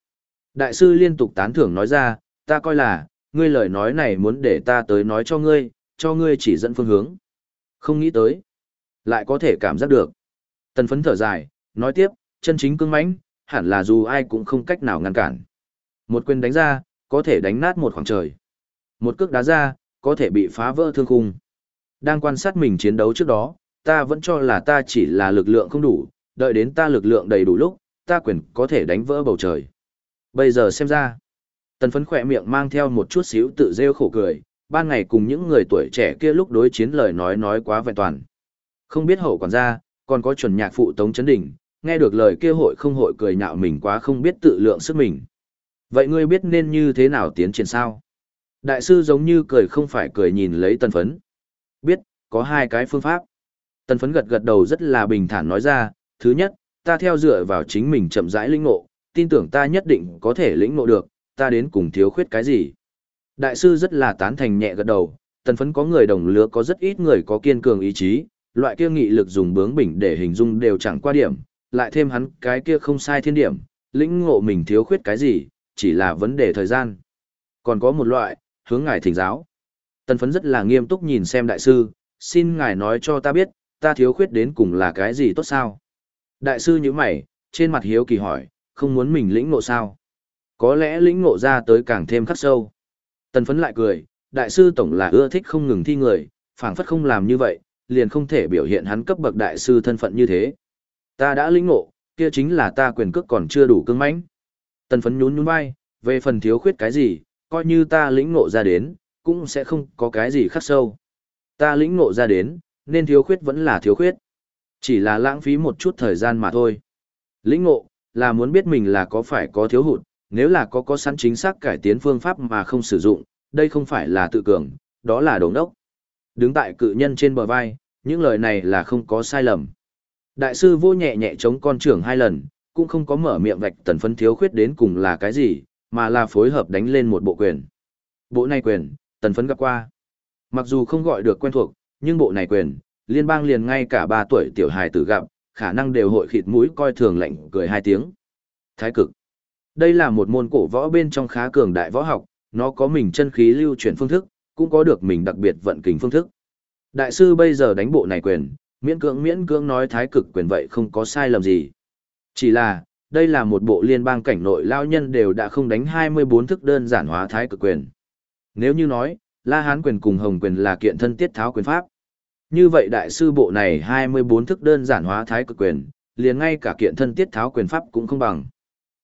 Đại sư liên tục tán thưởng nói ra, ta coi là, ngươi lời nói này muốn để ta tới nói cho ngươi, cho ngươi chỉ dẫn phương hướng. Không nghĩ tới, lại có thể cảm giác được. Tần phấn thở dài, nói tiếp, chân chính cương mãnh, hẳn là dù ai cũng không cách nào ngăn cản. Một quyền đánh ra, có thể đánh nát một khoảng trời. Một cước đá ra, có thể bị phá vỡ thương khung. Đang quan sát mình chiến đấu trước đó, ta vẫn cho là ta chỉ là lực lượng không đủ, đợi đến ta lực lượng đầy đủ lúc, ta quyền có thể đánh vỡ bầu trời. Bây giờ xem ra, tần phấn khỏe miệng mang theo một chút xíu tự rêu khổ cười, ban ngày cùng những người tuổi trẻ kia lúc đối chiến lời nói nói quá vẹn toàn. Không biết hậu quản gia, còn có chuẩn nhạc phụ Tống Chấn Đỉnh, nghe được lời kia hội không hội cười nhạo mình quá không biết tự lượng sức mình. Vậy ngươi biết nên như thế nào tiến triển sao? Đại sư giống như cười không phải cười nhìn lấy tần phấn. Biết, có hai cái phương pháp. Tần phấn gật gật đầu rất là bình thản nói ra, thứ nhất, ta theo dựa vào chính mình chậm rãi lĩnh ngộ, tin tưởng ta nhất định có thể lĩnh ngộ được, ta đến cùng thiếu khuyết cái gì. Đại sư rất là tán thành nhẹ gật đầu, tần phấn có người đồng lứa có rất ít người có kiên cường ý chí, loại kia nghị lực dùng bướng bỉnh để hình dung đều chẳng qua điểm, lại thêm hắn cái kia không sai thiên điểm, lĩnh ngộ mình thiếu khuyết cái gì, chỉ là vấn đề thời gian. Còn có một loại, hướng ngài thỉnh giáo. Tần phấn rất là nghiêm túc nhìn xem đại sư, xin ngài nói cho ta biết, ta thiếu khuyết đến cùng là cái gì tốt sao? Đại sư như mày, trên mặt hiếu kỳ hỏi, không muốn mình lĩnh ngộ sao? Có lẽ lĩnh ngộ ra tới càng thêm khắc sâu. Tần phấn lại cười, đại sư tổng là ưa thích không ngừng thi người, phảng phất không làm như vậy, liền không thể biểu hiện hắn cấp bậc đại sư thân phận như thế. Ta đã lĩnh ngộ, kia chính là ta quyền cước còn chưa đủ cứng mãnh. Tần phấn nhún nhún vai, về phần thiếu khuyết cái gì, coi như ta lĩnh ngộ ra đến, cũng sẽ không có cái gì khắc sâu. Ta lĩnh ngộ ra đến, nên thiếu khuyết vẫn là thiếu khuyết. Chỉ là lãng phí một chút thời gian mà thôi. Lĩnh ngộ, là muốn biết mình là có phải có thiếu hụt, nếu là có có sẵn chính xác cải tiến phương pháp mà không sử dụng, đây không phải là tự cường, đó là đồ đốc. Đứng tại cự nhân trên bờ vai, những lời này là không có sai lầm. Đại sư vô nhẹ nhẹ chống con trưởng hai lần, cũng không có mở miệng vạch tần phấn thiếu khuyết đến cùng là cái gì, mà là phối hợp đánh lên một bộ quyền. Bộ này quyền, tần phấn gặp qua. Mặc dù không gọi được quen thuộc, nhưng bộ này quyền, liên bang liền ngay cả 3 tuổi tiểu hài tử gặp, khả năng đều hội khịt mũi coi thường lạnh cười hai tiếng. Thái cực. Đây là một môn cổ võ bên trong khá cường đại võ học, nó có mình chân khí lưu chuyển phương thức, cũng có được mình đặc biệt vận kình phương thức. Đại sư bây giờ đánh bộ này quyền, miễn cưỡng miễn cưỡng nói thái cực quyền vậy không có sai lầm gì. Chỉ là, đây là một bộ liên bang cảnh nội lao nhân đều đã không đánh 24 thức đơn giản hóa thái cực quyền. Nếu như nói, La Hán quyền cùng Hồng quyền là kiện thân tiết tháo quyền pháp. Như vậy đại sư bộ này 24 thức đơn giản hóa thái cực quyền, liền ngay cả kiện thân tiết tháo quyền pháp cũng không bằng.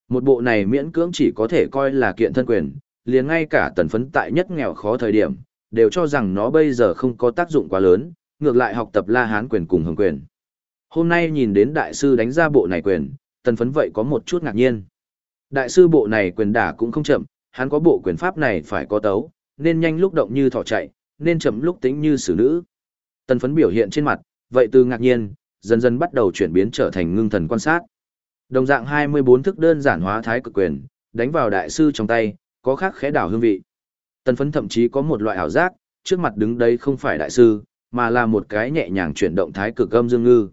Một bộ này miễn cưỡng chỉ có thể coi là kiện thân quyền, liền ngay cả tần phấn tại nhất nghèo khó thời điểm, đều cho rằng nó bây giờ không có tác dụng quá lớn, ngược lại học tập La Hán quyền cùng hồng quyền. Hôm nay nhìn đến đại sư đánh ra bộ này quyền, tần phấn vậy có một chút ngạc nhiên. Đại sư bộ này quyền đả cũng không chậm, hắn có bộ quyền pháp này phải có tấu, nên nhanh lúc động như thỏ chạy, nên chậm lúc tính như xử nữ. Tần phấn biểu hiện trên mặt, vậy từ ngạc nhiên, dần dần bắt đầu chuyển biến trở thành ngưng thần quan sát. Đồng dạng 24 thức đơn giản hóa thái cực quyền, đánh vào đại sư trong tay, có khác khẽ đảo hương vị. Tần phấn thậm chí có một loại ảo giác, trước mặt đứng đây không phải đại sư, mà là một cái nhẹ nhàng chuyển động thái cực âm dương ngư.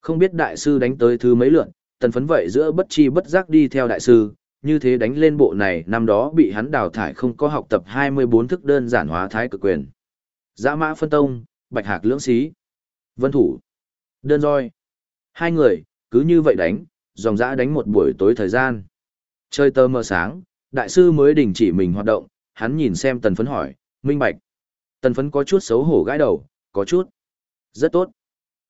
Không biết đại sư đánh tới thứ mấy lượn, tần phấn vậy giữa bất chi bất giác đi theo đại sư, như thế đánh lên bộ này năm đó bị hắn đào thải không có học tập 24 thức đơn giản hóa thái cực quyền. Giã mã phân tông, bạch hạc lưỡng xí, vân thủ, đơn roi. Hai người, cứ như vậy đánh, dòng dã đánh một buổi tối thời gian. Chơi tơ mơ sáng, đại sư mới đình chỉ mình hoạt động, hắn nhìn xem tần phấn hỏi, minh bạch. Tần phấn có chút xấu hổ gãi đầu, có chút. Rất tốt.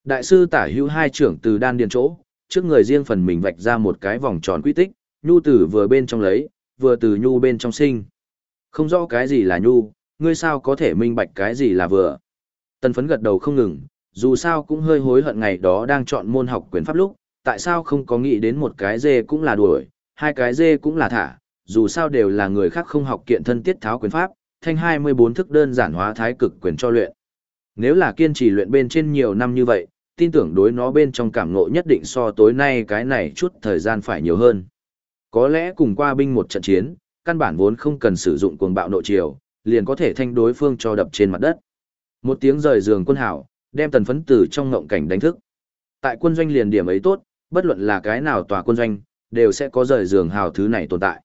Đại sư tả hữu hai trưởng từ đan điền chỗ, trước người riêng phần mình vạch ra một cái vòng tròn quy tích, nhu tử vừa bên trong lấy, vừa từ nhu bên trong sinh. Không rõ cái gì là nhu, ngươi sao có thể minh bạch cái gì là vừa. Tần phấn gật đầu không ngừng, dù sao cũng hơi hối hận ngày đó đang chọn môn học quyền pháp lúc, tại sao không có nghĩ đến một cái dê cũng là đuổi, hai cái dê cũng là thả, dù sao đều là người khác không học kiện thân tiết tháo quyền pháp, thanh 24 thức đơn giản hóa thái cực quyền cho luyện. Nếu là kiên trì luyện bên trên nhiều năm như vậy, tin tưởng đối nó bên trong cảm ngộ nhất định so tối nay cái này chút thời gian phải nhiều hơn. Có lẽ cùng qua binh một trận chiến, căn bản vốn không cần sử dụng cuồng bạo nội chiều, liền có thể thanh đối phương cho đập trên mặt đất. Một tiếng rời giường quân hảo, đem tần phấn tử trong ngộng cảnh đánh thức. Tại quân doanh liền điểm ấy tốt, bất luận là cái nào tòa quân doanh, đều sẽ có rời giường hào thứ này tồn tại.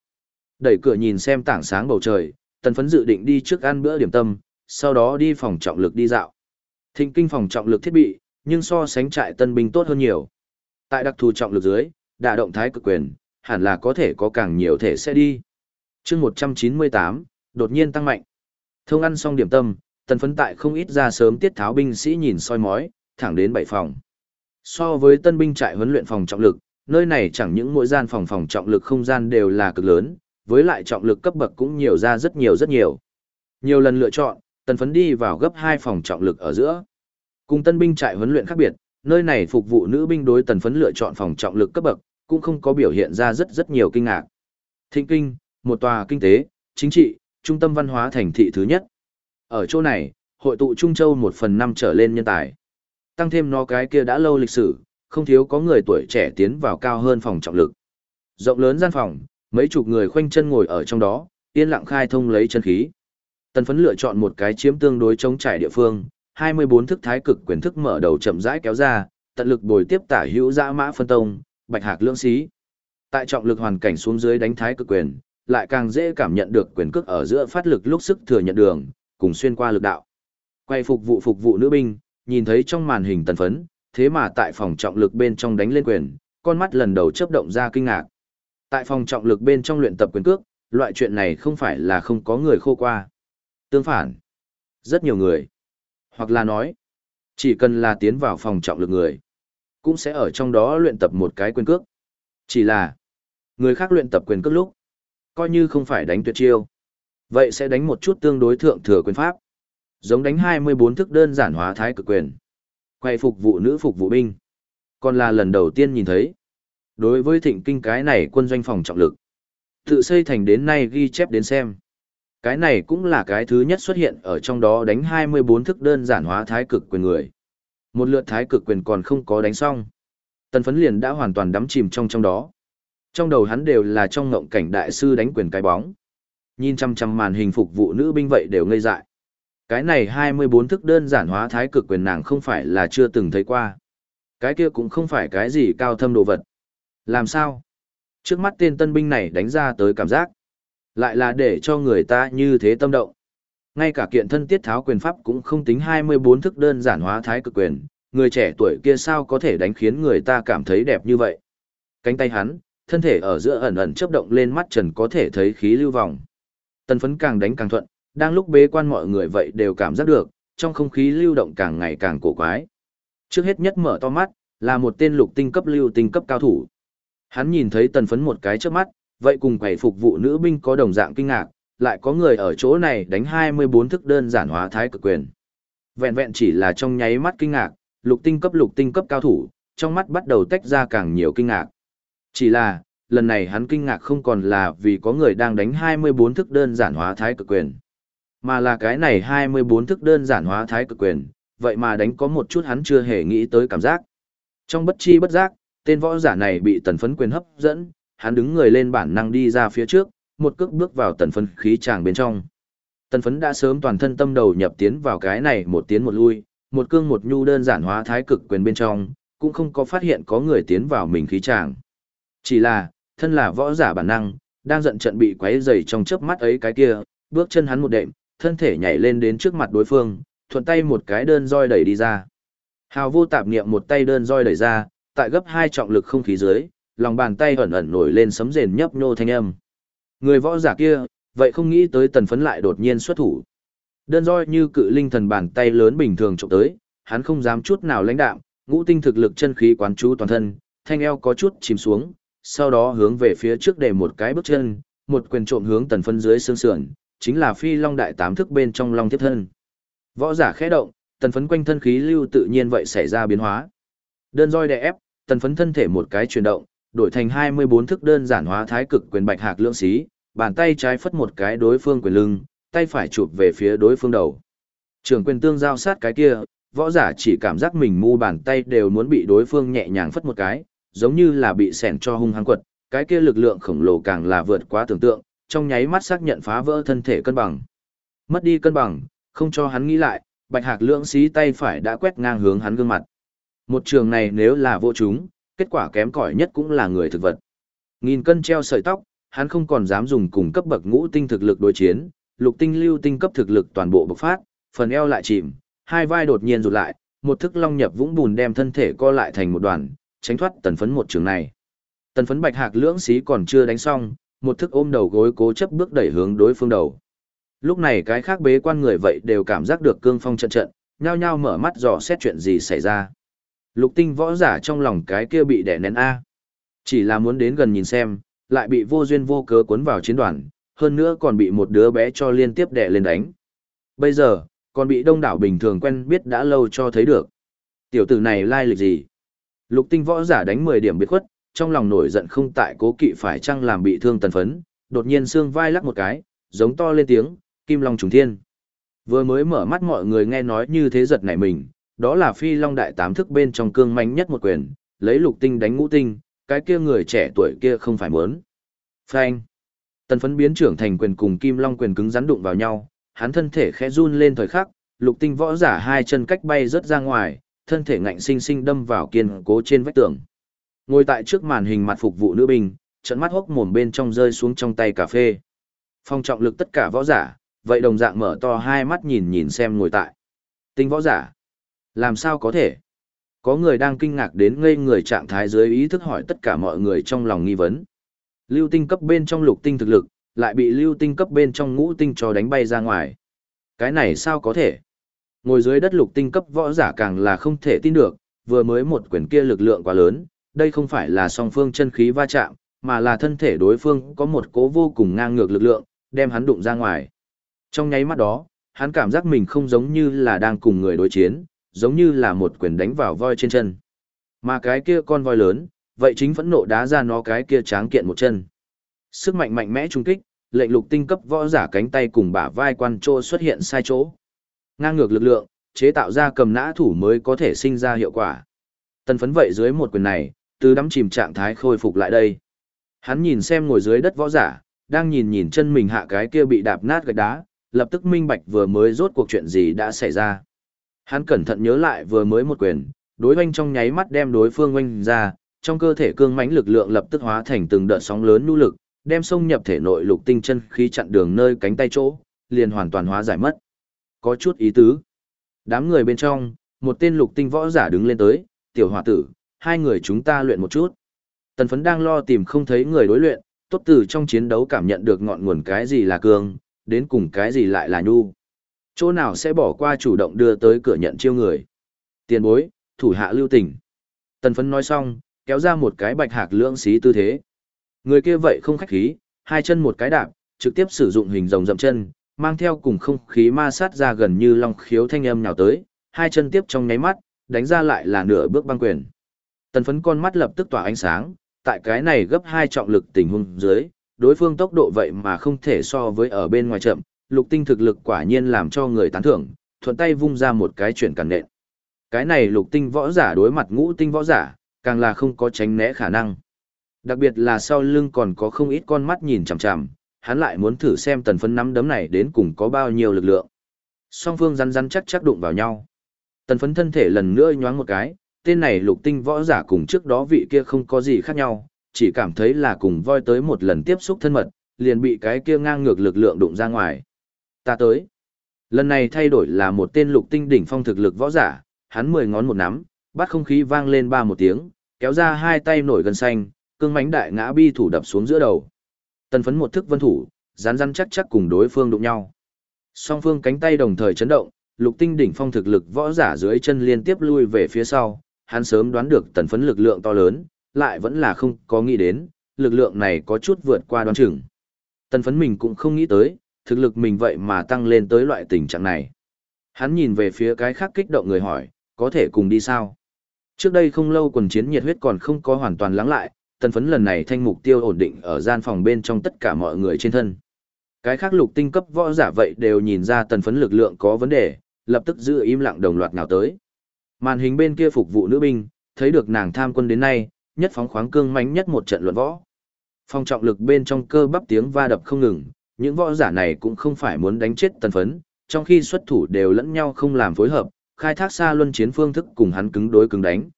Đẩy cửa nhìn xem tảng sáng bầu trời, tần phấn dự định đi trước ăn bữa điểm tâm, sau đó đi phòng trọng lực đi dạo. Thịnh kinh phòng trọng lực thiết bị, nhưng so sánh trại tân binh tốt hơn nhiều. Tại đặc thù trọng lực dưới, đả động thái cực quyền, hẳn là có thể có càng nhiều thể sẽ đi. chương 198, đột nhiên tăng mạnh. Thông ăn xong điểm tâm, tần phấn tại không ít ra sớm tiết tháo binh sĩ nhìn soi mói, thẳng đến bảy phòng. So với tân binh trại huấn luyện phòng trọng lực, nơi này chẳng những mỗi gian phòng phòng trọng lực không gian đều là cực lớn, với lại trọng lực cấp bậc cũng nhiều ra rất nhiều rất nhiều. Nhiều lần lựa chọn, tần phấn đi vào gấp hai phòng trọng lực ở giữa. Cùng tân binh trại huấn luyện khác biệt, nơi này phục vụ nữ binh đối tần phấn lựa chọn phòng trọng lực cấp bậc, cũng không có biểu hiện ra rất rất nhiều kinh ngạc. Thịnh kinh, một tòa kinh tế, chính trị, trung tâm văn hóa thành thị thứ nhất. Ở chỗ này, hội tụ Trung Châu một phần năm trở lên nhân tài. Tăng thêm nó cái kia đã lâu lịch sử, không thiếu có người tuổi trẻ tiến vào cao hơn phòng trọng lực. Rộng lớn gian phòng, mấy chục người khoanh chân ngồi ở trong đó, yên lặng khai thông lấy chân khí. Tần phấn lựa chọn một cái chiếm tương đối chống trải địa phương, 24 thức thái cực quyền thức mở đầu chậm rãi kéo ra, tận lực bồi tiếp tả hữu dã mã phân tông, bạch hạc lưỡng xí. Tại trọng lực hoàn cảnh xuống dưới đánh thái cực quyền, lại càng dễ cảm nhận được quyền cước ở giữa phát lực lúc sức thừa nhận đường, cùng xuyên qua lực đạo. Quay phục vụ phục vụ nữ binh, nhìn thấy trong màn hình tần phấn, thế mà tại phòng trọng lực bên trong đánh lên quyền, con mắt lần đầu chớp động ra kinh ngạc. Tại phòng trọng lực bên trong luyện tập quyền cước, loại chuyện này không phải là không có người khô qua. Tương phản, rất nhiều người. Hoặc là nói, chỉ cần là tiến vào phòng trọng lực người, cũng sẽ ở trong đó luyện tập một cái quyền cước. Chỉ là, người khác luyện tập quyền cước lúc, coi như không phải đánh tuyệt chiêu. Vậy sẽ đánh một chút tương đối thượng thừa quyền pháp. Giống đánh 24 thức đơn giản hóa thái cực quyền. Quay phục vụ nữ phục vụ binh. Còn là lần đầu tiên nhìn thấy. Đối với thịnh kinh cái này quân doanh phòng trọng lực. Tự xây thành đến nay ghi chép đến xem. Cái này cũng là cái thứ nhất xuất hiện ở trong đó đánh 24 thức đơn giản hóa thái cực quyền người. Một lượt thái cực quyền còn không có đánh xong. Tần phấn liền đã hoàn toàn đắm chìm trong trong đó. Trong đầu hắn đều là trong ngộng cảnh đại sư đánh quyền cái bóng. Nhìn chăm chăm màn hình phục vụ nữ binh vậy đều ngây dại. Cái này 24 thức đơn giản hóa thái cực quyền nàng không phải là chưa từng thấy qua. Cái kia cũng không phải cái gì cao thâm đồ vật. Làm sao? Trước mắt tên tân binh này đánh ra tới cảm giác. Lại là để cho người ta như thế tâm động. Ngay cả kiện thân tiết tháo quyền pháp cũng không tính 24 thức đơn giản hóa thái cực quyền, người trẻ tuổi kia sao có thể đánh khiến người ta cảm thấy đẹp như vậy. Cánh tay hắn, thân thể ở giữa ẩn ẩn chớp động lên mắt trần có thể thấy khí lưu vòng. Tần phấn càng đánh càng thuận, đang lúc bế quan mọi người vậy đều cảm giác được, trong không khí lưu động càng ngày càng cổ quái. Trước hết nhất mở to mắt, là một tên lục tinh cấp lưu tinh cấp cao thủ. Hắn nhìn thấy tần phấn một cái trước mắt, vậy cùng quầy phục vụ nữ binh có đồng dạng kinh ngạc, lại có người ở chỗ này đánh 24 thức đơn giản hóa thái cực quyền. Vẹn vẹn chỉ là trong nháy mắt kinh ngạc, lục tinh cấp lục tinh cấp cao thủ, trong mắt bắt đầu tách ra càng nhiều kinh ngạc. Chỉ là, lần này hắn kinh ngạc không còn là vì có người đang đánh 24 thức đơn giản hóa thái cực quyền, mà là cái này 24 thức đơn giản hóa thái cực quyền, vậy mà đánh có một chút hắn chưa hề nghĩ tới cảm giác. Trong bất chi bất giác, tên võ giả này bị tần phấn quyền hấp dẫn, hắn đứng người lên bản năng đi ra phía trước, một cước bước vào tần phấn khí tràng bên trong. Tần phấn đã sớm toàn thân tâm đầu nhập tiến vào cái này một tiến một lui, một cương một nhu đơn giản hóa thái cực quyền bên trong, cũng không có phát hiện có người tiến vào mình khí tràng. Chỉ là, thân là võ giả bản năng, đang giận trận bị quấy rầy trong chớp mắt ấy cái kia, bước chân hắn một đệm, thân thể nhảy lên đến trước mặt đối phương, thuận tay một cái đơn roi đẩy đi ra. Hào vô tạp niệm một tay đơn roi đẩy ra, tại gấp hai trọng lực không khí dưới, lòng bàn tay ẩn ẩn nổi lên sấm rền nhấp nhô thanh âm. Người võ giả kia, vậy không nghĩ tới tần phấn lại đột nhiên xuất thủ. Đơn roi như cự linh thần bàn tay lớn bình thường trộm tới, hắn không dám chút nào lãnh đạm, ngũ tinh thực lực chân khí quán chú toàn thân, thanh eo có chút chìm xuống, sau đó hướng về phía trước để một cái bước chân, một quyền trộm hướng tần phấn dưới xương sườn, chính là phi long đại tám thức bên trong long tiếp thân. Võ giả khẽ động, tần phấn quanh thân khí lưu tự nhiên vậy xảy ra biến hóa. Đơn roi đè ép, tần phấn thân thể một cái chuyển động, đổi thành 24 thức đơn giản hóa thái cực quyền bạch hạc lưỡng xí, bàn tay trái phất một cái đối phương quyền lưng, tay phải chụp về phía đối phương đầu. Trường quyền tương giao sát cái kia, võ giả chỉ cảm giác mình mu bàn tay đều muốn bị đối phương nhẹ nhàng phất một cái, giống như là bị sẻn cho hung hăng quật, cái kia lực lượng khổng lồ càng là vượt quá tưởng tượng, trong nháy mắt xác nhận phá vỡ thân thể cân bằng. Mất đi cân bằng, không cho hắn nghĩ lại, bạch hạc lưỡng xí tay phải đã quét ngang hướng hắn gương mặt. Một trường này nếu là vô chúng, kết quả kém cỏi nhất cũng là người thực vật. Nghìn cân treo sợi tóc, hắn không còn dám dùng cùng cấp bậc ngũ tinh thực lực đối chiến, lục tinh lưu tinh cấp thực lực toàn bộ bộc phát, phần eo lại chìm, hai vai đột nhiên rụt lại, một thức long nhập vũng bùn đem thân thể co lại thành một đoàn, tránh thoát tần phấn một trường này. Tần phấn bạch hạc lưỡng xí còn chưa đánh xong, một thức ôm đầu gối cố chấp bước đẩy hướng đối phương đầu. Lúc này cái khác bế quan người vậy đều cảm giác được cương phong trận trận, nhao nhao mở mắt dò xét chuyện gì xảy ra. Lục tinh võ giả trong lòng cái kia bị đè nén A. Chỉ là muốn đến gần nhìn xem, lại bị vô duyên vô cớ cuốn vào chiến đoàn, hơn nữa còn bị một đứa bé cho liên tiếp đè lên đánh. Bây giờ, còn bị đông đảo bình thường quen biết đã lâu cho thấy được. Tiểu tử này lai lịch gì? Lục tinh võ giả đánh 10 điểm biệt khuất, trong lòng nổi giận không tại cố kỵ phải chăng làm bị thương tần phấn, đột nhiên xương vai lắc một cái, giống to lên tiếng, kim long trùng thiên. Vừa mới mở mắt mọi người nghe nói như thế giật nảy mình, đó là phi long đại tám thức bên trong cương manh nhất một quyền, lấy lục tinh đánh ngũ tinh, cái kia người trẻ tuổi kia không phải muốn. Phanh. Tần phấn biến trưởng thành quyền cùng kim long quyền cứng rắn đụng vào nhau, hắn thân thể khẽ run lên thời khắc, lục tinh võ giả hai chân cách bay rớt ra ngoài, thân thể ngạnh sinh sinh đâm vào kiên cố trên vách tường. Ngồi tại trước màn hình mặt phục vụ nữ binh, trận mắt hốc mồm bên trong rơi xuống trong tay cà phê. Phong trọng lực tất cả võ giả, vậy đồng dạng mở to hai mắt nhìn nhìn xem ngồi tại. Tinh võ giả. Làm sao có thể? Có người đang kinh ngạc đến ngây người trạng thái dưới ý thức hỏi tất cả mọi người trong lòng nghi vấn. Lưu tinh cấp bên trong lục tinh thực lực, lại bị lưu tinh cấp bên trong ngũ tinh cho đánh bay ra ngoài. Cái này sao có thể? Ngồi dưới đất lục tinh cấp võ giả càng là không thể tin được, vừa mới một quyền kia lực lượng quá lớn, đây không phải là song phương chân khí va chạm, mà là thân thể đối phương có một cố vô cùng ngang ngược lực lượng, đem hắn đụng ra ngoài. Trong nháy mắt đó, hắn cảm giác mình không giống như là đang cùng người đối chiến, giống như là một quyền đánh vào voi trên chân. Mà cái kia con voi lớn, vậy chính phẫn nộ đá ra nó cái kia tráng kiện một chân. Sức mạnh mạnh mẽ trung kích, lệnh lục tinh cấp võ giả cánh tay cùng bả vai quan trô xuất hiện sai chỗ. Ngang ngược lực lượng, chế tạo ra cầm nã thủ mới có thể sinh ra hiệu quả. Tần phấn vậy dưới một quyền này, từ đắm chìm trạng thái khôi phục lại đây. Hắn nhìn xem ngồi dưới đất võ giả, đang nhìn nhìn chân mình hạ cái kia bị đạp nát gạch đá, lập tức minh bạch vừa mới rốt cuộc chuyện gì đã xảy ra. Hắn cẩn thận nhớ lại vừa mới một quyền, đối oanh trong nháy mắt đem đối phương oanh ra, trong cơ thể cương mãnh lực lượng lập tức hóa thành từng đợt sóng lớn nhu lực, đem xông nhập thể nội lục tinh chân khí chặn đường nơi cánh tay chỗ, liền hoàn toàn hóa giải mất. Có chút ý tứ. Đám người bên trong, một tên lục tinh võ giả đứng lên tới, tiểu hòa tử, hai người chúng ta luyện một chút. Tần phấn đang lo tìm không thấy người đối luyện, tốt từ trong chiến đấu cảm nhận được ngọn nguồn cái gì là cương, đến cùng cái gì lại là nhu. Chỗ nào sẽ bỏ qua chủ động đưa tới cửa nhận chiêu người. Tiền bối, thủ hạ lưu tình. Tần phấn nói xong, kéo ra một cái bạch hạc lưỡng xí tư thế. Người kia vậy không khách khí, hai chân một cái đạp, trực tiếp sử dụng hình rồng dậm chân, mang theo cùng không khí ma sát ra gần như long khiếu thanh âm nhào tới, hai chân tiếp trong nháy mắt, đánh ra lại là nửa bước băng quyền. Tần phấn con mắt lập tức tỏa ánh sáng, tại cái này gấp hai trọng lực tình huống dưới, đối phương tốc độ vậy mà không thể so với ở bên ngoài chậm, lục tinh thực lực quả nhiên làm cho người tán thưởng, thuận tay vung ra một cái chuyển cản nện. Cái này lục tinh võ giả đối mặt ngũ tinh võ giả, càng là không có tránh né khả năng. Đặc biệt là sau lưng còn có không ít con mắt nhìn chằm chằm, hắn lại muốn thử xem tần phấn nắm đấm này đến cùng có bao nhiêu lực lượng. Song phương rắn rắn chắc chắc đụng vào nhau. Tần phấn thân thể lần nữa nhoáng một cái, tên này lục tinh võ giả cùng trước đó vị kia không có gì khác nhau, chỉ cảm thấy là cùng voi tới một lần tiếp xúc thân mật, liền bị cái kia ngang ngược lực lượng đụng ra ngoài. Ta tới. Lần này thay đổi là một tên lục tinh đỉnh phong thực lực võ giả, hắn mười ngón một nắm, bắt không khí vang lên ba một tiếng, kéo ra hai tay nổi gần xanh, cương mánh đại ngã bi thủ đập xuống giữa đầu. Tần phấn một thức vân thủ, rán rắn chắc chắc cùng đối phương đụng nhau. Song phương cánh tay đồng thời chấn động, lục tinh đỉnh phong thực lực võ giả dưới chân liên tiếp lui về phía sau, hắn sớm đoán được tần phấn lực lượng to lớn, lại vẫn là không có nghĩ đến, lực lượng này có chút vượt qua đoán chừng. Tần phấn mình cũng không nghĩ tới, thực lực mình vậy mà tăng lên tới loại tình trạng này. Hắn nhìn về phía cái khác kích động người hỏi, có thể cùng đi sao? Trước đây không lâu quần chiến nhiệt huyết còn không có hoàn toàn lắng lại, tần phấn lần này thanh mục tiêu ổn định ở gian phòng bên trong tất cả mọi người trên thân. Cái khác lục tinh cấp võ giả vậy đều nhìn ra tần phấn lực lượng có vấn đề, lập tức giữ im lặng đồng loạt nào tới. Màn hình bên kia phục vụ nữ binh, thấy được nàng tham quân đến nay, nhất phóng khoáng cương mãnh nhất một trận luận võ. Phong trọng lực bên trong cơ bắp tiếng va đập không ngừng, những võ giả này cũng không phải muốn đánh chết tần phấn, trong khi xuất thủ đều lẫn nhau không làm phối hợp, khai thác xa luân chiến phương thức cùng hắn cứng đối cứng đánh.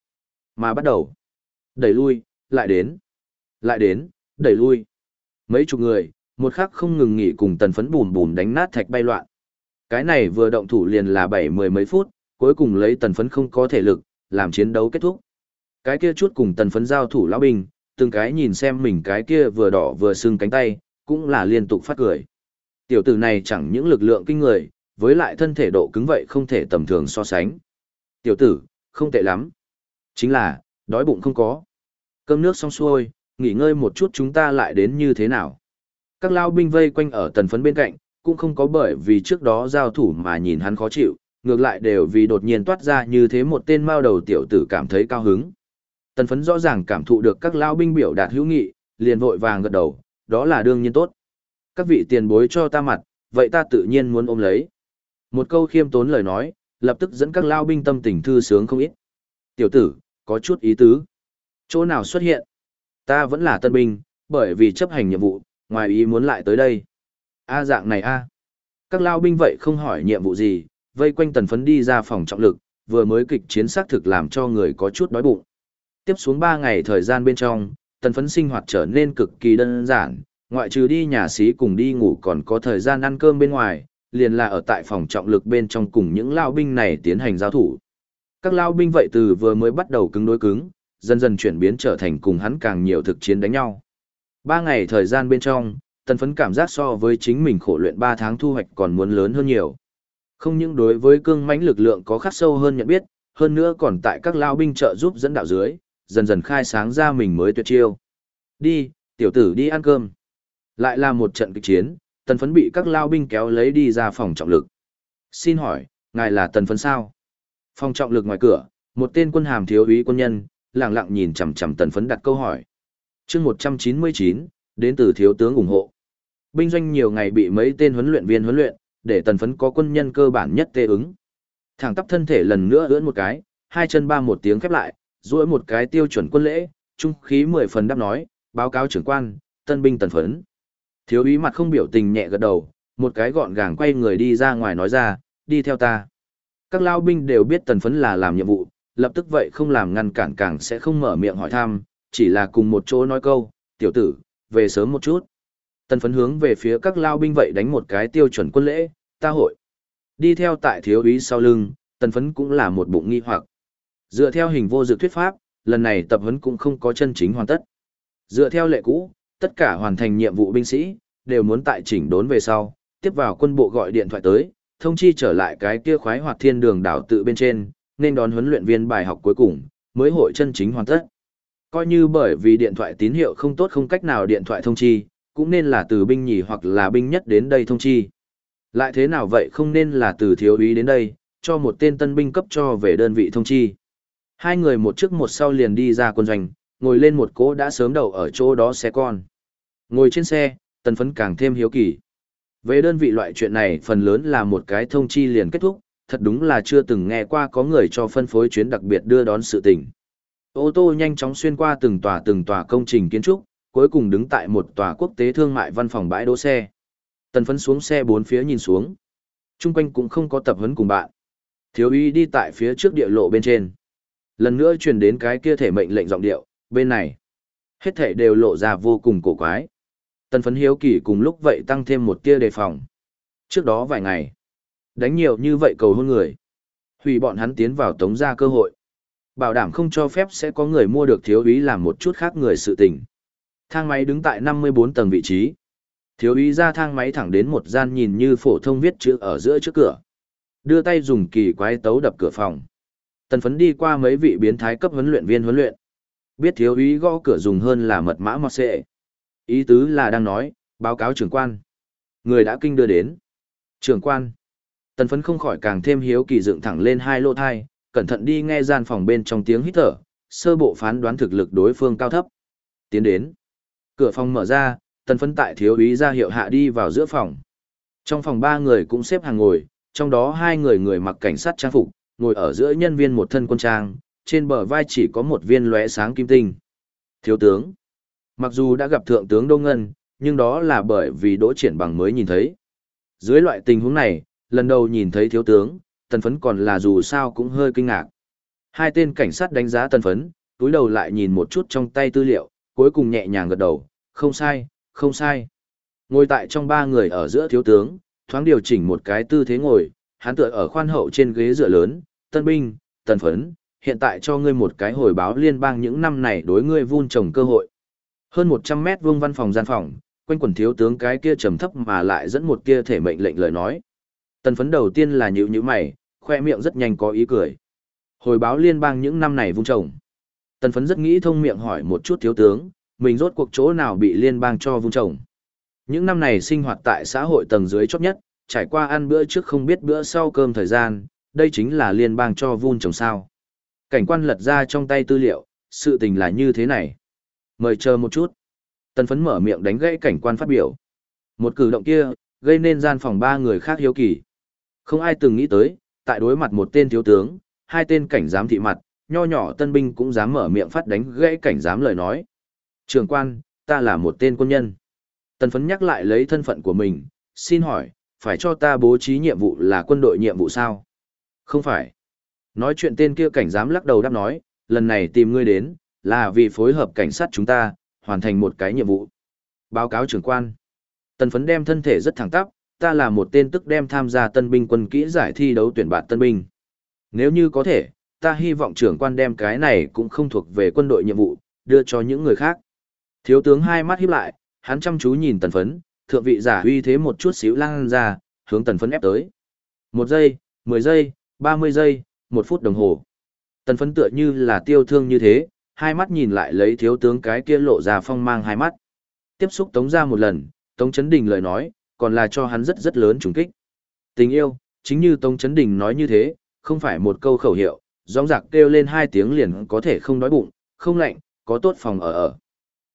Mà bắt đầu, đẩy lui, lại đến, lại đến, đẩy lui. Mấy chục người, một khắc không ngừng nghỉ cùng tần phấn bùn bùn đánh nát thạch bay loạn. Cái này vừa động thủ liền là bảy mười mấy phút, cuối cùng lấy tần phấn không có thể lực, làm chiến đấu kết thúc. Cái kia chút cùng tần phấn giao thủ lão binh, từng cái nhìn xem mình cái kia vừa đỏ vừa sưng cánh tay, cũng là liên tục phát cười. Tiểu tử này chẳng những lực lượng kinh người, với lại thân thể độ cứng vậy không thể tầm thường so sánh. Tiểu tử, không tệ lắm. Chính là, đói bụng không có. Cơm nước xong xuôi, nghỉ ngơi một chút chúng ta lại đến như thế nào. Các lao binh vây quanh ở tần phấn bên cạnh, cũng không có bởi vì trước đó giao thủ mà nhìn hắn khó chịu, ngược lại đều vì đột nhiên toát ra như thế một tên mao đầu tiểu tử cảm thấy cao hứng. Tần phấn rõ ràng cảm thụ được các lao binh biểu đạt hữu nghị, liền vội vàng gật đầu, đó là đương nhiên tốt. Các vị tiền bối cho ta mặt, vậy ta tự nhiên muốn ôm lấy. Một câu khiêm tốn lời nói, lập tức dẫn các lao binh tâm tình thư sướng không ít. Tiểu tử, có chút ý tứ. Chỗ nào xuất hiện? Ta vẫn là tân binh, bởi vì chấp hành nhiệm vụ, ngoài ý muốn lại tới đây. A dạng này a. Các lao binh vậy không hỏi nhiệm vụ gì, vây quanh tần phấn đi ra phòng trọng lực, vừa mới kịch chiến xác thực làm cho người có chút đói bụng. Tiếp xuống 3 ngày thời gian bên trong, tần phấn sinh hoạt trở nên cực kỳ đơn giản, ngoại trừ đi nhà xí cùng đi ngủ còn có thời gian ăn cơm bên ngoài, liền là ở tại phòng trọng lực bên trong cùng những lao binh này tiến hành giao thủ. Các lao binh vậy từ vừa mới bắt đầu cứng đối cứng, dần dần chuyển biến trở thành cùng hắn càng nhiều thực chiến đánh nhau. Ba ngày thời gian bên trong, tần phấn cảm giác so với chính mình khổ luyện 3 tháng thu hoạch còn muốn lớn hơn nhiều. Không những đối với cương mãnh lực lượng có khắc sâu hơn nhận biết, hơn nữa còn tại các lao binh trợ giúp dẫn đạo dưới, dần dần khai sáng ra mình mới tuyệt chiêu. Đi, tiểu tử đi ăn cơm. Lại là một trận kịch chiến, tần phấn bị các lao binh kéo lấy đi ra phòng trọng lực. Xin hỏi, ngài là tần phấn sao? Phòng trọng lực ngoài cửa, một tên quân hàm thiếu úy quân nhân, lặng lặng nhìn chằm chằm tần phấn đặt câu hỏi. chương 199, đến từ thiếu tướng ủng hộ. Binh doanh nhiều ngày bị mấy tên huấn luyện viên huấn luyện, để tần phấn có quân nhân cơ bản nhất tê ứng. Thẳng tắp thân thể lần nữa ưỡn một cái, hai chân ba một tiếng khép lại, duỗi một cái tiêu chuẩn quân lễ, trung khí mười phần đáp nói, báo cáo trưởng quan, tân binh tần phấn. Thiếu úy mặt không biểu tình nhẹ gật đầu, một cái gọn gàng quay người đi ra ngoài nói ra, đi theo ta. Các lao binh đều biết tần phấn là làm nhiệm vụ, lập tức vậy không làm ngăn cản càng sẽ không mở miệng hỏi thăm, chỉ là cùng một chỗ nói câu, tiểu tử, về sớm một chút. Tần phấn hướng về phía các lao binh vậy đánh một cái tiêu chuẩn quân lễ, ta hội. Đi theo tại thiếu úy sau lưng, tần phấn cũng là một bụng nghi hoặc. Dựa theo hình vô dự thuyết pháp, lần này tập huấn cũng không có chân chính hoàn tất. Dựa theo lệ cũ, tất cả hoàn thành nhiệm vụ binh sĩ, đều muốn tại chỉnh đốn về sau, tiếp vào quân bộ gọi điện thoại tới, thông chi trở lại cái kia khoái hoạt thiên đường đảo tự bên trên, nên đón huấn luyện viên bài học cuối cùng, mới hội chân chính hoàn tất. Coi như bởi vì điện thoại tín hiệu không tốt không cách nào điện thoại thông chi, cũng nên là từ binh nhì hoặc là binh nhất đến đây thông chi. Lại thế nào vậy không nên là từ thiếu úy đến đây, cho một tên tân binh cấp cho về đơn vị thông chi. Hai người một trước một sau liền đi ra quân doanh, ngồi lên một cỗ đã sớm đậu ở chỗ đó xe con. Ngồi trên xe, tần phấn càng thêm hiếu kỳ. Về đơn vị loại chuyện này phần lớn là một cái thông chi liền kết thúc, thật đúng là chưa từng nghe qua có người cho phân phối chuyến đặc biệt đưa đón sự tình. Ô tô nhanh chóng xuyên qua từng tòa từng tòa công trình kiến trúc, cuối cùng đứng tại một tòa quốc tế thương mại văn phòng bãi đỗ xe. Tần phấn xuống xe bốn phía nhìn xuống. Trung quanh cũng không có tập huấn cùng bạn. Thiếu úy đi tại phía trước địa lộ bên trên. Lần nữa truyền đến cái kia thể mệnh lệnh giọng điệu, bên này. Hết thể đều lộ ra vô cùng cổ quái. Tần phấn hiếu kỳ cùng lúc vậy tăng thêm một tia đề phòng. Trước đó vài ngày, đánh nhiều như vậy cầu hôn người. Hủy bọn hắn tiến vào tống ra cơ hội. Bảo đảm không cho phép sẽ có người mua được thiếu úy làm một chút khác người sự tình. Thang máy đứng tại 54 tầng vị trí. Thiếu úy ra thang máy thẳng đến một gian nhìn như phổ thông viết chữ ở giữa trước cửa. Đưa tay dùng kỳ quái tấu đập cửa phòng. Tần phấn đi qua mấy vị biến thái cấp huấn luyện viên huấn luyện. Biết thiếu úy gõ cửa dùng hơn là mật mã mọt xệ. Ý tứ là đang nói, báo cáo trưởng quan. Người đã kinh đưa đến. Trưởng quan. Tần phấn không khỏi càng thêm hiếu kỳ dựng thẳng lên hai lô thai, cẩn thận đi nghe gian phòng bên trong tiếng hít thở, sơ bộ phán đoán thực lực đối phương cao thấp. Tiến đến. Cửa phòng mở ra, tần phấn tại thiếu úy ra hiệu hạ đi vào giữa phòng. Trong phòng ba người cũng xếp hàng ngồi, trong đó hai người người mặc cảnh sát trang phục, ngồi ở giữa nhân viên một thân quân trang, trên bờ vai chỉ có một viên lóe sáng kim tinh. Thiếu tướng. Mặc dù đã gặp thượng tướng Đô Ngân, nhưng đó là bởi vì đỗ triển bằng mới nhìn thấy. Dưới loại tình huống này, lần đầu nhìn thấy thiếu tướng, tần phấn còn là dù sao cũng hơi kinh ngạc. Hai tên cảnh sát đánh giá tần phấn, túi đầu lại nhìn một chút trong tay tư liệu, cuối cùng nhẹ nhàng gật đầu, không sai, không sai. Ngồi tại trong ba người ở giữa thiếu tướng, thoáng điều chỉnh một cái tư thế ngồi, hắn tựa ở khoan hậu trên ghế dựa lớn, tân binh, tần phấn, hiện tại cho ngươi một cái hồi báo liên bang những năm này đối ngươi vun trồng cơ hội. Hơn 100 mét vuông văn phòng gian phòng, quanh quần thiếu tướng cái kia trầm thấp mà lại dẫn một kia thể mệnh lệnh lời nói. Tần phấn đầu tiên là nhữ nhữ mày, khoe miệng rất nhanh có ý cười. Hồi báo liên bang những năm này vung trồng. Tần phấn rất nghĩ thông miệng hỏi một chút thiếu tướng, mình rốt cuộc chỗ nào bị liên bang cho vung trồng. Những năm này sinh hoạt tại xã hội tầng dưới chót nhất, trải qua ăn bữa trước không biết bữa sau cơm thời gian, đây chính là liên bang cho vun trồng sao. Cảnh quan lật ra trong tay tư liệu, sự tình là như thế này. Mời chờ một chút. Tần phấn mở miệng đánh gãy cảnh quan phát biểu. Một cử động kia, gây nên gian phòng ba người khác hiếu kỳ. Không ai từng nghĩ tới, tại đối mặt một tên thiếu tướng, hai tên cảnh giám thị mặt, nho nhỏ tân binh cũng dám mở miệng phát đánh gãy cảnh giám lời nói. Trường quan, ta là một tên quân nhân. Tần phấn nhắc lại lấy thân phận của mình, xin hỏi, phải cho ta bố trí nhiệm vụ là quân đội nhiệm vụ sao? Không phải. Nói chuyện tên kia cảnh giám lắc đầu đáp nói, lần này tìm ngươi đến, là vì phối hợp cảnh sát chúng ta, hoàn thành một cái nhiệm vụ. Báo cáo trưởng quan. Tần phấn đem thân thể rất thẳng tắp, ta là một tên tức đem tham gia tân binh quân kỹ giải thi đấu tuyển bạn tân binh. Nếu như có thể, ta hy vọng trưởng quan đem cái này cũng không thuộc về quân đội nhiệm vụ, đưa cho những người khác. Thiếu tướng hai mắt híp lại, hắn chăm chú nhìn tần phấn, thượng vị giả uy thế một chút xíu lan ra, hướng tần phấn ép tới. Một giây, mười giây, ba mươi giây, một phút đồng hồ. Tần phấn tựa như là tiêu thương như thế, hai mắt nhìn lại lấy thiếu tướng cái kia lộ ra phong mang hai mắt. Tiếp xúc tống ra một lần, tống chấn đình lời nói, còn là cho hắn rất rất lớn trùng kích. Tình yêu, chính như tống chấn đình nói như thế, không phải một câu khẩu hiệu, rong rạc kêu lên hai tiếng liền có thể không đói bụng, không lạnh, có tốt phòng ở ở.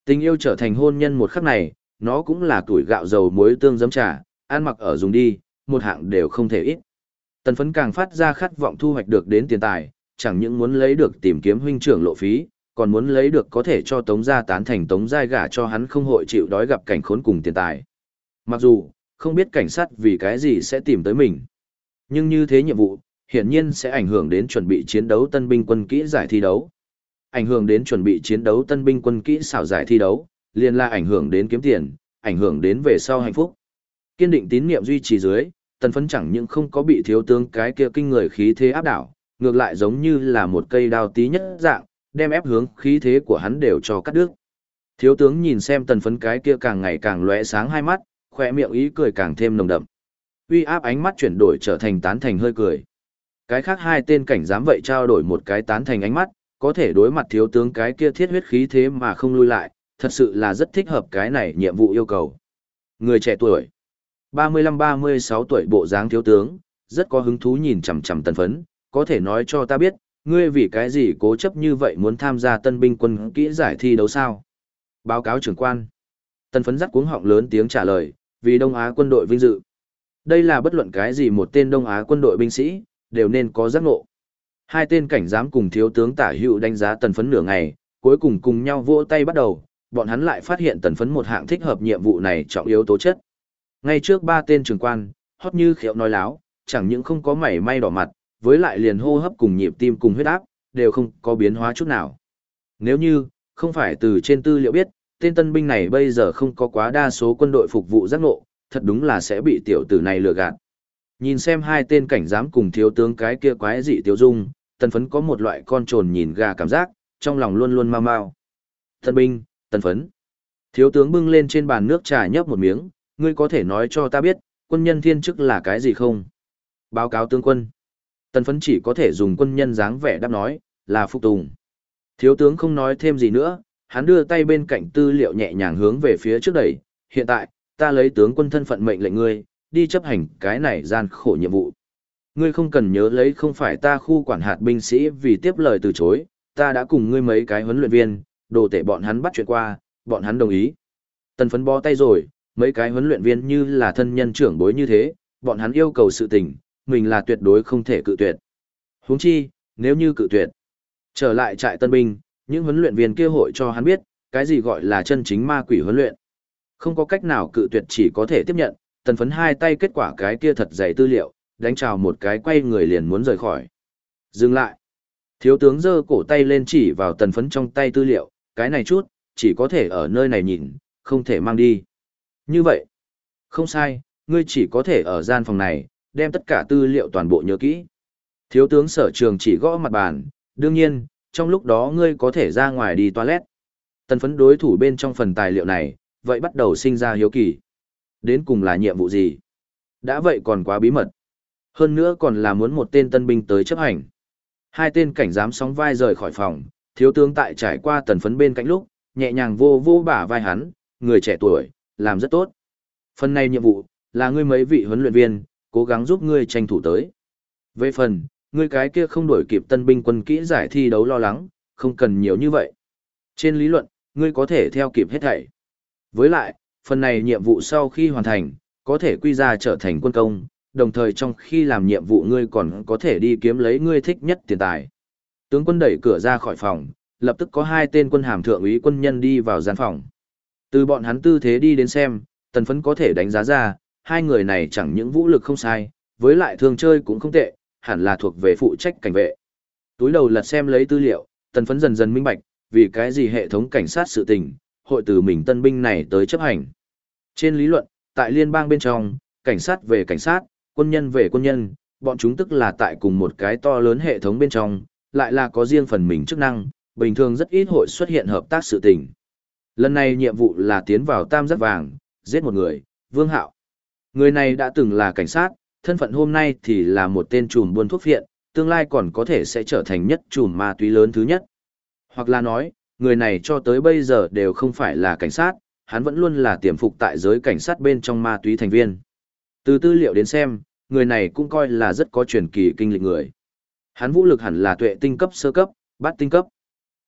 Tình yêu trở thành hôn nhân một khắc này, nó cũng là tuổi gạo dầu muối tương giấm trà, ăn mặc ở dùng đi, một hạng đều không thể ít. Tần phấn càng phát ra khát vọng thu hoạch được đến tiền tài, chẳng những muốn lấy được tìm kiếm huynh trưởng lộ phí, còn muốn lấy được có thể cho Tống gia tán thành Tống giai gả cho hắn không hội chịu đói gặp cảnh khốn cùng tiền tài. Mặc dù, không biết cảnh sát vì cái gì sẽ tìm tới mình. Nhưng như thế nhiệm vụ, hiển nhiên sẽ ảnh hưởng đến chuẩn bị chiến đấu tân binh quân kỹ giải thi đấu. Ảnh hưởng đến chuẩn bị chiến đấu tân binh quân kỹ xảo giải thi đấu, liền là ảnh hưởng đến kiếm tiền, ảnh hưởng đến về sau hạnh phúc. Kiên định tín niệm duy trì dưới, tần phấn chẳng những không có bị thiếu tướng cái kia kinh người khí thế áp đảo, ngược lại giống như là một cây đao tí nhất dạng, đem ép hướng khí thế của hắn đều cho cắt đứt. Thiếu tướng nhìn xem tần phấn cái kia càng ngày càng lóe sáng hai mắt, khỏe miệng ý cười càng thêm nồng đậm. Uy áp ánh mắt chuyển đổi trở thành tán thành hơi cười. Cái khác hai tên cảnh dám vậy trao đổi một cái tán thành ánh mắt, có thể đối mặt thiếu tướng cái kia thiết huyết khí thế mà không lui lại, thật sự là rất thích hợp cái này nhiệm vụ yêu cầu. Người trẻ tuổi, 35-36 tuổi bộ dáng thiếu tướng, rất có hứng thú nhìn chằm chằm tần phấn, có thể nói cho ta biết, ngươi vì cái gì cố chấp như vậy muốn tham gia tân binh quân kỹ giải thi đấu sao? Báo cáo trưởng quan. Tần phấn dắt cuống họng lớn tiếng trả lời, vì Đông Á quân đội vinh dự. Đây là bất luận cái gì một tên Đông Á quân đội binh sĩ, đều nên có giác ngộ. Hai tên cảnh giám cùng thiếu tướng tả hữu đánh giá tần phấn nửa ngày, cuối cùng cùng nhau vỗ tay bắt đầu, bọn hắn lại phát hiện tần phấn một hạng thích hợp nhiệm vụ này trọng yếu tố chất. Ngay trước ba tên trường quan, hót như khiệu nói láo, chẳng những không có mảy may đỏ mặt, với lại liền hô hấp cùng nhịp tim cùng huyết áp, đều không có biến hóa chút nào. Nếu như, không phải từ trên tư liệu biết, tên tân binh này bây giờ không có quá đa số quân đội phục vụ giác ngộ, thật đúng là sẽ bị tiểu tử này lừa gạt. Nhìn xem hai tên cảnh giám cùng thiếu tướng cái kia quái dị tiêu dung, tần phấn có một loại con trồn nhìn gà cảm giác, trong lòng luôn luôn mau mau. Tân binh, tần phấn. Thiếu tướng bưng lên trên bàn nước trà nhấp một miếng, ngươi có thể nói cho ta biết, quân nhân thiên chức là cái gì không? Báo cáo tướng quân. Tần phấn chỉ có thể dùng quân nhân dáng vẻ đáp nói, là phục tùng. Thiếu tướng không nói thêm gì nữa, hắn đưa tay bên cạnh tư liệu nhẹ nhàng hướng về phía trước đẩy. Hiện tại, ta lấy tướng quân thân phận mệnh lệnh ngươi, đi chấp hành cái này gian khổ nhiệm vụ. Ngươi không cần nhớ lấy không phải ta khu quản hạt binh sĩ vì tiếp lời từ chối, ta đã cùng ngươi mấy cái huấn luyện viên, đồ tể bọn hắn bắt chuyện qua, bọn hắn đồng ý. Tần phấn bó tay rồi, mấy cái huấn luyện viên như là thân nhân trưởng bối như thế, bọn hắn yêu cầu sự tình, mình là tuyệt đối không thể cự tuyệt. Huống chi, nếu như cự tuyệt, trở lại trại tân binh, những huấn luyện viên kia hội cho hắn biết, cái gì gọi là chân chính ma quỷ huấn luyện. Không có cách nào cự tuyệt chỉ có thể tiếp nhận, tần phấn hai tay kết quả cái kia thật dày tư liệu, đánh chào một cái quay người liền muốn rời khỏi. Dừng lại. Thiếu tướng giơ cổ tay lên chỉ vào tần phấn trong tay tư liệu, cái này chút, chỉ có thể ở nơi này nhìn, không thể mang đi. Như vậy, không sai, ngươi chỉ có thể ở gian phòng này, đem tất cả tư liệu toàn bộ nhớ kỹ. Thiếu tướng sở trường chỉ gõ mặt bàn, đương nhiên, trong lúc đó ngươi có thể ra ngoài đi toilet. Tần phấn đối thủ bên trong phần tài liệu này, vậy bắt đầu sinh ra hiếu kỳ. Đến cùng là nhiệm vụ gì? Đã vậy còn quá bí mật. Hơn nữa còn là muốn một tên tân binh tới chấp hành. Hai tên cảnh giám sóng vai rời khỏi phòng, thiếu tướng tại trải qua tần phấn bên cạnh lúc, nhẹ nhàng vô vô bả vai hắn, người trẻ tuổi, làm rất tốt. Phần này nhiệm vụ, là ngươi mấy vị huấn luyện viên, cố gắng giúp ngươi tranh thủ tới. Về phần, ngươi cái kia không đổi kịp tân binh quân kỹ giải thi đấu lo lắng, không cần nhiều như vậy. Trên lý luận, ngươi có thể theo kịp hết thảy. Với lại, phần này nhiệm vụ sau khi hoàn thành, có thể quy ra trở thành quân công, đồng thời trong khi làm nhiệm vụ ngươi còn có thể đi kiếm lấy ngươi thích nhất tiền tài. Tướng quân đẩy cửa ra khỏi phòng, lập tức có hai tên quân hàm thượng úy quân nhân đi vào gian phòng. Từ bọn hắn tư thế đi đến xem, tần phấn có thể đánh giá ra, hai người này chẳng những vũ lực không sai, với lại thường chơi cũng không tệ, hẳn là thuộc về phụ trách cảnh vệ. Túi đầu lật xem lấy tư liệu, tần phấn dần dần minh bạch, vì cái gì hệ thống cảnh sát sự tình, hội từ mình tân binh này tới chấp hành. Trên lý luận, tại liên bang bên trong, cảnh sát về cảnh sát, quân nhân về quân nhân, bọn chúng tức là tại cùng một cái to lớn hệ thống bên trong, lại là có riêng phần mình chức năng, bình thường rất ít hội xuất hiện hợp tác sự tình. Lần này nhiệm vụ là tiến vào tam giác vàng, giết một người, Vương Hạo. Người này đã từng là cảnh sát, thân phận hôm nay thì là một tên trùm buôn thuốc phiện, tương lai còn có thể sẽ trở thành nhất trùm ma túy lớn thứ nhất. Hoặc là nói, người này cho tới bây giờ đều không phải là cảnh sát, hắn vẫn luôn là tiềm phục tại giới cảnh sát bên trong ma túy thành viên. Từ tư liệu đến xem, người này cũng coi là rất có truyền kỳ kinh lịch người. Hắn vũ lực hẳn là tuệ tinh cấp sơ cấp, bát tinh cấp.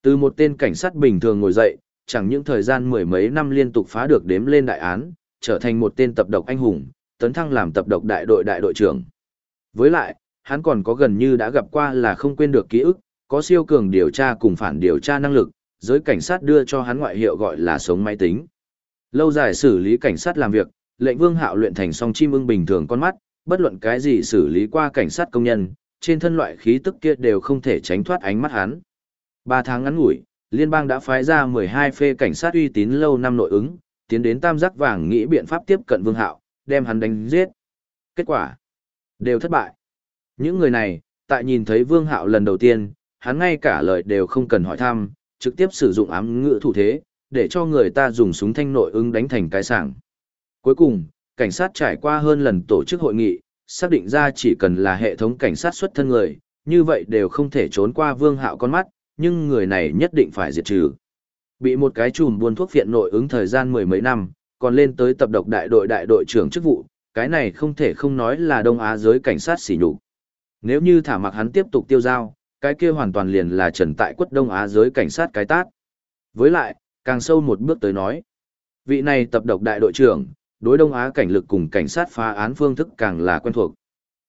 Từ một tên cảnh sát bình thường ngồi dậy, chẳng những thời gian mười mấy năm liên tục phá được đếm lên đại án, trở thành một tên tập độc anh hùng, tấn thăng làm tập độc đại đội đại đội trưởng. Với lại, hắn còn có gần như đã gặp qua là không quên được ký ức, có siêu cường điều tra cùng phản điều tra năng lực, giới cảnh sát đưa cho hắn ngoại hiệu gọi là sống máy tính. Lâu dài xử lý cảnh sát làm việc, lệnh vương hạo luyện thành song chim ưng bình thường con mắt, bất luận cái gì xử lý qua cảnh sát công nhân, trên thân loại khí tức kia đều không thể tránh thoát ánh mắt hắn. Ba tháng ngắn ngủi, liên bang đã phái ra 12 phê cảnh sát uy tín lâu năm nội ứng, tiến đến tam giác vàng nghĩ biện pháp tiếp cận vương hạo, đem hắn đánh giết. Kết quả, đều thất bại. Những người này, tại nhìn thấy vương hạo lần đầu tiên, hắn ngay cả lời đều không cần hỏi thăm, trực tiếp sử dụng ám ngữ thủ thế, để cho người ta dùng súng thanh nội ứng đánh thành cái sảng. Cuối cùng, cảnh sát trải qua hơn lần tổ chức hội nghị, xác định ra chỉ cần là hệ thống cảnh sát xuất thân người, như vậy đều không thể trốn qua vương hạo con mắt, nhưng người này nhất định phải diệt trừ. Bị một cái chùm buôn thuốc viện nội ứng thời gian mười mấy năm, còn lên tới tập độc đại đội đại đội trưởng chức vụ, cái này không thể không nói là Đông Á giới cảnh sát xỉ nhục. Nếu như thả mặc hắn tiếp tục tiêu giao, cái kia hoàn toàn liền là trần tại quất Đông Á giới cảnh sát cái tát. Với lại, càng sâu một bước tới nói, vị này tập độc đại đội trưởng, đối Đông Á cảnh lực cùng cảnh sát phá án phương thức càng là quen thuộc.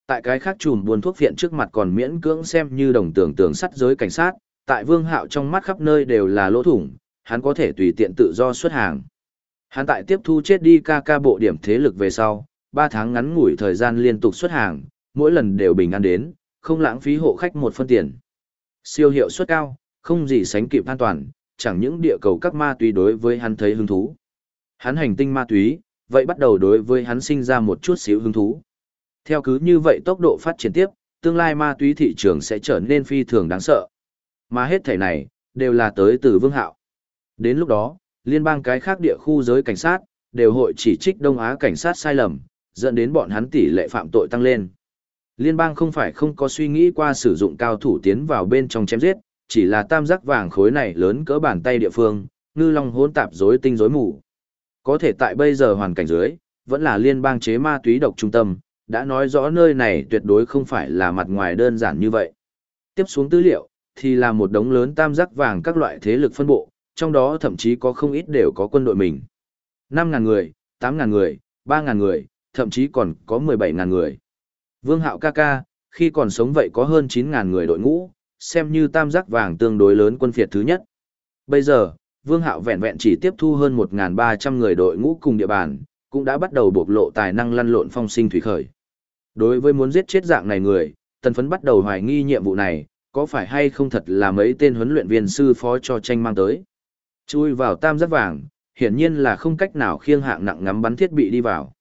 Tại cái khác chùm buôn thuốc viện trước mặt còn miễn cưỡng xem như đồng tưởng tưởng sắt giới cảnh sát, tại Vương Hạo trong mắt khắp nơi đều là lỗ thủng, hắn có thể tùy tiện tự do xuất hàng. Hắn tại tiếp thu chết đi ca ca bộ điểm thế lực về sau, 3 tháng ngắn ngủi thời gian liên tục xuất hàng, mỗi lần đều bình an đến, không lãng phí hộ khách một phân tiền. Siêu hiệu suất cao, không gì sánh kịp an toàn, chẳng những địa cầu các ma túy đối với hắn thấy hứng thú. Hắn hành tinh ma túy, vậy bắt đầu đối với hắn sinh ra một chút xíu hứng thú. Theo cứ như vậy tốc độ phát triển tiếp, tương lai ma túy thị trường sẽ trở nên phi thường đáng sợ. Mà hết thể này, đều là tới từ Vương Hạo. Đến lúc đó, liên bang cái khác địa khu giới cảnh sát, đều hội chỉ trích Đông Á cảnh sát sai lầm, dẫn đến bọn hắn tỷ lệ phạm tội tăng lên. Liên bang không phải không có suy nghĩ qua sử dụng cao thủ tiến vào bên trong chém giết, chỉ là tam giác vàng khối này lớn cỡ bàn tay địa phương, ngư long hỗn tạp rối tinh rối mù. Có thể tại bây giờ hoàn cảnh dưới, vẫn là liên bang chế ma túy độc trung tâm, đã nói rõ nơi này tuyệt đối không phải là mặt ngoài đơn giản như vậy. Tiếp xuống tư liệu, thì là một đống lớn tam giác vàng các loại thế lực phân bộ, trong đó thậm chí có không ít đều có quân đội mình. 5.000 người, 8.000 người, 3.000 người, thậm chí còn có 17.000 người. Vương Hạo ca ca, khi còn sống vậy có hơn 9.000 người đội ngũ, xem như tam giác vàng tương đối lớn quân phiệt thứ nhất. Bây giờ, Vương Hạo vẹn vẹn chỉ tiếp thu hơn 1.300 người đội ngũ cùng địa bàn, cũng đã bắt đầu bộc lộ tài năng lăn lộn phong sinh thủy khởi. Đối với muốn giết chết dạng này người, tần phấn bắt đầu hoài nghi nhiệm vụ này, có phải hay không thật là mấy tên huấn luyện viên sư phó cho tranh mang tới. Chui vào tam giác vàng, hiển nhiên là không cách nào khiêng hạng nặng ngắm bắn thiết bị đi vào.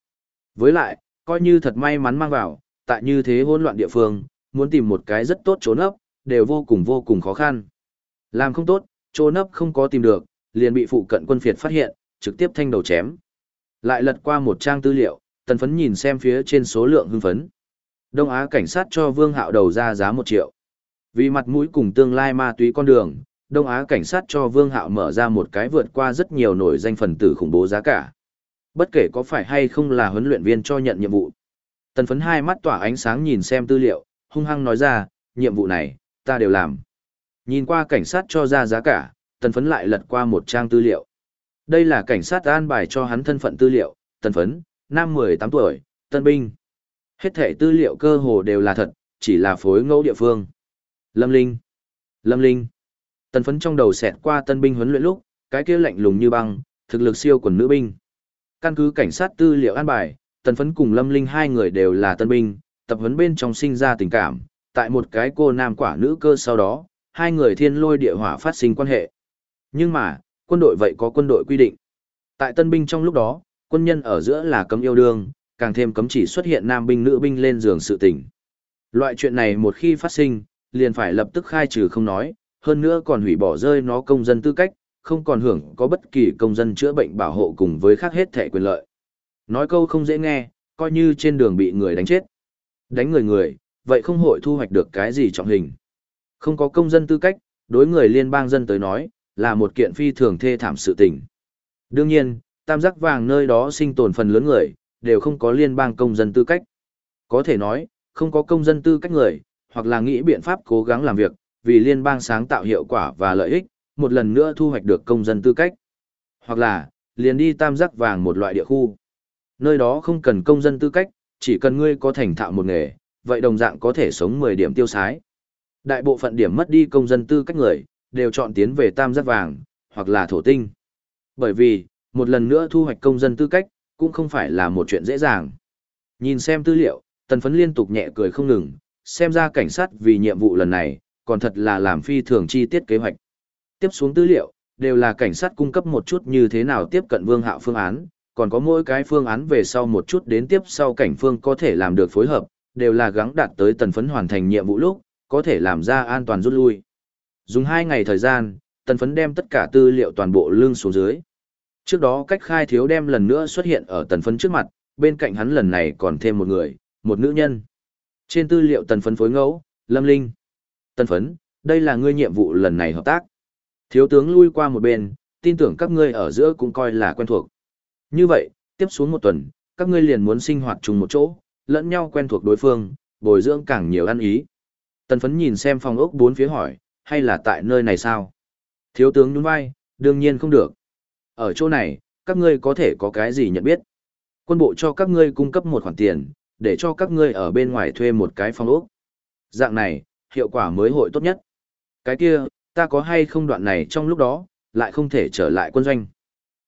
Với lại, coi như thật may mắn mang vào, tại như thế hỗn loạn địa phương, muốn tìm một cái rất tốt trốn ấp, đều vô cùng vô cùng khó khăn. Làm không tốt, trốn ấp không có tìm được, liền bị phụ cận quân phiệt phát hiện, trực tiếp thanh đầu chém. Lại lật qua một trang tư liệu, tần phấn nhìn xem phía trên số lượng hưng phấn. Đông Á cảnh sát cho Vương Hạo đầu ra giá 1 triệu. Vì mặt mũi cùng tương lai ma túy con đường, Đông Á cảnh sát cho Vương Hạo mở ra một cái vượt qua rất nhiều nổi danh phần tử khủng bố giá cả. Bất kể có phải hay không là huấn luyện viên cho nhận nhiệm vụ. Tần phấn hai mắt tỏa ánh sáng nhìn xem tư liệu, hung hăng nói ra, nhiệm vụ này, ta đều làm. Nhìn qua cảnh sát cho ra giá cả, tần phấn lại lật qua một trang tư liệu. Đây là cảnh sát an bài cho hắn thân phận tư liệu, tần phấn, nam 18 tuổi, tân binh. Hết thể tư liệu cơ hồ đều là thật, chỉ là phối ngẫu địa phương. Lâm Linh. Lâm Linh. Tần phấn trong đầu xẹt qua tân binh huấn luyện lúc, cái kia lạnh lùng như băng, thực lực siêu quần nữ binh. Căn cứ cảnh sát tư liệu an bài, tần phấn cùng Lâm Linh hai người đều là tân binh, tập huấn bên trong sinh ra tình cảm, tại một cái cô nam quả nữ cơ sau đó, hai người thiên lôi địa hỏa phát sinh quan hệ. Nhưng mà, quân đội vậy có quân đội quy định. Tại tân binh trong lúc đó, quân nhân ở giữa là cấm yêu đương, càng thêm cấm chỉ xuất hiện nam binh nữ binh lên giường sự tình. Loại chuyện này một khi phát sinh, liền phải lập tức khai trừ không nói, hơn nữa còn hủy bỏ rơi nó công dân tư cách, không còn hưởng có bất kỳ công dân chữa bệnh bảo hộ cùng với khác hết thể quyền lợi. Nói câu không dễ nghe, coi như trên đường bị người đánh chết. Đánh người người, vậy không hội thu hoạch được cái gì trọng hình. Không có công dân tư cách, đối người liên bang dân tới nói, là một kiện phi thường thê thảm sự tình. Đương nhiên, tam giác vàng nơi đó sinh tồn phần lớn người, đều không có liên bang công dân tư cách. Có thể nói, không có công dân tư cách người, hoặc là nghĩ biện pháp cố gắng làm việc, vì liên bang sáng tạo hiệu quả và lợi ích, một lần nữa thu hoạch được công dân tư cách. Hoặc là, liền đi tam giác vàng một loại địa khu. Nơi đó không cần công dân tư cách, chỉ cần ngươi có thành thạo một nghề, vậy đồng dạng có thể sống 10 điểm tiêu sái. Đại bộ phận điểm mất đi công dân tư cách người, đều chọn tiến về tam giác vàng, hoặc là thổ tinh. Bởi vì, một lần nữa thu hoạch công dân tư cách, cũng không phải là một chuyện dễ dàng. Nhìn xem tư liệu, tần phấn liên tục nhẹ cười không ngừng, xem ra cảnh sát vì nhiệm vụ lần này, còn thật là làm phi thường chi tiết kế hoạch. Tiếp xuống tư liệu, đều là cảnh sát cung cấp một chút như thế nào tiếp cận vương hạo phương án, còn có mỗi cái phương án về sau một chút đến tiếp sau cảnh phương có thể làm được phối hợp, đều là gắng đạt tới tần phấn hoàn thành nhiệm vụ lúc, có thể làm ra an toàn rút lui. Dùng 2 ngày thời gian, tần phấn đem tất cả tư liệu toàn bộ lương xuống dưới. Trước đó cách khai thiếu đem lần nữa xuất hiện ở tần phấn trước mặt, bên cạnh hắn lần này còn thêm một người, một nữ nhân. Trên tư liệu tần phấn phối ngẫu, Lâm Linh. Tần phấn, đây là ngươi nhiệm vụ lần này hợp tác. Thiếu tướng lui qua một bên, tin tưởng các ngươi ở giữa cũng coi là quen thuộc. Như vậy, tiếp xuống một tuần, các ngươi liền muốn sinh hoạt chung một chỗ, lẫn nhau quen thuộc đối phương, bồi dưỡng càng nhiều ăn ý. Tần phấn nhìn xem phòng ốc bốn phía hỏi, hay là tại nơi này sao? Thiếu tướng nhún vai, đương nhiên không được. Ở chỗ này, các ngươi có thể có cái gì nhận biết? Quân bộ cho các ngươi cung cấp một khoản tiền, để cho các ngươi ở bên ngoài thuê một cái phòng ốc. Dạng này, hiệu quả mới hội tốt nhất. Cái kia, ta có hay không đoạn này trong lúc đó, lại không thể trở lại quân doanh.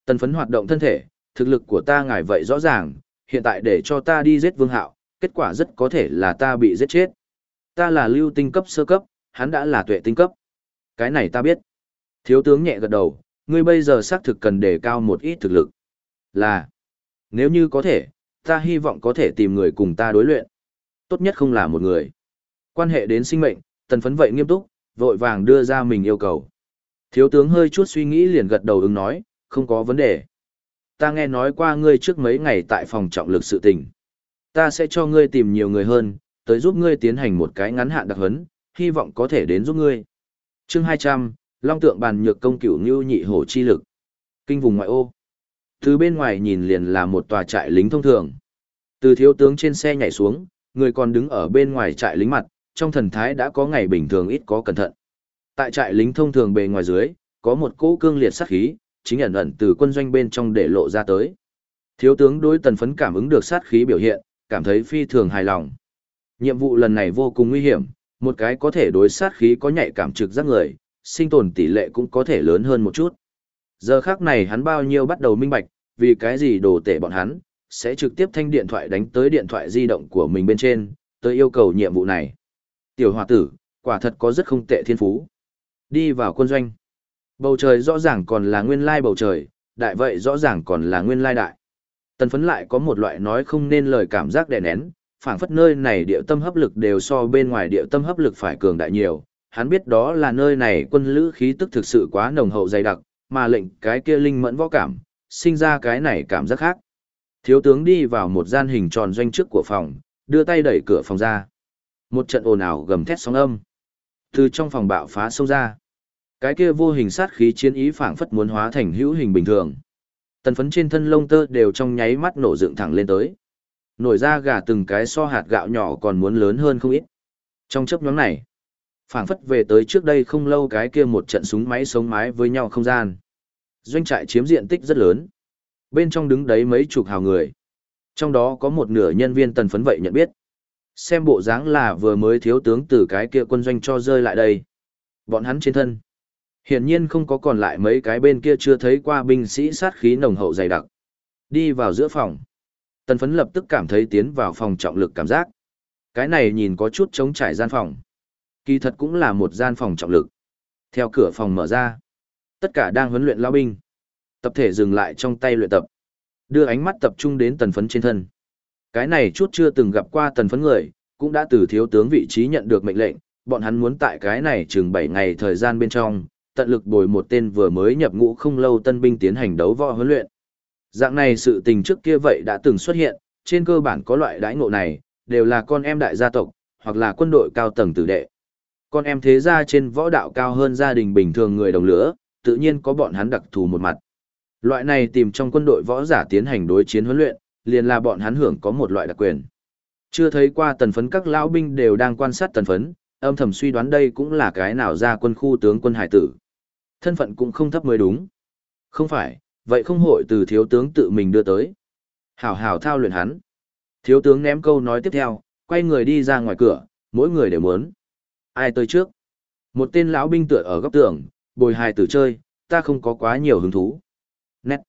Tần phấn hoạt động thân thể, thực lực của ta ngài vậy rõ ràng, hiện tại để cho ta đi giết vương hạo, kết quả rất có thể là ta bị giết chết. Ta là lưu tinh cấp sơ cấp, hắn đã là tuệ tinh cấp. Cái này ta biết. Thiếu tướng nhẹ gật đầu, ngươi bây giờ xác thực cần đề cao một ít thực lực. Là, nếu như có thể, ta hy vọng có thể tìm người cùng ta đối luyện. Tốt nhất không là một người. Quan hệ đến sinh mệnh, tần phấn vậy nghiêm túc, vội vàng đưa ra mình yêu cầu. Thiếu tướng hơi chút suy nghĩ liền gật đầu ứng nói, không có vấn đề. Ta nghe nói qua ngươi trước mấy ngày tại phòng trọng lực sự tình. Ta sẽ cho ngươi tìm nhiều người hơn, tới giúp ngươi tiến hành một cái ngắn hạn đặc huấn, hy vọng có thể đến giúp ngươi. Chương 200, Long tượng bàn nhược công cửu như nhị hổ chi lực. Kinh vùng ngoại ô. Từ bên ngoài nhìn liền là một tòa trại lính thông thường. Từ thiếu tướng trên xe nhảy xuống, người còn đứng ở bên ngoài trại lính mặt, trong thần thái đã có ngày bình thường ít có cẩn thận. Tại trại lính thông thường bề ngoài dưới, có một cỗ cương liệt sát khí, chính ẩn ẩn từ quân doanh bên trong để lộ ra tới. Thiếu tướng đối tần phấn cảm ứng được sát khí biểu hiện, cảm thấy phi thường hài lòng. Nhiệm vụ lần này vô cùng nguy hiểm, một cái có thể đối sát khí có nhạy cảm trực giác người, sinh tồn tỷ lệ cũng có thể lớn hơn một chút. Giờ khác này hắn bao nhiêu bắt đầu minh bạch, vì cái gì đồ tể bọn hắn, sẽ trực tiếp thanh điện thoại đánh tới điện thoại di động của mình bên trên, tới yêu cầu nhiệm vụ này. Tiểu hòa tử, quả thật có rất không tệ thiên phú. Đi vào quân doanh. Bầu trời rõ ràng còn là nguyên lai bầu trời, đại vậy rõ ràng còn là nguyên lai đại. Tần phấn lại có một loại nói không nên lời cảm giác đè nén, phảng phất nơi này địa tâm hấp lực đều so bên ngoài địa tâm hấp lực phải cường đại nhiều. Hắn biết đó là nơi này quân lữ khí tức thực sự quá nồng hậu dày đặc, mà lệnh cái kia linh mẫn võ cảm, sinh ra cái này cảm giác khác. Thiếu tướng đi vào một gian hình tròn doanh trước của phòng, đưa tay đẩy cửa phòng ra. Một trận ồn ào gầm thét sóng âm. Từ trong phòng bạo phá sâu ra. Cái kia vô hình sát khí chiến ý phảng phất muốn hóa thành hữu hình bình thường. Tần phấn trên thân lông tơ đều trong nháy mắt nổ dựng thẳng lên tới. Nổi ra gà từng cái so hạt gạo nhỏ còn muốn lớn hơn không ít. Trong chấp nhóm này, phảng phất về tới trước đây không lâu cái kia một trận súng máy sống mái với nhau không gian. Doanh trại chiếm diện tích rất lớn. Bên trong đứng đấy mấy chục hào người. Trong đó có một nửa nhân viên tần phấn vậy nhận biết. Xem bộ dáng là vừa mới thiếu tướng từ cái kia quân doanh cho rơi lại đây. Bọn hắn trên thân. Hiển nhiên không có còn lại mấy cái bên kia chưa thấy qua binh sĩ sát khí nồng hậu dày đặc. Đi vào giữa phòng. Tần phấn lập tức cảm thấy tiến vào phòng trọng lực cảm giác. Cái này nhìn có chút trống trải gian phòng. Kỳ thật cũng là một gian phòng trọng lực. Theo cửa phòng mở ra. Tất cả đang huấn luyện lao binh. Tập thể dừng lại trong tay luyện tập. Đưa ánh mắt tập trung đến tần phấn trên thân. Cái này chút chưa từng gặp qua tần phấn người, cũng đã từ thiếu tướng vị trí nhận được mệnh lệnh, bọn hắn muốn tại cái này chừng 7 ngày thời gian bên trong, tận lực bồi một tên vừa mới nhập ngũ không lâu tân binh tiến hành đấu võ huấn luyện. Dạng này sự tình trước kia vậy đã từng xuất hiện, trên cơ bản có loại đãi ngộ này, đều là con em đại gia tộc, hoặc là quân đội cao tầng tử đệ. Con em thế gia trên võ đạo cao hơn gia đình bình thường người đồng lửa, tự nhiên có bọn hắn đặc thù một mặt. Loại này tìm trong quân đội võ giả tiến hành đối chiến huấn luyện, liền là bọn hắn hưởng có một loại đặc quyền. Chưa thấy qua tần phấn các lão binh đều đang quan sát tần phấn, âm thầm suy đoán đây cũng là cái nào ra quân khu tướng quân hải tử. Thân phận cũng không thấp mới đúng. Không phải, vậy không hội từ thiếu tướng tự mình đưa tới. Hảo hảo thao luyện hắn. Thiếu tướng ném câu nói tiếp theo, quay người đi ra ngoài cửa, mỗi người đều muốn. Ai tới trước? Một tên lão binh tựa ở góc tường, bồi hài tử chơi, ta không có quá nhiều hứng thú. Nét.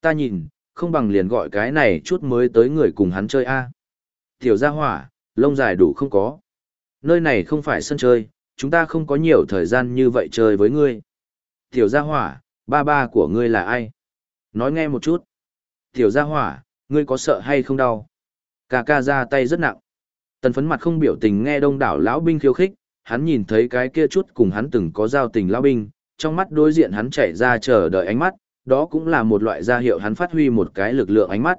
Ta nhìn, không bằng liền gọi cái này chút mới tới người cùng hắn chơi a. Tiểu gia hỏa, lông dài đủ không có. Nơi này không phải sân chơi, chúng ta không có nhiều thời gian như vậy chơi với ngươi. Tiểu gia hỏa, ba ba của ngươi là ai? Nói nghe một chút. Tiểu gia hỏa, ngươi có sợ hay không đau? Cà ca ra tay rất nặng. Tần phấn mặt không biểu tình nghe đông đảo lão binh khiêu khích, hắn nhìn thấy cái kia chút cùng hắn từng có giao tình lão binh, trong mắt đối diện hắn chảy ra chờ đợi ánh mắt, đó cũng là một loại gia hiệu hắn phát huy một cái lực lượng ánh mắt.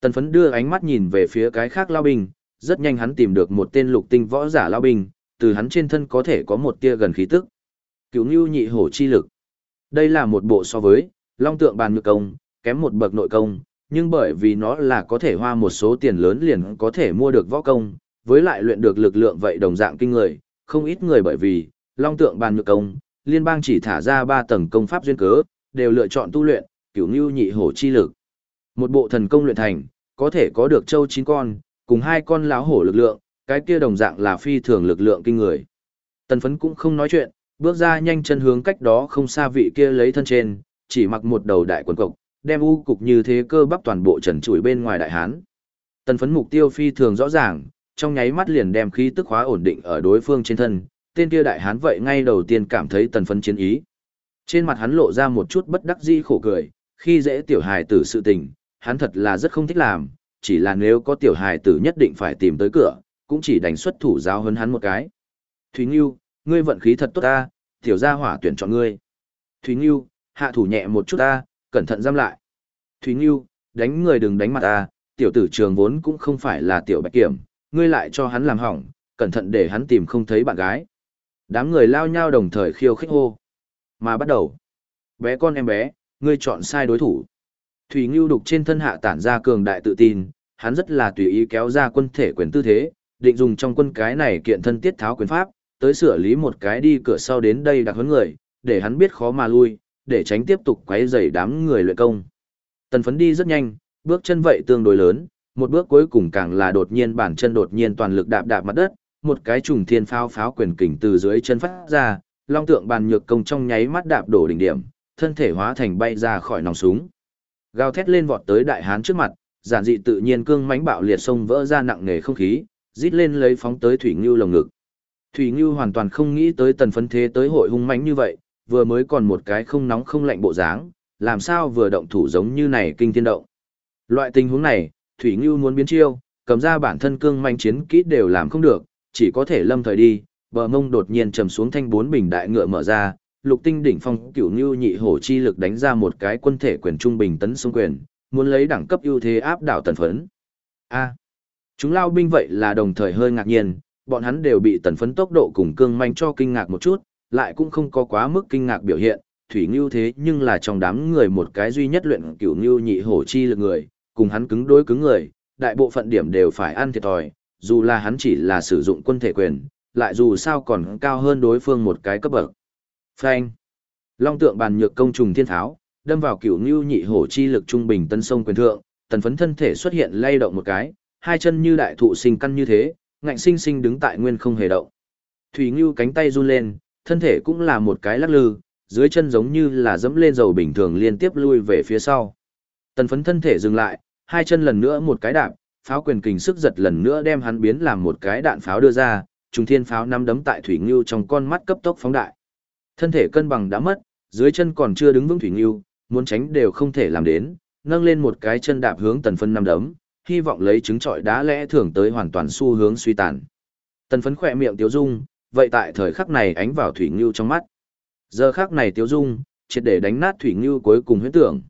Tần phấn đưa ánh mắt nhìn về phía cái khác lão binh, rất nhanh hắn tìm được một tên lục tinh võ giả lão binh, từ hắn trên thân có thể có một tia gần khí tức. Cửu Nưu nhị hổ chi lực. Đây là một bộ so với, long tượng bàn nhược công, kém một bậc nội công, nhưng bởi vì nó là có thể hoa một số tiền lớn liền có thể mua được võ công, với lại luyện được lực lượng vậy đồng dạng kinh người, không ít người bởi vì, long tượng bàn nhược công, liên bang chỉ thả ra 3 tầng công pháp duyên cớ, đều lựa chọn tu luyện, cửu ngưu nhị hổ chi lực. Một bộ thần công luyện thành, có thể có được châu chín con, cùng hai con láo hổ lực lượng, cái kia đồng dạng là phi thường lực lượng kinh người. Tần phấn cũng không nói chuyện, bước ra nhanh chân hướng cách đó không xa vị kia lấy thân trên, chỉ mặc một đầu đại quần cộc, đem u cục như thế cơ bắp toàn bộ trần trụi bên ngoài đại hán. Tần phấn mục tiêu phi thường rõ ràng, trong nháy mắt liền đem khí tức hóa ổn định ở đối phương trên thân, tên kia đại hán vậy ngay đầu tiên cảm thấy tần phấn chiến ý. Trên mặt hắn lộ ra một chút bất đắc dĩ khổ cười, khi dễ tiểu hài tử sự tình, hắn thật là rất không thích làm, chỉ là nếu có tiểu hài tử nhất định phải tìm tới cửa, cũng chỉ đánh xuất thủ giáo hơn hắn một cái. Thúy Nghiêu, ngươi vận khí thật tốt ta, tiểu gia hỏa tuyển chọn ngươi. Thúy Nghiêu, hạ thủ nhẹ một chút ta, cẩn thận giam lại. Thúy Nghiêu, đánh người đừng đánh mặt ta, tiểu tử trường vốn cũng không phải là tiểu bạch kiểm, ngươi lại cho hắn làm hỏng, cẩn thận để hắn tìm không thấy bạn gái. Đám người lao nhau đồng thời khiêu khích hô. Mà bắt đầu. Bé con em bé, ngươi chọn sai đối thủ. Thủy Ngưu đục trên thân hạ tản ra cường đại tự tin, hắn rất là tùy ý kéo ra quân thể quyền tư thế, định dùng trong quân cái này kiện thân tiết tháo quyền pháp, tới sửa lý một cái đi cửa sau đến đây đặc huấn người, để hắn biết khó mà lui, để tránh tiếp tục quấy rầy đám người luyện công. Tần phấn đi rất nhanh, bước chân vậy tương đối lớn, một bước cuối cùng càng là đột nhiên bản chân đột nhiên toàn lực đạp đạp mặt đất, một cái trùng thiên pháo pháo quyền kình từ dưới chân phát ra, long tượng bàn nhược công trong nháy mắt đạp đổ đỉnh điểm, thân thể hóa thành bay ra khỏi nòng súng. Gào thét lên vọt tới đại hán trước mặt, giản dị tự nhiên cương mãnh bạo liệt sông vỡ ra nặng nề không khí, rít lên lấy phóng tới Thủy Ngưu lồng ngực. Thủy Ngưu hoàn toàn không nghĩ tới tần phấn thế tới hội hung mãnh như vậy, vừa mới còn một cái không nóng không lạnh bộ dáng, làm sao vừa động thủ giống như này kinh thiên động. Loại tình huống này, Thủy Ngưu muốn biến chiêu, cầm ra bản thân cương manh chiến kỹ đều làm không được, chỉ có thể lâm thời đi, bờ mông đột nhiên trầm xuống thanh bốn bình đại ngựa mở ra, lục tinh đỉnh phong cửu Ngưu nhị hổ chi lực đánh ra một cái quân thể quyền trung bình tấn xung quyền, muốn lấy đẳng cấp ưu thế áp đảo tần phấn. A. chúng lao binh vậy là đồng thời hơi ngạc nhiên, bọn hắn đều bị tần phấn tốc độ cùng cương manh cho kinh ngạc một chút, lại cũng không có quá mức kinh ngạc biểu hiện, thủy ngưu thế nhưng là trong đám người một cái duy nhất luyện cửu ngưu nhị hổ chi lực người, cùng hắn cứng đối cứng người, đại bộ phận điểm đều phải ăn thiệt thòi, dù là hắn chỉ là sử dụng quân thể quyền, lại dù sao còn cao hơn đối phương một cái cấp bậc. Phanh. Long tượng bàn nhược công trùng thiên tháo, đâm vào cửu ngưu nhị hổ chi lực trung bình tân sông quyền thượng, tần phấn thân thể xuất hiện lay động một cái, hai chân như đại thụ sinh căn như thế, ngạnh sinh sinh đứng tại nguyên không hề động. Thủy ngưu cánh tay run lên, thân thể cũng là một cái lắc lư, dưới chân giống như là dẫm lên dầu bình thường liên tiếp lui về phía sau. Tần phấn thân thể dừng lại, hai chân lần nữa một cái đạp, pháo quyền kình sức giật lần nữa đem hắn biến làm một cái đạn pháo đưa ra, trùng thiên pháo nắm đấm tại Thủy Ngưu trong con mắt cấp tốc phóng đại. Thân thể cân bằng đã mất, dưới chân còn chưa đứng vững Thủy Ngưu, muốn tránh đều không thể làm đến, nâng lên một cái chân đạp hướng tần phấn năm đấm, hy vọng lấy trứng trọi đá lẽ thường tới hoàn toàn xu hướng suy tàn. Tần phấn khỏe miệng tiếu dung, vậy tại thời khắc này ánh vào Thủy Ngưu trong mắt. Giờ khắc này tiếu dung, triệt để đánh nát Thủy Ngưu cuối cùng huyễn tưởng.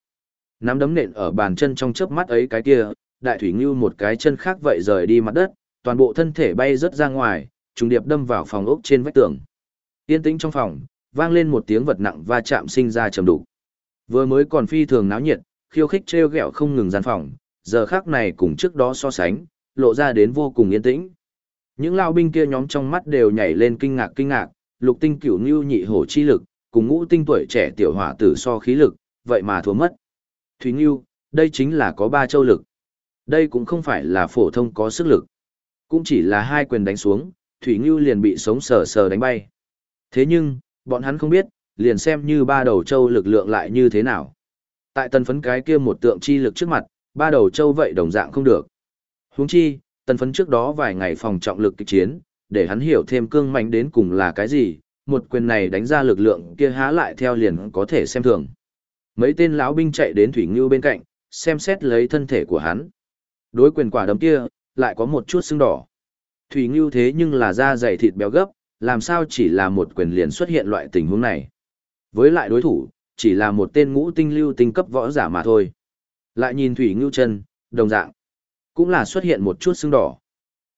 Nắm đấm nện ở bàn chân trong chớp mắt ấy cái kia, đại Thủy Ngưu một cái chân khác vậy rời đi mặt đất, toàn bộ thân thể bay rớt ra ngoài, trùng điệp đâm vào phòng ốc trên vách tường. Yên tĩnh trong phòng, vang lên một tiếng vật nặng va chạm sinh ra trầm đục. Vừa mới còn phi thường náo nhiệt, khiêu khích trêu ghẹo không ngừng gian phòng, giờ khác này cùng trước đó so sánh, lộ ra đến vô cùng yên tĩnh. Những lao binh kia nhóm trong mắt đều nhảy lên kinh ngạc kinh ngạc, lục tinh cửu ngưu nhị hổ chi lực, cùng ngũ tinh tuổi trẻ tiểu hỏa tử so khí lực, vậy mà thua mất. Thúy Ngưu, đây chính là có ba châu lực. Đây cũng không phải là phổ thông có sức lực. Cũng chỉ là hai quyền đánh xuống, Thủy Ngưu liền bị sống sờ sờ đánh bay. Thế nhưng, bọn hắn không biết, liền xem như ba đầu châu lực lượng lại như thế nào. Tại tần phấn cái kia một tượng chi lực trước mặt, ba đầu châu vậy đồng dạng không được. Huống chi, tần phấn trước đó vài ngày phòng trọng lực kịch chiến, để hắn hiểu thêm cương mạnh đến cùng là cái gì, một quyền này đánh ra lực lượng kia há lại theo liền có thể xem thường. Mấy tên lão binh chạy đến Thủy Ngưu bên cạnh, xem xét lấy thân thể của hắn. Đối quyền quả đấm kia, lại có một chút sưng đỏ. Thủy Ngưu thế nhưng là da dày thịt béo gấp, làm sao chỉ là một quyền liền xuất hiện loại tình huống này. Với lại đối thủ, chỉ là một tên ngũ tinh lưu tinh cấp võ giả mà thôi. Lại nhìn Thủy Ngưu chân, đồng dạng, cũng là xuất hiện một chút sưng đỏ.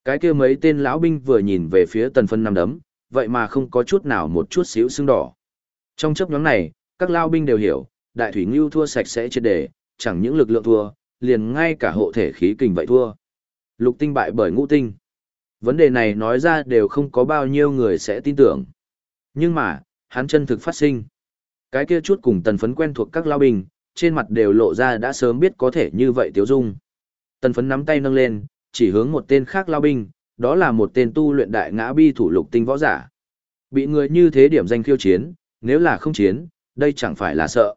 Cái kia mấy tên lão binh vừa nhìn về phía tần phân năm đấm, vậy mà không có chút nào một chút xíu sưng đỏ. Trong chấp nhóm này, các lao binh đều hiểu, đại thủy ngưu thua sạch sẽ chết đề, chẳng những lực lượng thua, liền ngay cả hộ thể khí kình vậy thua. Lục tinh bại bởi ngũ tinh. Vấn đề này nói ra đều không có bao nhiêu người sẽ tin tưởng. Nhưng mà, hắn chân thực phát sinh. Cái kia chút cùng tần phấn quen thuộc các lao binh, trên mặt đều lộ ra đã sớm biết có thể như vậy tiếu dung. Tần phấn nắm tay nâng lên, chỉ hướng một tên khác lao binh, đó là một tên tu luyện đại ngã bi thủ lục tinh võ giả. Bị người như thế điểm danh khiêu chiến, nếu là không chiến, đây chẳng phải là sợ.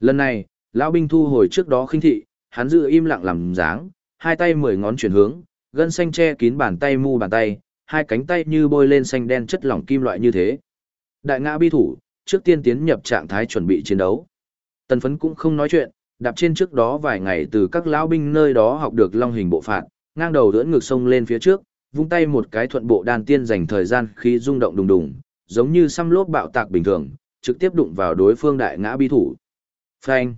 Lần này, lão binh thu hồi trước đó khinh thị, hắn giữ im lặng làm dáng, hai tay mười ngón chuyển hướng, gân xanh che kín bàn tay mu bàn tay, hai cánh tay như bôi lên xanh đen chất lỏng kim loại như thế. Đại ngã bi thủ, trước tiên tiến nhập trạng thái chuẩn bị chiến đấu. Tần phấn cũng không nói chuyện, đạp trên trước đó vài ngày từ các lão binh nơi đó học được long hình bộ phạt, ngang đầu đỡ ngược sông lên phía trước, vung tay một cái thuận bộ đan tiên dành thời gian khi rung động đùng đùng, giống như xăm lốp bạo tạc bình thường, trực tiếp đụng vào đối phương đại ngã bi thủ. Phanh.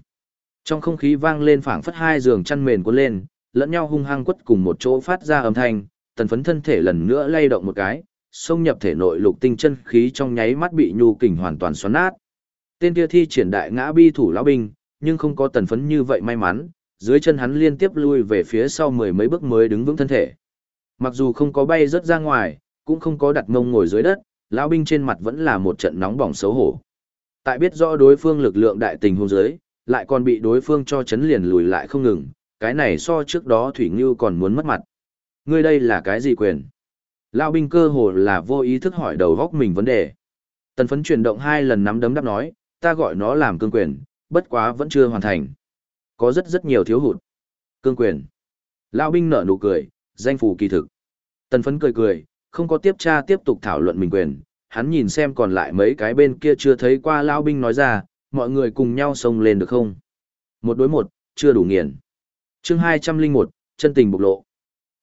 Trong không khí vang lên phảng phất hai giường chăn mền cuốn lên, lẫn nhau hung hăng quất cùng một chỗ phát ra âm thanh, tần phấn thân thể lần nữa lay động một cái, xông nhập thể nội lục tinh chân khí trong nháy mắt bị nhu kình hoàn toàn xoắn nát. Tên kia thi triển đại ngã bi thủ lão binh, nhưng không có tần phấn như vậy may mắn, dưới chân hắn liên tiếp lui về phía sau mười mấy bước mới đứng vững thân thể. Mặc dù không có bay rớt ra ngoài, cũng không có đặt mông ngồi dưới đất, lão binh trên mặt vẫn là một trận nóng bỏng xấu hổ. Tại biết rõ đối phương lực lượng đại tình hôn giới, lại còn bị đối phương cho chấn liền lùi lại không ngừng, cái này so trước đó Thủy Ngưu còn muốn mất mặt. Ngươi đây là cái gì quyền? Lão binh cơ hồ là vô ý thức hỏi đầu góc mình vấn đề. Tần phấn chuyển động hai lần nắm đấm đáp nói, ta gọi nó làm cương quyền, bất quá vẫn chưa hoàn thành. Có rất rất nhiều thiếu hụt. Cương quyền. Lão binh nở nụ cười, danh phủ kỳ thực. Tần phấn cười cười, không có tiếp tra tiếp tục thảo luận mình quyền, hắn nhìn xem còn lại mấy cái bên kia chưa thấy qua Lão binh nói ra, mọi người cùng nhau xông lên được không? Một đối một, chưa đủ nghiền. chương 201, chân tình bộc lộ.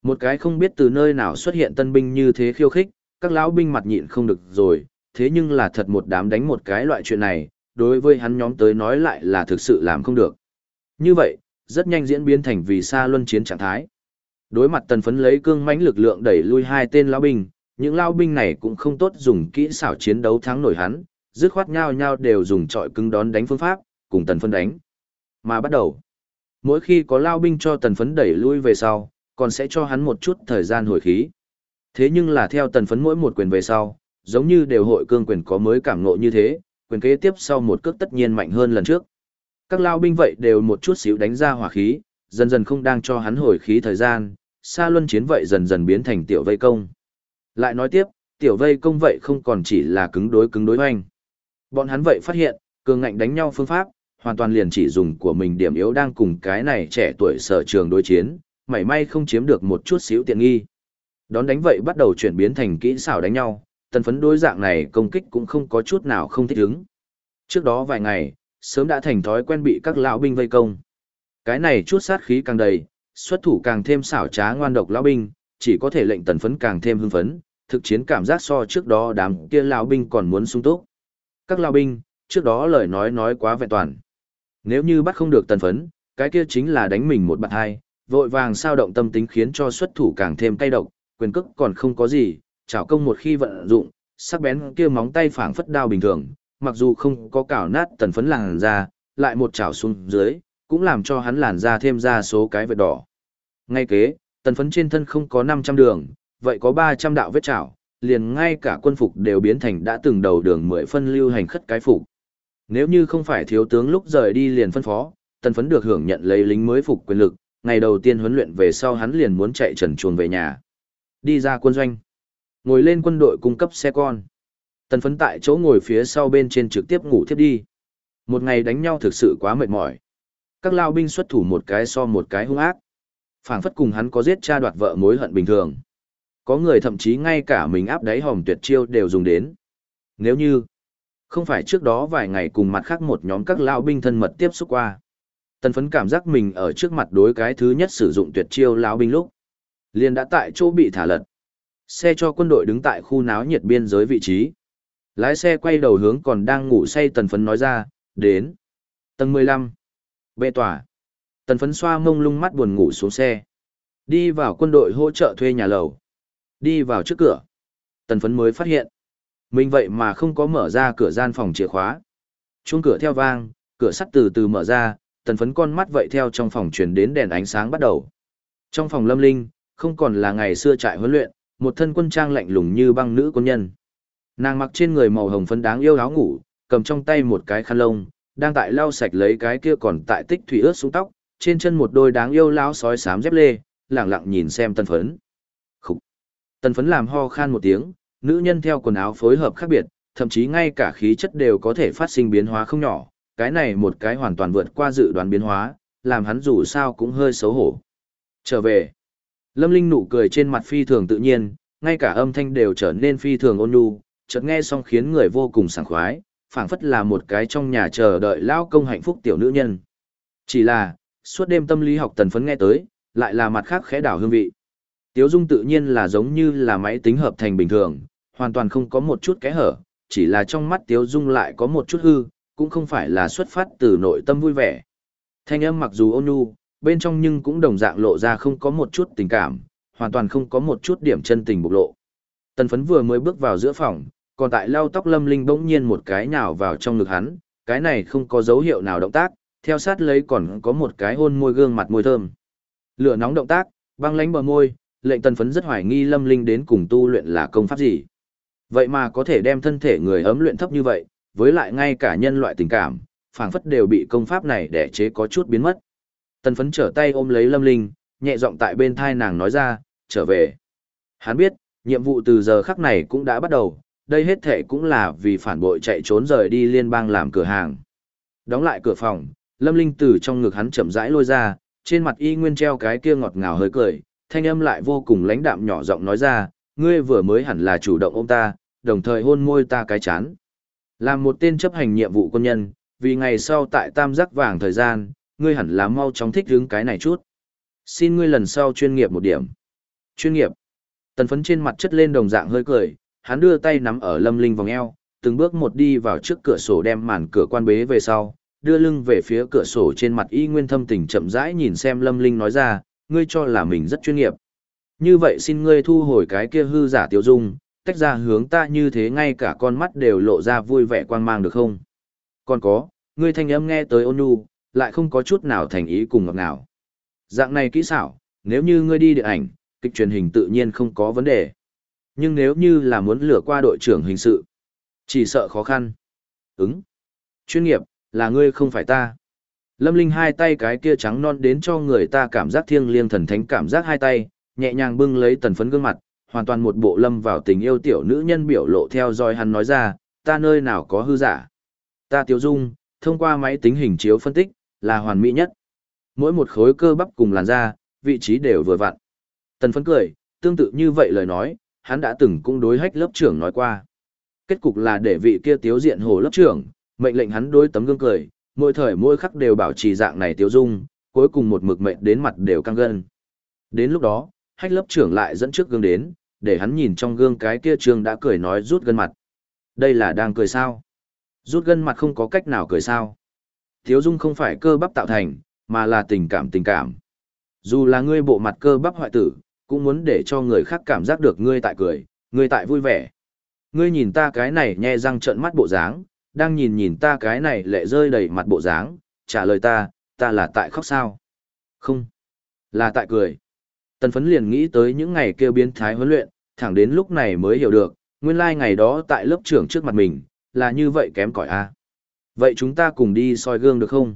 Một cái không biết từ nơi nào xuất hiện tân binh như thế khiêu khích, các lão binh mặt nhịn không được rồi, thế nhưng là thật một đám đánh một cái loại chuyện này, đối với hắn nhóm tới nói lại là thực sự làm không được. Như vậy, rất nhanh diễn biến thành vì xa luân chiến trạng thái. Đối mặt tần phấn lấy cương mãnh lực lượng đẩy lui hai tên lão binh, những lão binh này cũng không tốt dùng kỹ xảo chiến đấu thắng nổi hắn, dứt khoát nhau nhau đều dùng trọi cứng đón đánh phương pháp, cùng tần phấn đánh. Mà bắt đầu, mỗi khi có lao binh cho tần phấn đẩy lui về sau, còn sẽ cho hắn một chút thời gian hồi khí. Thế nhưng là theo tần phấn mỗi một quyền về sau, giống như đều hội cương quyền có mới cảm ngộ như thế, quyền kế tiếp sau một cước tất nhiên mạnh hơn lần trước. Các lao binh vậy đều một chút xíu đánh ra hỏa khí, dần dần không đang cho hắn hồi khí thời gian, xa luân chiến vậy dần dần biến thành tiểu vây công. Lại nói tiếp, tiểu vây công vậy không còn chỉ là cứng đối cứng đối hoành. Bọn hắn vậy phát hiện, cường ngạnh đánh nhau phương pháp, hoàn toàn liền chỉ dùng của mình điểm yếu đang cùng cái này trẻ tuổi sở trường đối chiến, mảy may không chiếm được một chút xíu tiện nghi. Đón đánh vậy bắt đầu chuyển biến thành kỹ xảo đánh nhau, tần phấn đối dạng này công kích cũng không có chút nào không thích ứng. Trước đó vài ngày, sớm đã thành thói quen bị các lão binh vây công. Cái này chút sát khí càng đầy, xuất thủ càng thêm xảo trá ngoan độc lão binh, chỉ có thể lệnh tần phấn càng thêm hưng phấn, thực chiến cảm giác so trước đó đám kia lão binh còn muốn sung túc. Các lão binh, trước đó lời nói nói quá vẹn toàn. Nếu như bắt không được tần phấn, cái kia chính là đánh mình một bạn hai, vội vàng sao động tâm tính khiến cho xuất thủ càng thêm cay độc, quyền cước còn không có gì, chảo công một khi vận dụng, sắc bén kia móng tay phảng phất đao bình thường, mặc dù không có cào nát tần phấn làn da, lại một chảo xuống dưới, cũng làm cho hắn làn da thêm ra số cái vết đỏ. Ngay kế, tần phấn trên thân không có 500 đường, vậy có 300 đạo vết chảo, liền ngay cả quân phục đều biến thành đã từng đầu đường mười phân lưu hành khất cái phục. Nếu như không phải thiếu tướng lúc rời đi liền phân phó, tần phấn được hưởng nhận lấy lính mới phục quyền lực, ngày đầu tiên huấn luyện về sau hắn liền muốn chạy trần chuồng về nhà. Đi ra quân doanh. Ngồi lên quân đội cung cấp xe con. Tần phấn tại chỗ ngồi phía sau bên trên trực tiếp ngủ thiếp đi. Một ngày đánh nhau thực sự quá mệt mỏi. Các lao binh xuất thủ một cái so một cái hung ác. phảng phất cùng hắn có giết cha đoạt vợ mối hận bình thường. Có người thậm chí ngay cả mình áp đáy hòm tuyệt chiêu đều dùng đến. Nếu như, không phải trước đó vài ngày cùng mặt khác một nhóm các lao binh thân mật tiếp xúc qua. Tần phấn cảm giác mình ở trước mặt đối cái thứ nhất sử dụng tuyệt chiêu lao binh lúc. liền đã tại chỗ bị thả lật. Xe cho quân đội đứng tại khu náo nhiệt biên giới vị trí. Lái xe quay đầu hướng còn đang ngủ say tần phấn nói ra, đến. Tầng 15. Bệ tỏa. Tần phấn xoa mông lung mắt buồn ngủ xuống xe. Đi vào quân đội hỗ trợ thuê nhà lầu. Đi vào trước cửa. Tần phấn mới phát hiện. Mình vậy mà không có mở ra cửa gian phòng chìa khóa. Chuông cửa theo vang, cửa sắt từ từ mở ra, tần phấn con mắt vậy theo trong phòng truyền đến đèn ánh sáng bắt đầu. Trong phòng lâm linh, không còn là ngày xưa trại huấn luyện, một thân quân trang lạnh lùng như băng nữ quân nhân. Nàng mặc trên người màu hồng phấn đáng yêu áo ngủ, cầm trong tay một cái khăn lông, đang tại lau sạch lấy cái kia còn tại tích thủy ướt xuống tóc, trên chân một đôi đáng yêu lão sói xám dép lê, lẳng lặng nhìn xem tân phấn. Khúc. Tân phấn làm ho khan một tiếng, nữ nhân theo quần áo phối hợp khác biệt, thậm chí ngay cả khí chất đều có thể phát sinh biến hóa không nhỏ, cái này một cái hoàn toàn vượt qua dự đoán biến hóa, làm hắn dù sao cũng hơi xấu hổ. Trở về. Lâm Linh nụ cười trên mặt phi thường tự nhiên, ngay cả âm thanh đều trở nên phi thường ôn nhu, chợt nghe xong khiến người vô cùng sảng khoái, phảng phất là một cái trong nhà chờ đợi lao công hạnh phúc tiểu nữ nhân. Chỉ là, suốt đêm tâm lý học tần phấn nghe tới, lại là mặt khác khẽ đảo hương vị. Tiếu dung tự nhiên là giống như là máy tính hợp thành bình thường, hoàn toàn không có một chút kẽ hở, chỉ là trong mắt tiếu dung lại có một chút hư, cũng không phải là xuất phát từ nội tâm vui vẻ. Thanh âm mặc dù ôn nhu, bên trong nhưng cũng đồng dạng lộ ra không có một chút tình cảm, hoàn toàn không có một chút điểm chân tình bộc lộ. Tần phấn vừa mới bước vào giữa phòng, còn tại lau tóc lâm linh bỗng nhiên một cái nhào vào trong ngực hắn, cái này không có dấu hiệu nào động tác, theo sát lấy còn có một cái hôn môi gương mặt môi thơm. Lửa nóng động tác, băng lánh bờ môi, lệnh tần phấn rất hoài nghi lâm linh đến cùng tu luyện là công pháp gì. Vậy mà có thể đem thân thể người ấm luyện thấp như vậy, với lại ngay cả nhân loại tình cảm, phảng phất đều bị công pháp này để chế có chút biến mất. Tần phấn trở tay ôm lấy lâm linh, nhẹ giọng tại bên thai nàng nói ra, trở về. Hắn biết, nhiệm vụ từ giờ khắc này cũng đã bắt đầu, đây hết thể cũng là vì phản bội chạy trốn rời đi liên bang làm cửa hàng. Đóng lại cửa phòng, Lâm Linh từ trong ngực hắn chậm rãi lôi ra, trên mặt y nguyên treo cái kia ngọt ngào hơi cười, thanh âm lại vô cùng lãnh đạm nhỏ giọng nói ra, ngươi vừa mới hẳn là chủ động ôm ta, đồng thời hôn môi ta cái chán. Làm một tên chấp hành nhiệm vụ quân nhân, vì ngày sau tại tam giác vàng thời gian, ngươi hẳn là mau chóng thích hướng cái này chút. Xin ngươi lần sau chuyên nghiệp một điểm. Chuyên nghiệp. Tần phấn trên mặt chất lên đồng dạng hơi cười, hắn đưa tay nắm ở lâm linh vòng eo, từng bước một đi vào trước cửa sổ đem màn cửa quan bế về sau, đưa lưng về phía cửa sổ trên mặt y nguyên thâm tình chậm rãi nhìn xem lâm linh nói ra, ngươi cho là mình rất chuyên nghiệp. Như vậy xin ngươi thu hồi cái kia hư giả tiêu dung, tách ra hướng ta như thế ngay cả con mắt đều lộ ra vui vẻ quang mang được không? Còn có, ngươi thanh âm nghe tới ôn nhu, lại không có chút nào thành ý cùng ngọt nào. Dạng này kỹ xảo, nếu như ngươi đi điện ảnh, kịch truyền hình tự nhiên không có vấn đề. Nhưng nếu như là muốn lừa qua đội trưởng hình sự, chỉ sợ khó khăn. Ứng. Chuyên nghiệp, là ngươi không phải ta. Lâm Linh hai tay cái kia trắng non đến cho người ta cảm giác thiêng liêng thần thánh cảm giác hai tay, nhẹ nhàng bưng lấy tần phấn gương mặt, hoàn toàn một bộ lâm vào tình yêu tiểu nữ nhân biểu lộ theo dõi hắn nói ra, ta nơi nào có hư giả. Ta tiêu dung, thông qua máy tính hình chiếu phân tích, là hoàn mỹ nhất. Mỗi một khối cơ bắp cùng làn da, vị trí đều vừa vặn. Tần phấn cười, tương tự như vậy lời nói, hắn đã từng cũng đối hách lớp trưởng nói qua. Kết cục là để vị kia tiếu diện hồ lớp trưởng, mệnh lệnh hắn đối tấm gương cười, mỗi thời mỗi khắc đều bảo trì dạng này tiêu dung, cuối cùng một mực mệnh đến mặt đều căng gân. Đến lúc đó, hách lớp trưởng lại dẫn trước gương đến, để hắn nhìn trong gương cái kia trường đã cười nói rút gân mặt. Đây là đang cười sao? Rút gân mặt không có cách nào cười sao? Tiếu dung không phải cơ bắp tạo thành, mà là tình cảm tình cảm. Dù là ngươi bộ mặt cơ bắp hoại tử, cũng muốn để cho người khác cảm giác được ngươi tại cười, ngươi tại vui vẻ. Ngươi nhìn ta cái này nhe răng trợn mắt bộ dáng, đang nhìn nhìn ta cái này lệ rơi đầy mặt bộ dáng, trả lời ta, ta là tại khóc sao? Không, là tại cười. Tần phấn liền nghĩ tới những ngày kêu biến thái huấn luyện, thẳng đến lúc này mới hiểu được, nguyên lai like ngày đó tại lớp trưởng trước mặt mình, là như vậy kém cỏi a Vậy chúng ta cùng đi soi gương được không?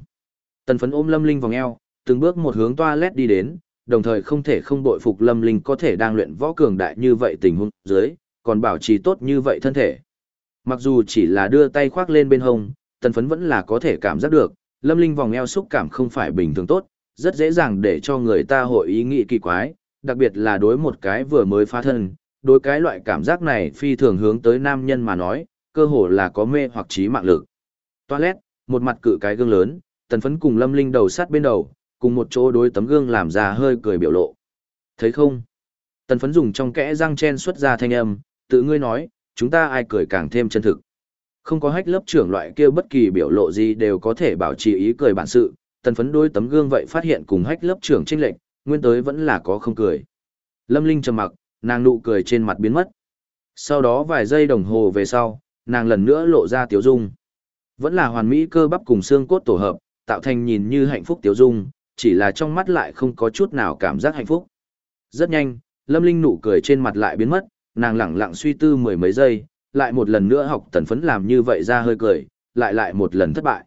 Tần phấn ôm Lâm Linh vòng eo, từng bước một hướng toilet đi đến, đồng thời không thể không bội phục Lâm Linh có thể đang luyện võ cường đại như vậy tình huống dưới, còn bảo trì tốt như vậy thân thể. Mặc dù chỉ là đưa tay khoác lên bên hông, tần phấn vẫn là có thể cảm giác được, Lâm Linh vòng eo xúc cảm không phải bình thường tốt, rất dễ dàng để cho người ta hội ý nghĩ kỳ quái, đặc biệt là đối một cái vừa mới phá thân, đối cái loại cảm giác này phi thường hướng tới nam nhân mà nói, cơ hồ là có mê hoặc trí mạng lực. Toilet, một mặt cự cái gương lớn, tần phấn cùng lâm linh đầu sát bên đầu, cùng một chỗ đối tấm gương làm ra hơi cười biểu lộ. Thấy không? Tần phấn dùng trong kẽ răng chen xuất ra thanh âm, tự ngươi nói, chúng ta ai cười càng thêm chân thực. Không có hách lớp trưởng loại kia bất kỳ biểu lộ gì đều có thể bảo trì ý cười bản sự, tần phấn đôi tấm gương vậy phát hiện cùng hách lớp trưởng trinh lệnh, nguyên tới vẫn là có không cười. Lâm Linh trầm mặc, nàng nụ cười trên mặt biến mất. Sau đó vài giây đồng hồ về sau, nàng lần nữa lộ ra tiếu dung. Vẫn là hoàn mỹ cơ bắp cùng xương cốt tổ hợp, tạo thành nhìn như hạnh phúc tiếu dung, chỉ là trong mắt lại không có chút nào cảm giác hạnh phúc. Rất nhanh, Lâm Linh nụ cười trên mặt lại biến mất, nàng lẳng lặng suy tư mười mấy giây, lại một lần nữa học tần phấn làm như vậy ra hơi cười, lại lại một lần thất bại.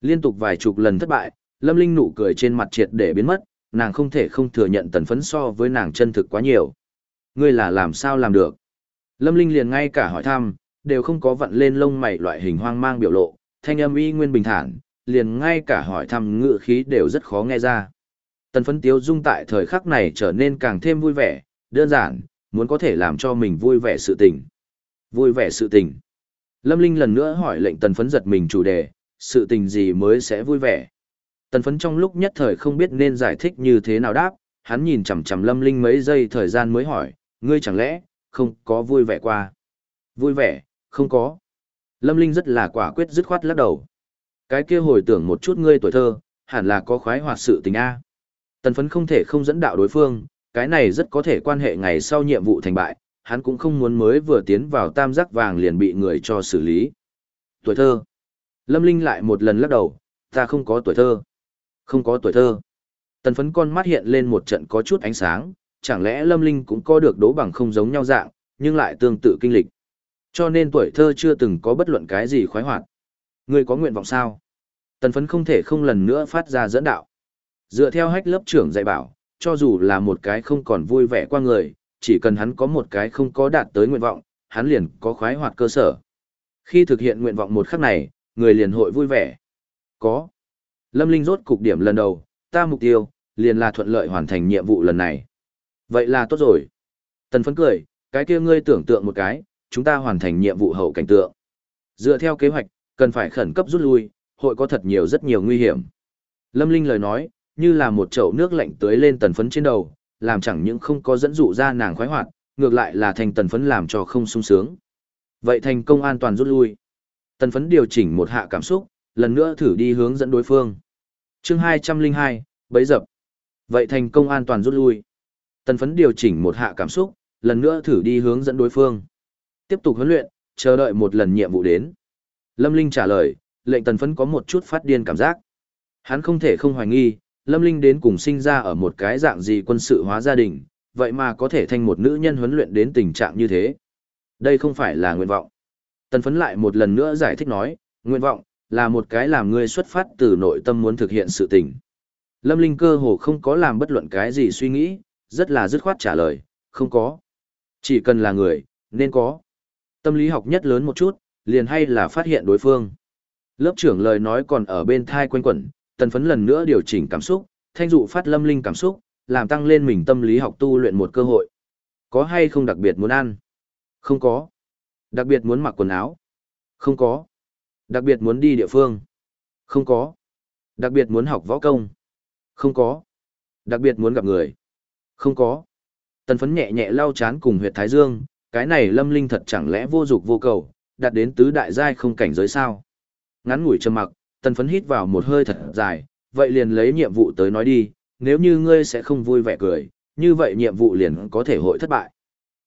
Liên tục vài chục lần thất bại, Lâm Linh nụ cười trên mặt triệt để biến mất, nàng không thể không thừa nhận tần phấn so với nàng chân thực quá nhiều. Ngươi là làm sao làm được? Lâm Linh liền ngay cả hỏi thăm, đều không có vặn lên lông mày loại hình hoang mang biểu lộ, thanh âm y nguyên bình thản, liền ngay cả hỏi thăm ngựa khí đều rất khó nghe ra. Tần phấn tiếu dung tại thời khắc này trở nên càng thêm vui vẻ, đơn giản, muốn có thể làm cho mình vui vẻ sự tình. Vui vẻ sự tình. Lâm Linh lần nữa hỏi lệnh tần phấn giật mình chủ đề, sự tình gì mới sẽ vui vẻ. Tần phấn trong lúc nhất thời không biết nên giải thích như thế nào đáp, hắn nhìn chằm chằm Lâm Linh mấy giây thời gian mới hỏi, ngươi chẳng lẽ, không có vui vẻ qua. Vui vẻ, không có. Lâm Linh rất là quả quyết dứt khoát lắc đầu. Cái kia hồi tưởng một chút ngươi tuổi thơ, hẳn là có khoái hoạt sự tình A. Tần phấn không thể không dẫn đạo đối phương, cái này rất có thể quan hệ ngày sau nhiệm vụ thành bại, hắn cũng không muốn mới vừa tiến vào tam giác vàng liền bị người cho xử lý. Tuổi thơ. Lâm Linh lại một lần lắc đầu, ta không có tuổi thơ. Không có tuổi thơ. Tần phấn con mắt hiện lên một trận có chút ánh sáng, chẳng lẽ Lâm Linh cũng có được đố bằng không giống nhau dạng, nhưng lại tương tự kinh lịch. Cho nên tuổi thơ chưa từng có bất luận cái gì khoái hoạt. Ngươi có nguyện vọng sao? Tần phấn không thể không lần nữa phát ra dẫn đạo. Dựa theo hách lớp trưởng dạy bảo, cho dù là một cái không còn vui vẻ qua người, chỉ cần hắn có một cái không có đạt tới nguyện vọng, hắn liền có khoái hoạt cơ sở. Khi thực hiện nguyện vọng một khắc này, người liền hội vui vẻ. Có. Lâm Linh rốt cục điểm lần đầu, ta mục tiêu, liền là thuận lợi hoàn thành nhiệm vụ lần này. Vậy là tốt rồi. Tần phấn cười, cái kia ngươi tưởng tượng một cái, chúng ta hoàn thành nhiệm vụ hậu cảnh tượng. Dựa theo kế hoạch, cần phải khẩn cấp rút lui, hội có thật nhiều rất nhiều nguy hiểm. Lâm Linh lời nói, như là một chậu nước lạnh tưới lên tần phấn trên đầu, làm chẳng những không có dẫn dụ ra nàng khoái hoạt, ngược lại là thành tần phấn làm cho không sung sướng. Vậy thành công an toàn rút lui. Tần phấn điều chỉnh một hạ cảm xúc, lần nữa thử đi hướng dẫn đối phương. chương 202, bấy dập. Vậy thành công an toàn rút lui. Tần phấn điều chỉnh một hạ cảm xúc, lần nữa thử đi hướng dẫn đối phương. Tiếp tục huấn luyện, chờ đợi một lần nhiệm vụ đến. Lâm Linh trả lời, lệnh tần phấn có một chút phát điên cảm giác. Hắn không thể không hoài nghi, Lâm Linh đến cùng sinh ra ở một cái dạng gì quân sự hóa gia đình, vậy mà có thể thành một nữ nhân huấn luyện đến tình trạng như thế. Đây không phải là nguyện vọng. Tần phấn lại một lần nữa giải thích nói, nguyện vọng, là một cái làm ngươi xuất phát từ nội tâm muốn thực hiện sự tình. Lâm Linh cơ hồ không có làm bất luận cái gì suy nghĩ, rất là dứt khoát trả lời, không có. Chỉ cần là người, nên có. Tâm lý học nhất lớn một chút, liền hay là phát hiện đối phương. Lớp trưởng lời nói còn ở bên thai quanh quẩn, tần phấn lần nữa điều chỉnh cảm xúc, thanh dụ phát lâm linh cảm xúc, làm tăng lên mình tâm lý học tu luyện một cơ hội. Có hay không đặc biệt muốn ăn? Không có. Đặc biệt muốn mặc quần áo? Không có. Đặc biệt muốn đi địa phương? Không có. Đặc biệt muốn học võ công? Không có. Đặc biệt muốn gặp người? Không có. Tần phấn nhẹ nhẹ lau chán cùng huyệt thái dương, cái này lâm linh thật chẳng lẽ vô dục vô cầu, đạt đến tứ đại giai không cảnh giới sao. Ngắn ngủi trầm mặc, tần phấn hít vào một hơi thật dài, vậy liền lấy nhiệm vụ tới nói đi, nếu như ngươi sẽ không vui vẻ cười, như vậy nhiệm vụ liền có thể hội thất bại.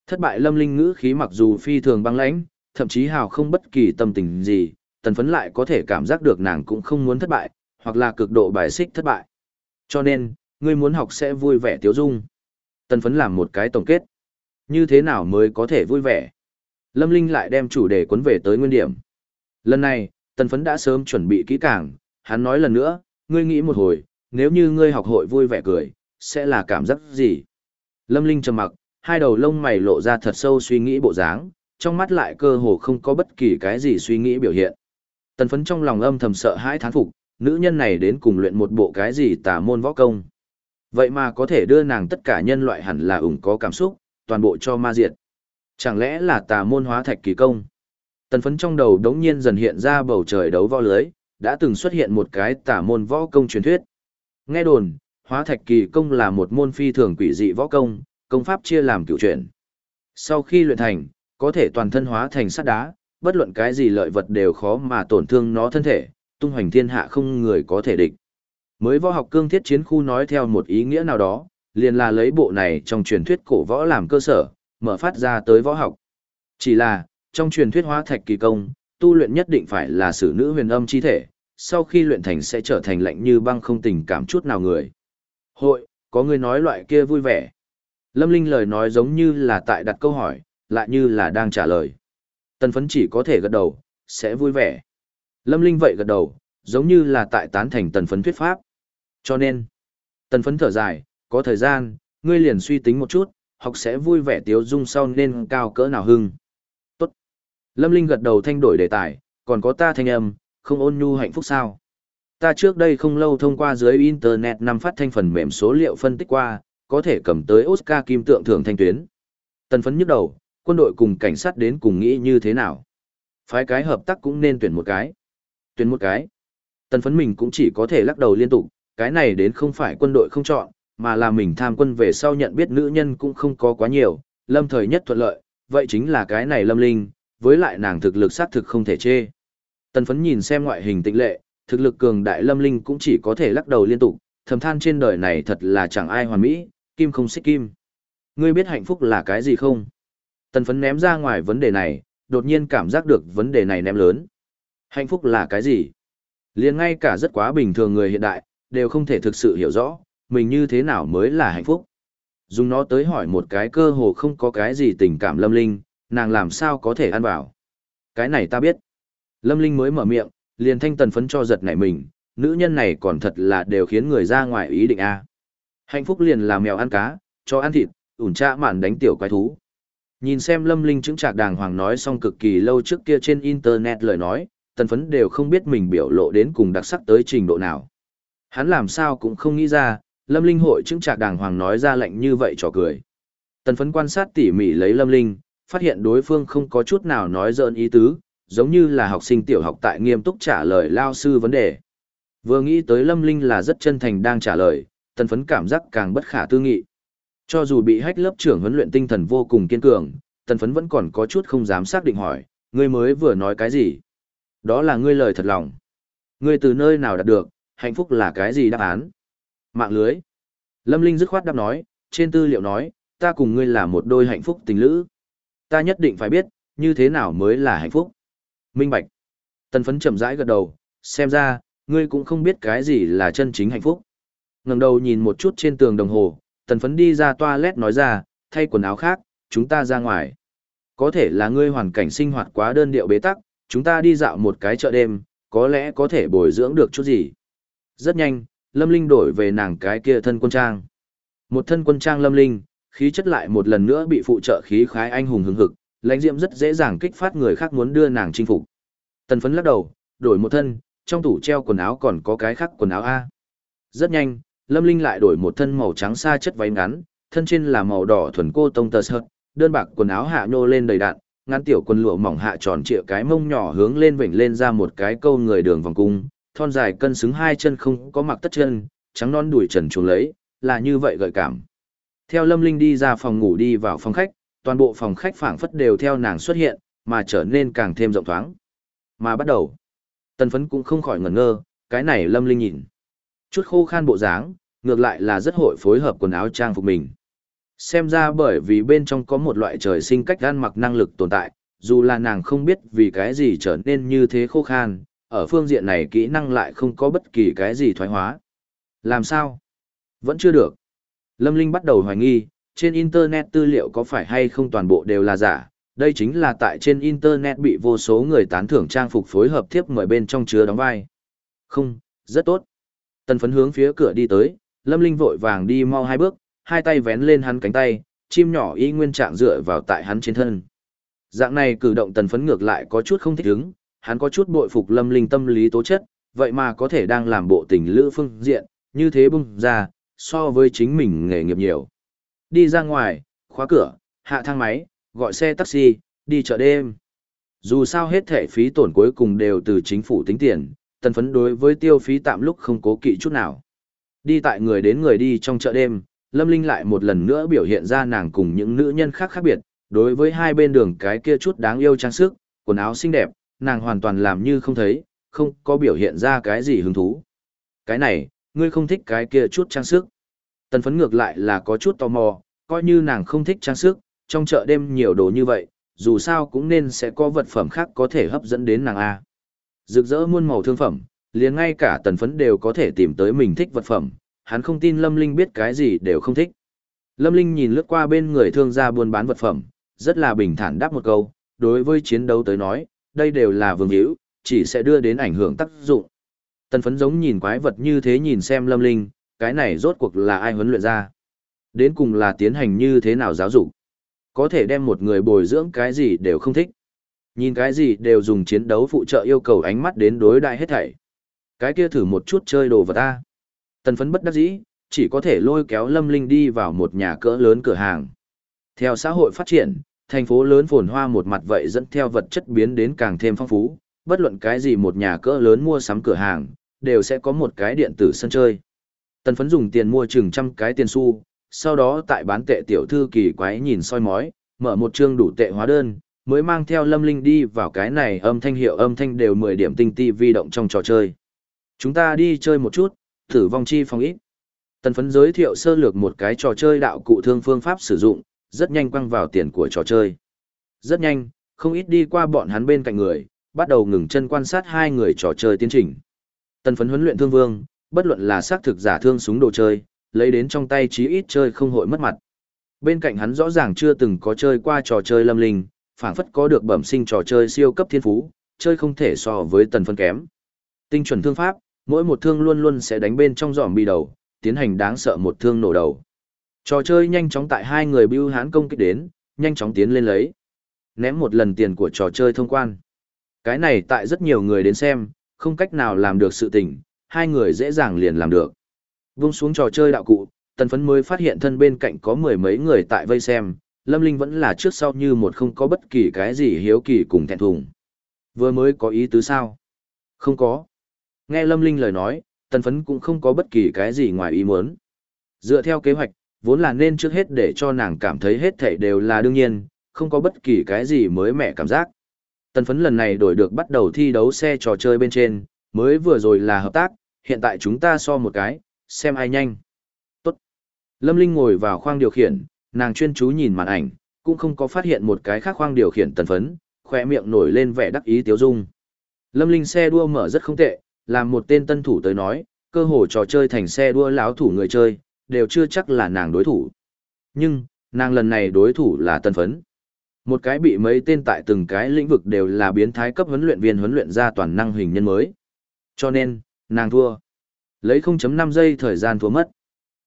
Thất bại lâm linh ngữ khí mặc dù phi thường băng lãnh, thậm chí hào không bất kỳ tâm tình gì, tần phấn lại có thể cảm giác được nàng cũng không muốn thất bại, hoặc là cực độ bài xích thất bại. Cho nên, ngươi muốn học sẽ vui vẻ tiếu dung. Tần phấn làm một cái tổng kết. Như thế nào mới có thể vui vẻ? Lâm Linh lại đem chủ đề cuốn về tới nguyên điểm. Lần này, tần phấn đã sớm chuẩn bị kỹ càng, hắn nói lần nữa, ngươi nghĩ một hồi, nếu như ngươi học hội vui vẻ cười, sẽ là cảm giác gì? Lâm Linh trầm mặc, hai đầu lông mày lộ ra thật sâu suy nghĩ bộ dáng, trong mắt lại cơ hồ không có bất kỳ cái gì suy nghĩ biểu hiện. Tần phấn trong lòng âm thầm sợ hãi thán phục, nữ nhân này đến cùng luyện một bộ cái gì tà môn võ công. Vậy mà có thể đưa nàng tất cả nhân loại hẳn là ủng có cảm xúc, toàn bộ cho ma diệt. Chẳng lẽ là tà môn hóa thạch kỳ công? Tần phấn trong đầu đống nhiên dần hiện ra bầu trời đấu võ lưới, đã từng xuất hiện một cái tà môn võ công truyền thuyết. Nghe đồn, hóa thạch kỳ công là một môn phi thường quỷ dị võ công, công pháp chia làm cựu chuyển. Sau khi luyện thành, có thể toàn thân hóa thành sắt đá, bất luận cái gì lợi vật đều khó mà tổn thương nó thân thể, tung hoành thiên hạ không người có thể địch. Mới võ học cương thiết chiến khu nói theo một ý nghĩa nào đó, liền là lấy bộ này trong truyền thuyết cổ võ làm cơ sở, mở phát ra tới võ học. Chỉ là, trong truyền thuyết hóa thạch kỳ công, tu luyện nhất định phải là sử nữ huyền âm chi thể, sau khi luyện thành sẽ trở thành lạnh như băng không tình cảm chút nào người. Hội, có người nói loại kia vui vẻ. Lâm Linh lời nói giống như là tại đặt câu hỏi, lại như là đang trả lời. Tần phấn chỉ có thể gật đầu, sẽ vui vẻ. Lâm Linh vậy gật đầu, giống như là tại tán thành tần phấn thuyết pháp. Cho nên, tần phấn thở dài, có thời gian, ngươi liền suy tính một chút, học sẽ vui vẻ tiếu dung sau nên cao cỡ nào hưng. Tốt. Lâm Linh gật đầu thanh đổi đề tài, còn có ta thanh âm, không ôn nhu hạnh phúc sao. Ta trước đây không lâu thông qua dưới Internet năm phát thanh phần mềm số liệu phân tích qua, có thể cầm tới Oscar kim tượng thưởng thanh tuyến. Tần phấn nhức đầu, quân đội cùng cảnh sát đến cùng nghĩ như thế nào. Phái cái hợp tác cũng nên tuyển một cái. Tuyển một cái. Tần phấn mình cũng chỉ có thể lắc đầu liên tục, cái này đến không phải quân đội không chọn, mà là mình tham quân về sau nhận biết nữ nhân cũng không có quá nhiều, lâm thời nhất thuận lợi, vậy chính là cái này lâm linh, với lại nàng thực lực sát thực không thể chê. Tần phấn nhìn xem ngoại hình tịnh lệ, thực lực cường đại lâm linh cũng chỉ có thể lắc đầu liên tục, thầm than trên đời này thật là chẳng ai hoàn mỹ, kim không xích kim. Ngươi biết hạnh phúc là cái gì không? Tần phấn ném ra ngoài vấn đề này, đột nhiên cảm giác được vấn đề này ném lớn. Hạnh phúc là cái gì? liền ngay cả rất quá bình thường người hiện đại, đều không thể thực sự hiểu rõ, mình như thế nào mới là hạnh phúc. Dùng nó tới hỏi một cái cơ hồ không có cái gì tình cảm lâm linh, nàng làm sao có thể ăn vào. Cái này ta biết. Lâm linh mới mở miệng, liền thanh tần phấn cho giật nảy mình, nữ nhân này còn thật là đều khiến người ra ngoài ý định a. Hạnh phúc liền là mèo ăn cá, cho ăn thịt, ủn trạ mạn đánh tiểu quái thú. Nhìn xem Lâm Linh chứng trạc đàng hoàng nói xong cực kỳ lâu trước kia trên internet lời nói, tần phấn đều không biết mình biểu lộ đến cùng đặc sắc tới trình độ nào. Hắn làm sao cũng không nghĩ ra, Lâm Linh hội chứng trạc đàng hoàng nói ra lệnh như vậy trò cười. Tần phấn quan sát tỉ mỉ lấy Lâm Linh, phát hiện đối phương không có chút nào nói dợn ý tứ, giống như là học sinh tiểu học tại nghiêm túc trả lời lao sư vấn đề. Vừa nghĩ tới Lâm Linh là rất chân thành đang trả lời, tần phấn cảm giác càng bất khả tư nghị. Cho dù bị hách lớp trưởng huấn luyện tinh thần vô cùng kiên cường, tần phấn vẫn còn có chút không dám xác định hỏi, ngươi mới vừa nói cái gì? Đó là ngươi lời thật lòng. Ngươi từ nơi nào đạt được, hạnh phúc là cái gì đáp án? Mạng lưới. Lâm Linh dứt khoát đáp nói, trên tư liệu nói, ta cùng ngươi là một đôi hạnh phúc tình lữ. Ta nhất định phải biết, như thế nào mới là hạnh phúc. Minh Bạch. Tần phấn chậm rãi gật đầu, xem ra, ngươi cũng không biết cái gì là chân chính hạnh phúc. ngẩng đầu nhìn một chút trên tường đồng hồ, tần phấn đi ra toilet nói ra, thay quần áo khác, chúng ta ra ngoài. Có thể là ngươi hoàn cảnh sinh hoạt quá đơn điệu bế tắc, chúng ta đi dạo một cái chợ đêm, có lẽ có thể bồi dưỡng được chút gì. Rất nhanh, Lâm Linh đổi về nàng cái kia thân quân trang. Một thân quân trang Lâm Linh, khí chất lại một lần nữa bị phụ trợ khí khái anh hùng hứng hực, lãnh diệm rất dễ dàng kích phát người khác muốn đưa nàng chinh phục. Tần phấn lắc đầu, đổi một thân, trong tủ treo quần áo còn có cái khác quần áo A. Rất nhanh, Lâm Linh lại đổi một thân màu trắng xa chất váy ngắn, thân trên là màu đỏ thuần cô tông tơ sợt, đơn bạc quần áo hạ nhô lên đầy đạn, ngắn tiểu quần lụa mỏng hạ tròn trịa cái mông nhỏ hướng lên vểnh lên ra một cái câu người đường vòng cung, thon dài cân xứng hai chân không có mặc tất chân, trắng non đuổi trần chuồng lấy, là như vậy gợi cảm. Theo Lâm Linh đi ra phòng ngủ đi vào phòng khách, toàn bộ phòng khách phảng phất đều theo nàng xuất hiện, mà trở nên càng thêm rộng thoáng. Mà bắt đầu, tần phấn cũng không khỏi ngẩn ngơ, cái này Lâm Linh nhìn. Chút khô khan bộ dáng, ngược lại là rất hội phối hợp quần áo trang phục mình. Xem ra bởi vì bên trong có một loại trời sinh cách gan mặc năng lực tồn tại, dù là nàng không biết vì cái gì trở nên như thế khô khan, ở phương diện này kỹ năng lại không có bất kỳ cái gì thoái hóa. Làm sao? Vẫn chưa được. Lâm Linh bắt đầu hoài nghi, trên Internet tư liệu có phải hay không toàn bộ đều là giả, đây chính là tại trên Internet bị vô số người tán thưởng trang phục phối hợp thiếp mời bên trong chứa đóng vai. Không, rất tốt. Tần phấn hướng phía cửa đi tới, Lâm Linh vội vàng đi mau hai bước, hai tay vén lên hắn cánh tay, chim nhỏ y nguyên trạng dựa vào tại hắn trên thân. Dạng này cử động tần phấn ngược lại có chút không thích ứng, hắn có chút bội phục Lâm Linh tâm lý tố chất, vậy mà có thể đang làm bộ tình lữ phương diện, như thế bung ra, so với chính mình nghề nghiệp nhiều. Đi ra ngoài, khóa cửa, hạ thang máy, gọi xe taxi, đi chợ đêm. Dù sao hết thẻ phí tổn cuối cùng đều từ chính phủ tính tiền, tần phấn đối với tiêu phí tạm lúc không cố kỵ chút nào. Đi tại người đến người đi trong chợ đêm, Lâm Linh lại một lần nữa biểu hiện ra nàng cùng những nữ nhân khác khác biệt, đối với hai bên đường cái kia chút đáng yêu trang sức, quần áo xinh đẹp, nàng hoàn toàn làm như không thấy, không có biểu hiện ra cái gì hứng thú. Cái này, ngươi không thích cái kia chút trang sức. Tần phấn ngược lại là có chút tò mò, coi như nàng không thích trang sức, trong chợ đêm nhiều đồ như vậy, dù sao cũng nên sẽ có vật phẩm khác có thể hấp dẫn đến nàng A. Rực rỡ muôn màu thương phẩm, liền ngay cả tần phấn đều có thể tìm tới mình thích vật phẩm, hắn không tin Lâm Linh biết cái gì đều không thích. Lâm Linh nhìn lướt qua bên người thương gia buôn bán vật phẩm, rất là bình thản đáp một câu, đối với chiến đấu tới nói, đây đều là vương hữu, chỉ sẽ đưa đến ảnh hưởng tác dụng. Tần phấn giống nhìn quái vật như thế nhìn xem Lâm Linh, cái này rốt cuộc là ai huấn luyện ra. Đến cùng là tiến hành như thế nào giáo dục. Có thể đem một người bồi dưỡng cái gì đều không thích. Nhìn cái gì đều dùng chiến đấu phụ trợ yêu cầu ánh mắt đến đối đại hết thảy. Cái kia thử một chút chơi đồ vật ta. Tần phấn bất đắc dĩ, chỉ có thể lôi kéo Lâm Linh đi vào một nhà cỡ lớn cửa hàng. Theo xã hội phát triển, thành phố lớn phồn hoa một mặt vậy dẫn theo vật chất biến đến càng thêm phong phú, bất luận cái gì một nhà cỡ lớn mua sắm cửa hàng, đều sẽ có một cái điện tử sân chơi. Tần phấn dùng tiền mua chừng trăm cái tiền xu, sau đó tại bán tệ tiểu thư kỳ quái nhìn soi mói, mở một chương đủ tệ hóa đơn, mới mang theo lâm linh đi vào cái này âm thanh hiệu âm thanh đều 10 điểm tinh ti vi động trong trò chơi. Chúng ta đi chơi một chút, thử vong chi phòng ít. Tần phấn giới thiệu sơ lược một cái trò chơi đạo cụ thương phương pháp sử dụng, rất nhanh quăng vào tiền của trò chơi. Rất nhanh, không ít đi qua bọn hắn bên cạnh người, bắt đầu ngừng chân quan sát hai người trò chơi tiến trình. Tần phấn huấn luyện thương vương, bất luận là xác thực giả thương súng đồ chơi, lấy đến trong tay chí ít chơi không hội mất mặt. Bên cạnh hắn rõ ràng chưa từng có chơi qua trò chơi lâm linh, phảng phất có được bẩm sinh trò chơi siêu cấp thiên phú, chơi không thể so với tần phân kém. Tinh chuẩn thương pháp, mỗi một thương luôn luôn sẽ đánh bên trong giòm bi đầu, tiến hành đáng sợ một thương nổ đầu. Trò chơi nhanh chóng tại hai người bưu hán công kích đến, nhanh chóng tiến lên lấy. Ném một lần tiền của trò chơi thông quan. Cái này tại rất nhiều người đến xem, không cách nào làm được sự tình, hai người dễ dàng liền làm được. Vung xuống trò chơi đạo cụ, tần phấn mới phát hiện thân bên cạnh có mười mấy người tại vây xem, Lâm Linh vẫn là trước sau như một không có bất kỳ cái gì hiếu kỳ cùng thẹn thùng. Vừa mới có ý tứ sao? Không có. Nghe Lâm Linh lời nói, tần phấn cũng không có bất kỳ cái gì ngoài ý muốn. Dựa theo kế hoạch, vốn là nên trước hết để cho nàng cảm thấy hết thảy đều là đương nhiên, không có bất kỳ cái gì mới mẻ cảm giác. Tần phấn lần này đổi được bắt đầu thi đấu xe trò chơi bên trên, mới vừa rồi là hợp tác, hiện tại chúng ta so một cái, xem ai nhanh. Tốt. Lâm Linh ngồi vào khoang điều khiển, nàng chuyên chú nhìn màn ảnh, cũng không có phát hiện một cái khác khoang điều khiển tần phấn, khỏe miệng nổi lên vẻ đắc ý tiếu dung. Lâm Linh xe đua mở rất không tệ, làm một tên tân thủ tới nói, cơ hồ trò chơi thành xe đua láo thủ người chơi, đều chưa chắc là nàng đối thủ. Nhưng, nàng lần này đối thủ là tân phấn. Một cái bị mấy tên tại từng cái lĩnh vực đều là biến thái cấp huấn luyện viên huấn luyện ra toàn năng hình nhân mới. Cho nên, nàng thua. Lấy 0.5 giây thời gian thua mất.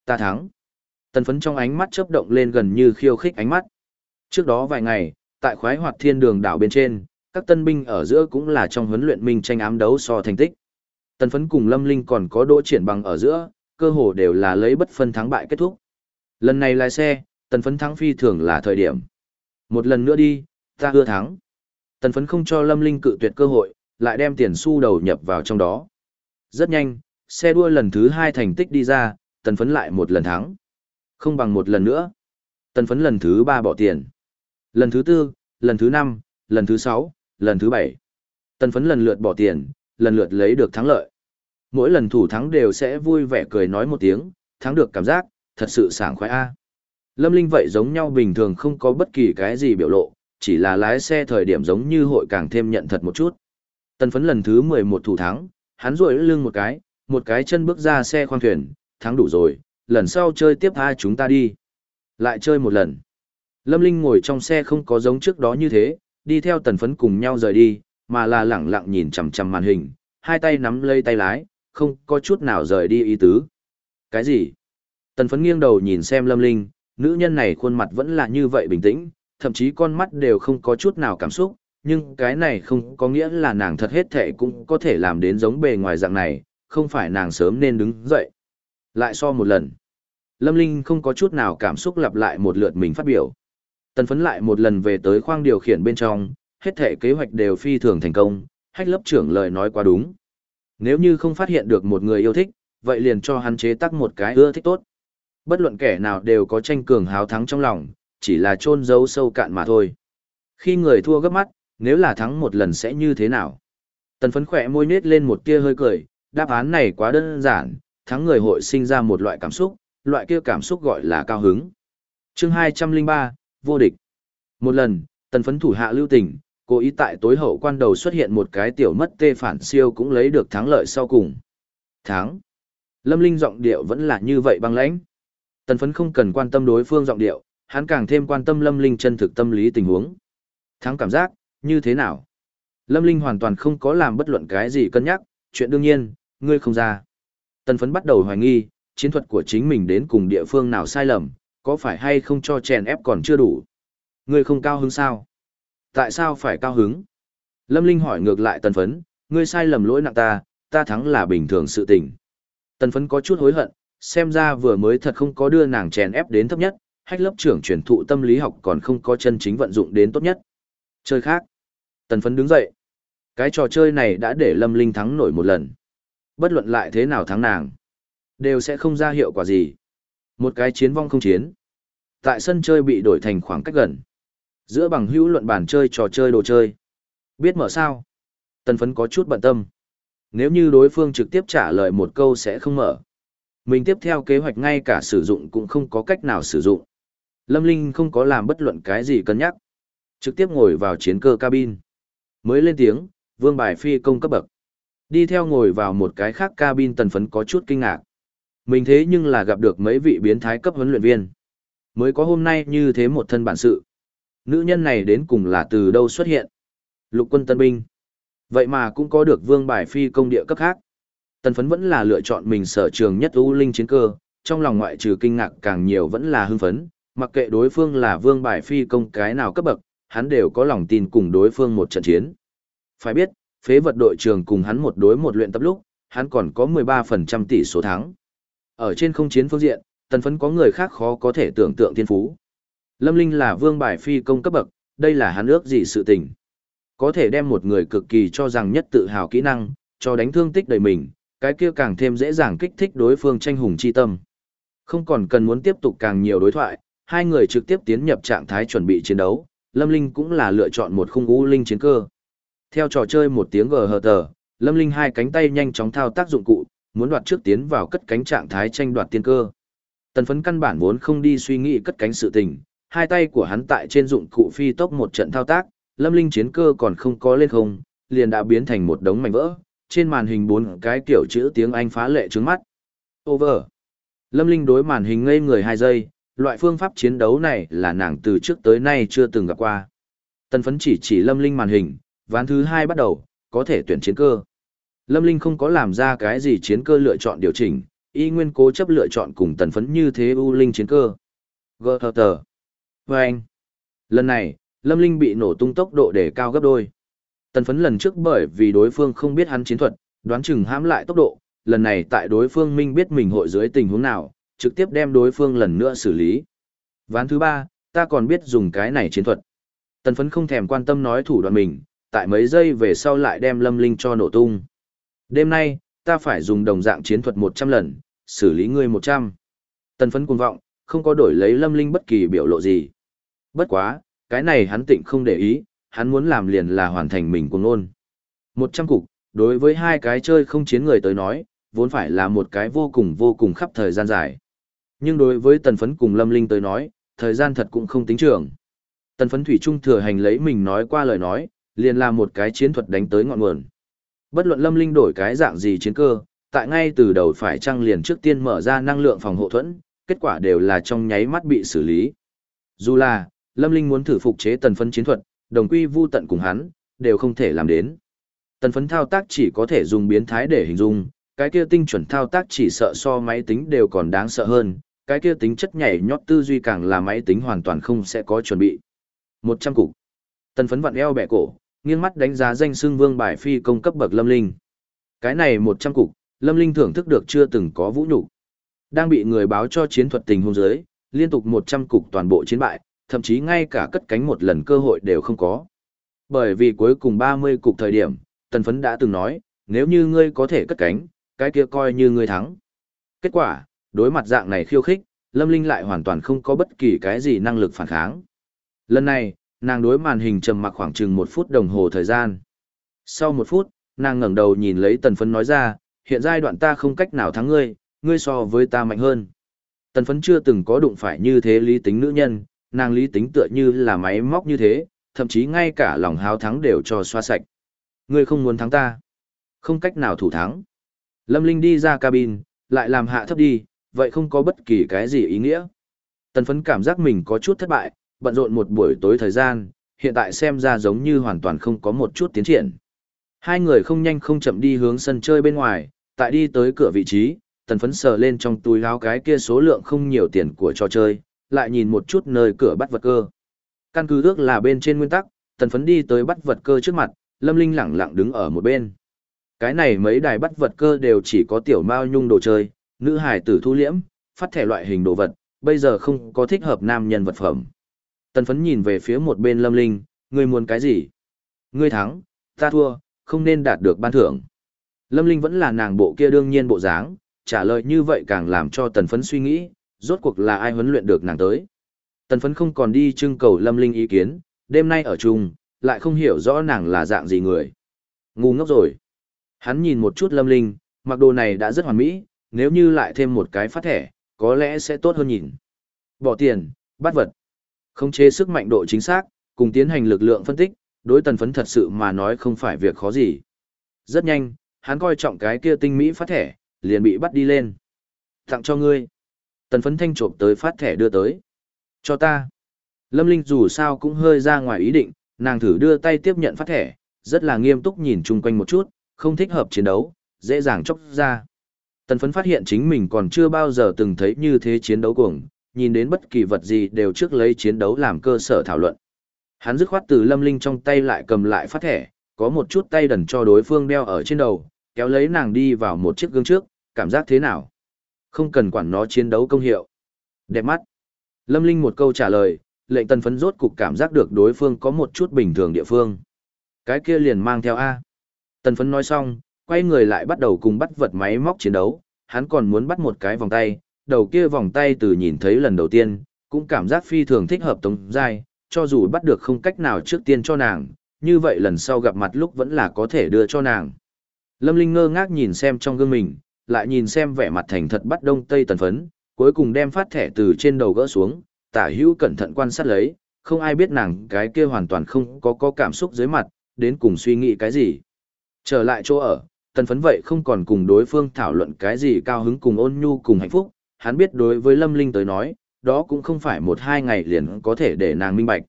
Ta thắng. Tân phấn trong ánh mắt chớp động lên gần như khiêu khích ánh mắt. Trước đó vài ngày, tại khoái hoạt thiên đường đảo bên trên, các tân binh ở giữa cũng là trong huấn luyện minh tranh ám đấu so thành tích. Tân phấn cùng Lâm Linh còn có đỗ triển bằng ở giữa, cơ hồ đều là lấy bất phân thắng bại kết thúc. Lần này lái xe, tần phấn thắng phi thường là thời điểm. Một lần nữa đi, ta ưa thắng. Tần phấn không cho Lâm Linh cự tuyệt cơ hội, lại đem tiền xu đầu nhập vào trong đó. Rất nhanh, xe đua lần thứ hai thành tích đi ra, tần phấn lại một lần thắng. Không bằng một lần nữa. Tần phấn lần thứ ba bỏ tiền. Lần thứ tư, lần thứ năm, lần thứ sáu, lần thứ bảy. Tần phấn lần lượt bỏ tiền, lần lượt lấy được thắng lợi. Mỗi lần thủ thắng đều sẽ vui vẻ cười nói một tiếng, thắng được cảm giác, thật sự sảng khoái a. Lâm Linh vậy giống nhau bình thường không có bất kỳ cái gì biểu lộ, chỉ là lái xe thời điểm giống như hội càng thêm nhận thật một chút. Tần phấn lần thứ 11 thủ thắng, hắn rủi lưng một cái, một cái chân bước ra xe khoang thuyền, thắng đủ rồi, lần sau chơi tiếp hai chúng ta đi. Lại chơi một lần. Lâm Linh ngồi trong xe không có giống trước đó như thế, đi theo tần phấn cùng nhau rời đi, mà là lẳng lặng nhìn chằm chằm màn hình, hai tay nắm lấy tay lái, không có chút nào rời đi ý tứ. Cái gì? Tần phấn nghiêng đầu nhìn xem Lâm Linh, nữ nhân này khuôn mặt vẫn là như vậy bình tĩnh, thậm chí con mắt đều không có chút nào cảm xúc, nhưng cái này không có nghĩa là nàng thật hết thệ cũng có thể làm đến giống bề ngoài dạng này, không phải nàng sớm nên đứng dậy. Lại so một lần. Lâm Linh không có chút nào cảm xúc lặp lại một lượt mình phát biểu. Tần phấn lại một lần về tới khoang điều khiển bên trong, hết thể kế hoạch đều phi thường thành công, hách lớp trưởng lời nói quá đúng. Nếu như không phát hiện được một người yêu thích, vậy liền cho hắn chế tác một cái ưa thích tốt. Bất luận kẻ nào đều có tranh cường háo thắng trong lòng, chỉ là chôn giấu sâu cạn mà thôi. Khi người thua gấp mắt, nếu là thắng một lần sẽ như thế nào? Tần phấn khỏe môi nết lên một tia hơi cười, đáp án này quá đơn giản, thắng người hội sinh ra một loại cảm xúc, loại kia cảm xúc gọi là cao hứng. chương 203, vô địch. Một lần, Tần phấn thủ hạ lưu tình, cố ý tại tối hậu quan đầu xuất hiện một cái tiểu mất tê phản siêu cũng lấy được thắng lợi sau cùng. Thắng. Lâm Linh giọng điệu vẫn là như vậy băng lãnh. Tần phấn không cần quan tâm đối phương giọng điệu, hắn càng thêm quan tâm Lâm Linh chân thực tâm lý tình huống. Thắng cảm giác, như thế nào? Lâm Linh hoàn toàn không có làm bất luận cái gì cân nhắc, chuyện đương nhiên, ngươi không ra. Tần phấn bắt đầu hoài nghi, chiến thuật của chính mình đến cùng địa phương nào sai lầm, có phải hay không cho chèn ép còn chưa đủ. Ngươi không cao hứng sao? Tại sao phải cao hứng? Lâm Linh hỏi ngược lại tần phấn, ngươi sai lầm lỗi nặng ta, ta thắng là bình thường sự tình. Tần phấn có chút hối hận, xem ra vừa mới thật không có đưa nàng chèn ép đến thấp nhất, hách lớp trưởng truyền thụ tâm lý học còn không có chân chính vận dụng đến tốt nhất. Chơi khác. Tần phấn đứng dậy. Cái trò chơi này đã để Lâm Linh thắng nổi một lần. Bất luận lại thế nào thắng nàng, đều sẽ không ra hiệu quả gì. Một cái chiến vong không chiến. Tại sân chơi bị đổi thành khoảng cách gần. Giữa bằng hữu luận bàn chơi trò chơi đồ chơi. Biết mở sao? Tần phấn có chút bận tâm. Nếu như đối phương trực tiếp trả lời một câu sẽ không mở. Mình tiếp theo kế hoạch ngay cả sử dụng cũng không có cách nào sử dụng. Lâm Linh không có làm bất luận cái gì cân nhắc. Trực tiếp ngồi vào chiến cơ cabin. Mới lên tiếng, vương bài phi công cấp bậc. Đi theo ngồi vào một cái khác cabin tần phấn có chút kinh ngạc. Mình thế nhưng là gặp được mấy vị biến thái cấp huấn luyện viên. Mới có hôm nay như thế một thân bản sự. Nữ nhân này đến cùng là từ đâu xuất hiện? Lục quân tân binh. Vậy mà cũng có được vương bài phi công địa cấp khác. Tần phấn vẫn là lựa chọn mình sở trường nhất ưu linh chiến cơ, trong lòng ngoại trừ kinh ngạc càng nhiều vẫn là hưng phấn, mặc kệ đối phương là vương bài phi công cái nào cấp bậc, hắn đều có lòng tin cùng đối phương một trận chiến. Phải biết, phế vật đội trường cùng hắn một đối một luyện tập lúc, hắn còn có 13% tỷ số thắng. Ở trên không chiến phương diện, tần phấn có người khác khó có thể tưởng tượng thiên phú. Lâm Linh là vương bài phi công cấp bậc, đây là hắn ước gì sự tình. Có thể đem một người cực kỳ cho rằng nhất tự hào kỹ năng, cho đánh thương tích đầy mình, cái kia càng thêm dễ dàng kích thích đối phương tranh hùng chi tâm. Không còn cần muốn tiếp tục càng nhiều đối thoại, hai người trực tiếp tiến nhập trạng thái chuẩn bị chiến đấu, Lâm Linh cũng là lựa chọn một khung u linh chiến cơ. Theo trò chơi một tiếng gờ hờ tờ, Lâm Linh hai cánh tay nhanh chóng thao tác dụng cụ, muốn đoạt trước tiến vào cất cánh trạng thái tranh đoạt tiên cơ. Tần phấn căn bản vốn không đi suy nghĩ cất cánh sự tình, hai tay của hắn tại trên dụng cụ phi tốc một trận thao tác, Lâm Linh chiến cơ còn không có lên không, liền đã biến thành một đống mảnh vỡ, trên màn hình bốn cái kiểu chữ tiếng Anh phá lệ trước mắt. Over. Lâm Linh đối màn hình ngây người 2 giây, loại phương pháp chiến đấu này là nàng từ trước tới nay chưa từng gặp qua. Tần phấn chỉ chỉ Lâm Linh màn hình, ván thứ 2 bắt đầu, có thể tuyển chiến cơ. Lâm Linh không có làm ra cái gì chiến cơ lựa chọn điều chỉnh, y nguyên cố chấp lựa chọn cùng tần phấn như thế U Linh chiến cơ. Gơ thờ tờ. Và anh. Lần này, Lâm Linh bị nổ tung tốc độ để cao gấp đôi. Tần phấn lần trước bởi vì đối phương không biết hắn chiến thuật, đoán chừng hãm lại tốc độ, lần này tại đối phương minh biết mình hội dưới tình huống nào, trực tiếp đem đối phương lần nữa xử lý. Ván thứ ba, ta còn biết dùng cái này chiến thuật. Tần phấn không thèm quan tâm nói thủ đoạn mình, tại mấy giây về sau lại đem lâm linh cho nổ tung. Đêm nay, ta phải dùng đồng dạng chiến thuật 100 lần, xử lý ngươi 100. Tần phấn cuồng vọng, không có đổi lấy lâm linh bất kỳ biểu lộ gì. Bất quá, cái này hắn tịnh không để ý, hắn muốn làm liền là hoàn thành mình cuồng ngôn. 100 cục, đối với hai cái chơi không chiến người tới nói, vốn phải là một cái vô cùng vô cùng khắp thời gian dài. Nhưng đối với tần phấn cùng lâm linh tới nói, thời gian thật cũng không tính trưởng. Tần phấn thủy trung thừa hành lấy mình nói qua lời nói, liền là một cái chiến thuật đánh tới ngọn nguồn. Bất luận lâm linh đổi cái dạng gì chiến cơ, tại ngay từ đầu phải trăng liền trước tiên mở ra năng lượng phòng hộ thuẫn, kết quả đều là trong nháy mắt bị xử lý. Dù là, lâm linh muốn thử phục chế tần phấn chiến thuật, đồng quy vu tận cùng hắn, đều không thể làm đến. Tần phấn thao tác chỉ có thể dùng biến thái để hình dung, cái kia tinh chuẩn thao tác chỉ sợ so máy tính đều còn đáng sợ hơn, cái kia tính chất nhảy nhót tư duy càng là máy tính hoàn toàn không sẽ có chuẩn bị. 100 cục. Tần phấn vặn eo bẻ cổ, nghiêng mắt đánh giá danh xương vương bài phi công cấp bậc lâm linh. Cái này 100 cục, lâm linh thưởng thức được chưa từng có vũ nhục đang bị người báo cho chiến thuật tình hôn giới, liên tục 100 cục toàn bộ chiến bại, thậm chí ngay cả cất cánh một lần cơ hội đều không có. Bởi vì cuối cùng 30 cục thời điểm, tần phấn đã từng nói, nếu như ngươi có thể cất cánh, cái kia coi như ngươi thắng. Kết quả, đối mặt dạng này khiêu khích, Lâm Linh lại hoàn toàn không có bất kỳ cái gì năng lực phản kháng. Lần này, nàng đối màn hình trầm mặc khoảng chừng một phút đồng hồ thời gian. Sau một phút, nàng ngẩng đầu nhìn lấy tần phấn nói ra, hiện giai đoạn ta không cách nào thắng ngươi, ngươi so với ta mạnh hơn. Tần phấn chưa từng có đụng phải như thế lý tính nữ nhân, nàng lý tính tựa như là máy móc như thế, thậm chí ngay cả lòng háo thắng đều cho xoa sạch. Ngươi không muốn thắng ta. Không cách nào thủ thắng. Lâm Linh đi ra cabin, lại làm hạ thấp đi, vậy không có bất kỳ cái gì ý nghĩa. Tần phấn cảm giác mình có chút thất bại, bận rộn một buổi tối thời gian, hiện tại xem ra giống như hoàn toàn không có một chút tiến triển. Hai người không nhanh không chậm đi hướng sân chơi bên ngoài, tại đi tới cửa vị trí, tần phấn sờ lên trong túi áo cái kia số lượng không nhiều tiền của trò chơi, lại nhìn một chút nơi cửa bắt vật cơ. Căn cứ ước là bên trên nguyên tắc, tần phấn đi tới bắt vật cơ trước mặt, Lâm Linh lẳng lặng đứng ở một bên. Cái này mấy đài bắt vật cơ đều chỉ có tiểu mao nhung đồ chơi, nữ hải tử thu liễm, phát thẻ loại hình đồ vật, bây giờ không có thích hợp nam nhân vật phẩm. Tần phấn nhìn về phía một bên Lâm Linh, ngươi muốn cái gì? Ngươi thắng, ta thua, không nên đạt được ban thưởng. Lâm Linh vẫn là nàng bộ kia đương nhiên bộ dáng, trả lời như vậy càng làm cho tần phấn suy nghĩ, rốt cuộc là ai huấn luyện được nàng tới. Tần phấn không còn đi trưng cầu Lâm Linh ý kiến, đêm nay ở chung, lại không hiểu rõ nàng là dạng gì người. Ngu ngốc rồi. Hắn nhìn một chút Lâm Linh, mặc đồ này đã rất hoàn mỹ, nếu như lại thêm một cái phát thẻ, có lẽ sẽ tốt hơn nhìn. Bỏ tiền, bắt vật. Khống chế sức mạnh độ chính xác, cùng tiến hành lực lượng phân tích, đối tần phấn thật sự mà nói không phải việc khó gì. Rất nhanh, hắn coi trọng cái kia tinh mỹ phát thẻ, liền bị bắt đi lên. Tặng cho ngươi. Tần phấn thanh trộm tới phát thẻ đưa tới. Cho ta. Lâm Linh dù sao cũng hơi ra ngoài ý định, nàng thử đưa tay tiếp nhận phát thẻ, rất là nghiêm túc nhìn chung quanh một chút, không thích hợp chiến đấu, dễ dàng chốc ra. Tần phấn phát hiện chính mình còn chưa bao giờ từng thấy như thế chiến đấu cuồng, nhìn đến bất kỳ vật gì đều trước lấy chiến đấu làm cơ sở thảo luận. Hắn dứt khoát từ lâm linh trong tay lại cầm lại phát thẻ, có một chút tay đần cho đối phương đeo ở trên đầu, kéo lấy nàng đi vào một chiếc gương trước, cảm giác thế nào? Không cần quản nó chiến đấu công hiệu. Đẹp mắt. Lâm Linh một câu trả lời, lệnh tần phấn rốt cục cảm giác được đối phương có một chút bình thường địa phương. Cái kia liền mang theo A. Tần phấn nói xong, quay người lại bắt đầu cùng bắt vật máy móc chiến đấu, hắn còn muốn bắt một cái vòng tay, đầu kia vòng tay từ nhìn thấy lần đầu tiên, cũng cảm giác phi thường thích hợp tống dai, cho dù bắt được không cách nào trước tiên cho nàng, như vậy lần sau gặp mặt lúc vẫn là có thể đưa cho nàng. Lâm Linh ngơ ngác nhìn xem trong gương mình, lại nhìn xem vẻ mặt thành thật bắt đông tây tần phấn, cuối cùng đem phát thẻ từ trên đầu gỡ xuống, tả hữu cẩn thận quan sát lấy, không ai biết nàng cái kia hoàn toàn không có có cảm xúc dưới mặt, đến cùng suy nghĩ cái gì. Trở lại chỗ ở, tần phấn vậy không còn cùng đối phương thảo luận cái gì cao hứng cùng ôn nhu cùng hạnh phúc, hắn biết đối với Lâm Linh tới nói, đó cũng không phải một hai ngày liền có thể để nàng minh bạch.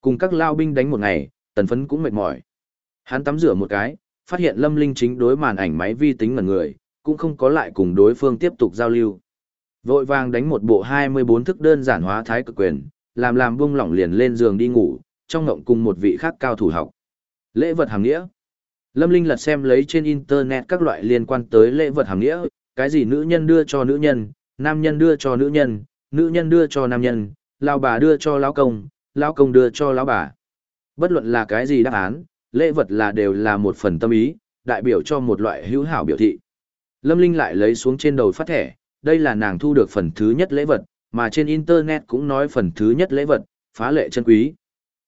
Cùng các lao binh đánh một ngày, tần phấn cũng mệt mỏi. Hắn tắm rửa một cái, phát hiện Lâm Linh chính đối màn ảnh máy vi tính mà người, cũng không có lại cùng đối phương tiếp tục giao lưu. Vội vàng đánh một bộ 24 thức đơn giản hóa thái cực quyền, làm làm buông lỏng liền lên giường đi ngủ, trong ngộng cùng một vị khác cao thủ học. Lễ vật hàng nghĩa. Lâm Linh lật xem lấy trên internet các loại liên quan tới lễ vật hàng nghĩa, cái gì nữ nhân đưa cho nữ nhân, nam nhân đưa cho nữ nhân, nữ nhân đưa cho nam nhân, lão bà đưa cho lão công, lão công đưa cho lão bà. Bất luận là cái gì đáp án, lễ vật là đều là một phần tâm ý, đại biểu cho một loại hữu hảo biểu thị. Lâm Linh lại lấy xuống trên đầu phát thẻ, đây là nàng thu được phần thứ nhất lễ vật, mà trên internet cũng nói phần thứ nhất lễ vật, phá lệ chân quý.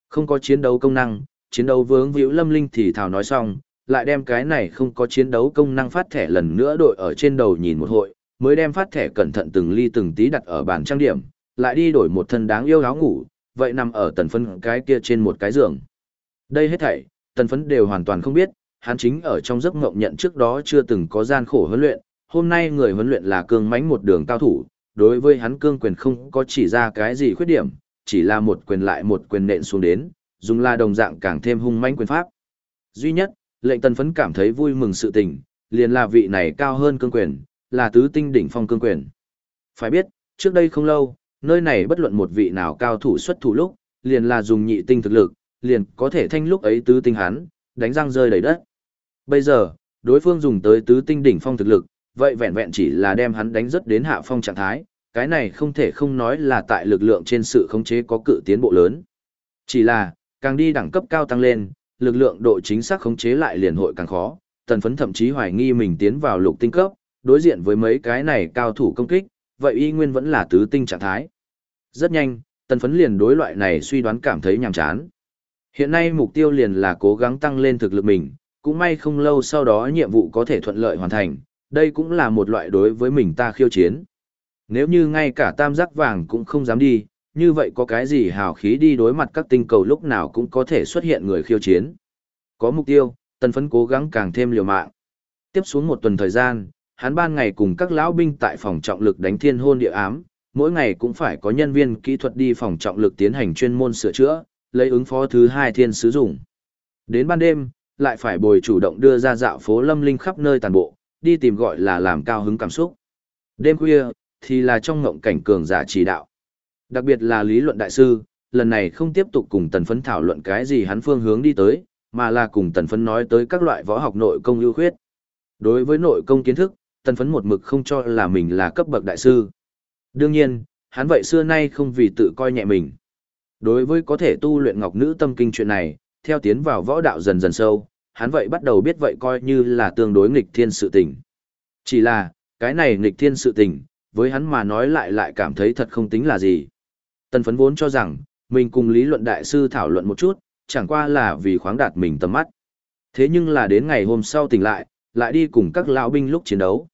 Không có chiến đấu công năng, chiến đấu vướng víu Lâm Linh thì thảo nói xong, lại đem cái này không có chiến đấu công năng phát thẻ lần nữa đội ở trên đầu nhìn một hội, mới đem phát thẻ cẩn thận từng ly từng tí đặt ở bàn trang điểm, lại đi đổi một thân đáng yêu áo ngủ, vậy nằm ở tần phấn cái kia trên một cái giường. Đây hết thảy, tần phấn đều hoàn toàn không biết, hắn chính ở trong giấc ngộng nhận trước đó chưa từng có gian khổ huấn luyện, hôm nay người huấn luyện là cương mãnh một đường cao thủ, đối với hắn cương quyền không có chỉ ra cái gì khuyết điểm, chỉ là một quyền lại một quyền nện xuống đến, dùng là đồng dạng càng thêm hung mãnh quyền pháp. Duy nhất, lệnh tần phấn cảm thấy vui mừng sự tình, liền là vị này cao hơn cương quyền, là tứ tinh đỉnh phong cương quyền. Phải biết, trước đây không lâu, nơi này bất luận một vị nào cao thủ xuất thủ lúc, liền là dùng nhị tinh thực lực, liền có thể thanh lúc ấy tứ tinh hắn, đánh răng rơi đầy đất. Bây giờ, đối phương dùng tới tứ tinh đỉnh phong thực lực, vậy vẹn vẹn chỉ là đem hắn đánh rất đến hạ phong trạng thái, cái này không thể không nói là tại lực lượng trên sự khống chế có cự tiến bộ lớn. Chỉ là, càng đi đẳng cấp cao tăng lên, lực lượng độ chính xác khống chế lại liền hội càng khó, tần phấn thậm chí hoài nghi mình tiến vào lục tinh cấp, đối diện với mấy cái này cao thủ công kích, vậy y nguyên vẫn là tứ tinh trạng thái. Rất nhanh, tần phấn liền đối loại này suy đoán cảm thấy nhàm chán. Hiện nay mục tiêu liền là cố gắng tăng lên thực lực mình, cũng may không lâu sau đó nhiệm vụ có thể thuận lợi hoàn thành, đây cũng là một loại đối với mình ta khiêu chiến. Nếu như ngay cả tam giác vàng cũng không dám đi, như vậy có cái gì hào khí đi đối mặt các tinh cầu lúc nào cũng có thể xuất hiện người khiêu chiến. Có mục tiêu, tần phấn cố gắng càng thêm liều mạng. Tiếp xuống một tuần thời gian, hắn ban ngày cùng các lão binh tại phòng trọng lực đánh thiên hôn địa ám, mỗi ngày cũng phải có nhân viên kỹ thuật đi phòng trọng lực tiến hành chuyên môn sửa chữa, lấy ứng phó thứ hai thiên sử dụng. Đến ban đêm, lại phải bồi chủ động đưa ra dạo phố lâm linh khắp nơi tàn bộ, đi tìm gọi là làm cao hứng cảm xúc. Đêm khuya, thì là trong ngộng cảnh cường giả chỉ đạo. Đặc biệt là lý luận đại sư, lần này không tiếp tục cùng tần phấn thảo luận cái gì hắn phương hướng đi tới, mà là cùng tần phấn nói tới các loại võ học nội công ưu khuyết. Đối với nội công kiến thức, tần phấn một mực không cho là mình là cấp bậc đại sư. Đương nhiên, hắn vậy xưa nay không vì tự coi nhẹ mình. Đối với có thể tu luyện ngọc nữ tâm kinh chuyện này, theo tiến vào võ đạo dần dần sâu, hắn vậy bắt đầu biết vậy coi như là tương đối nghịch thiên sự tình. Chỉ là, cái này nghịch thiên sự tình, với hắn mà nói lại lại cảm thấy thật không tính là gì. Tần phấn vốn cho rằng, mình cùng lý luận đại sư thảo luận một chút, chẳng qua là vì khoáng đạt mình tầm mắt. Thế nhưng là đến ngày hôm sau tỉnh lại, lại đi cùng các lão binh lúc chiến đấu.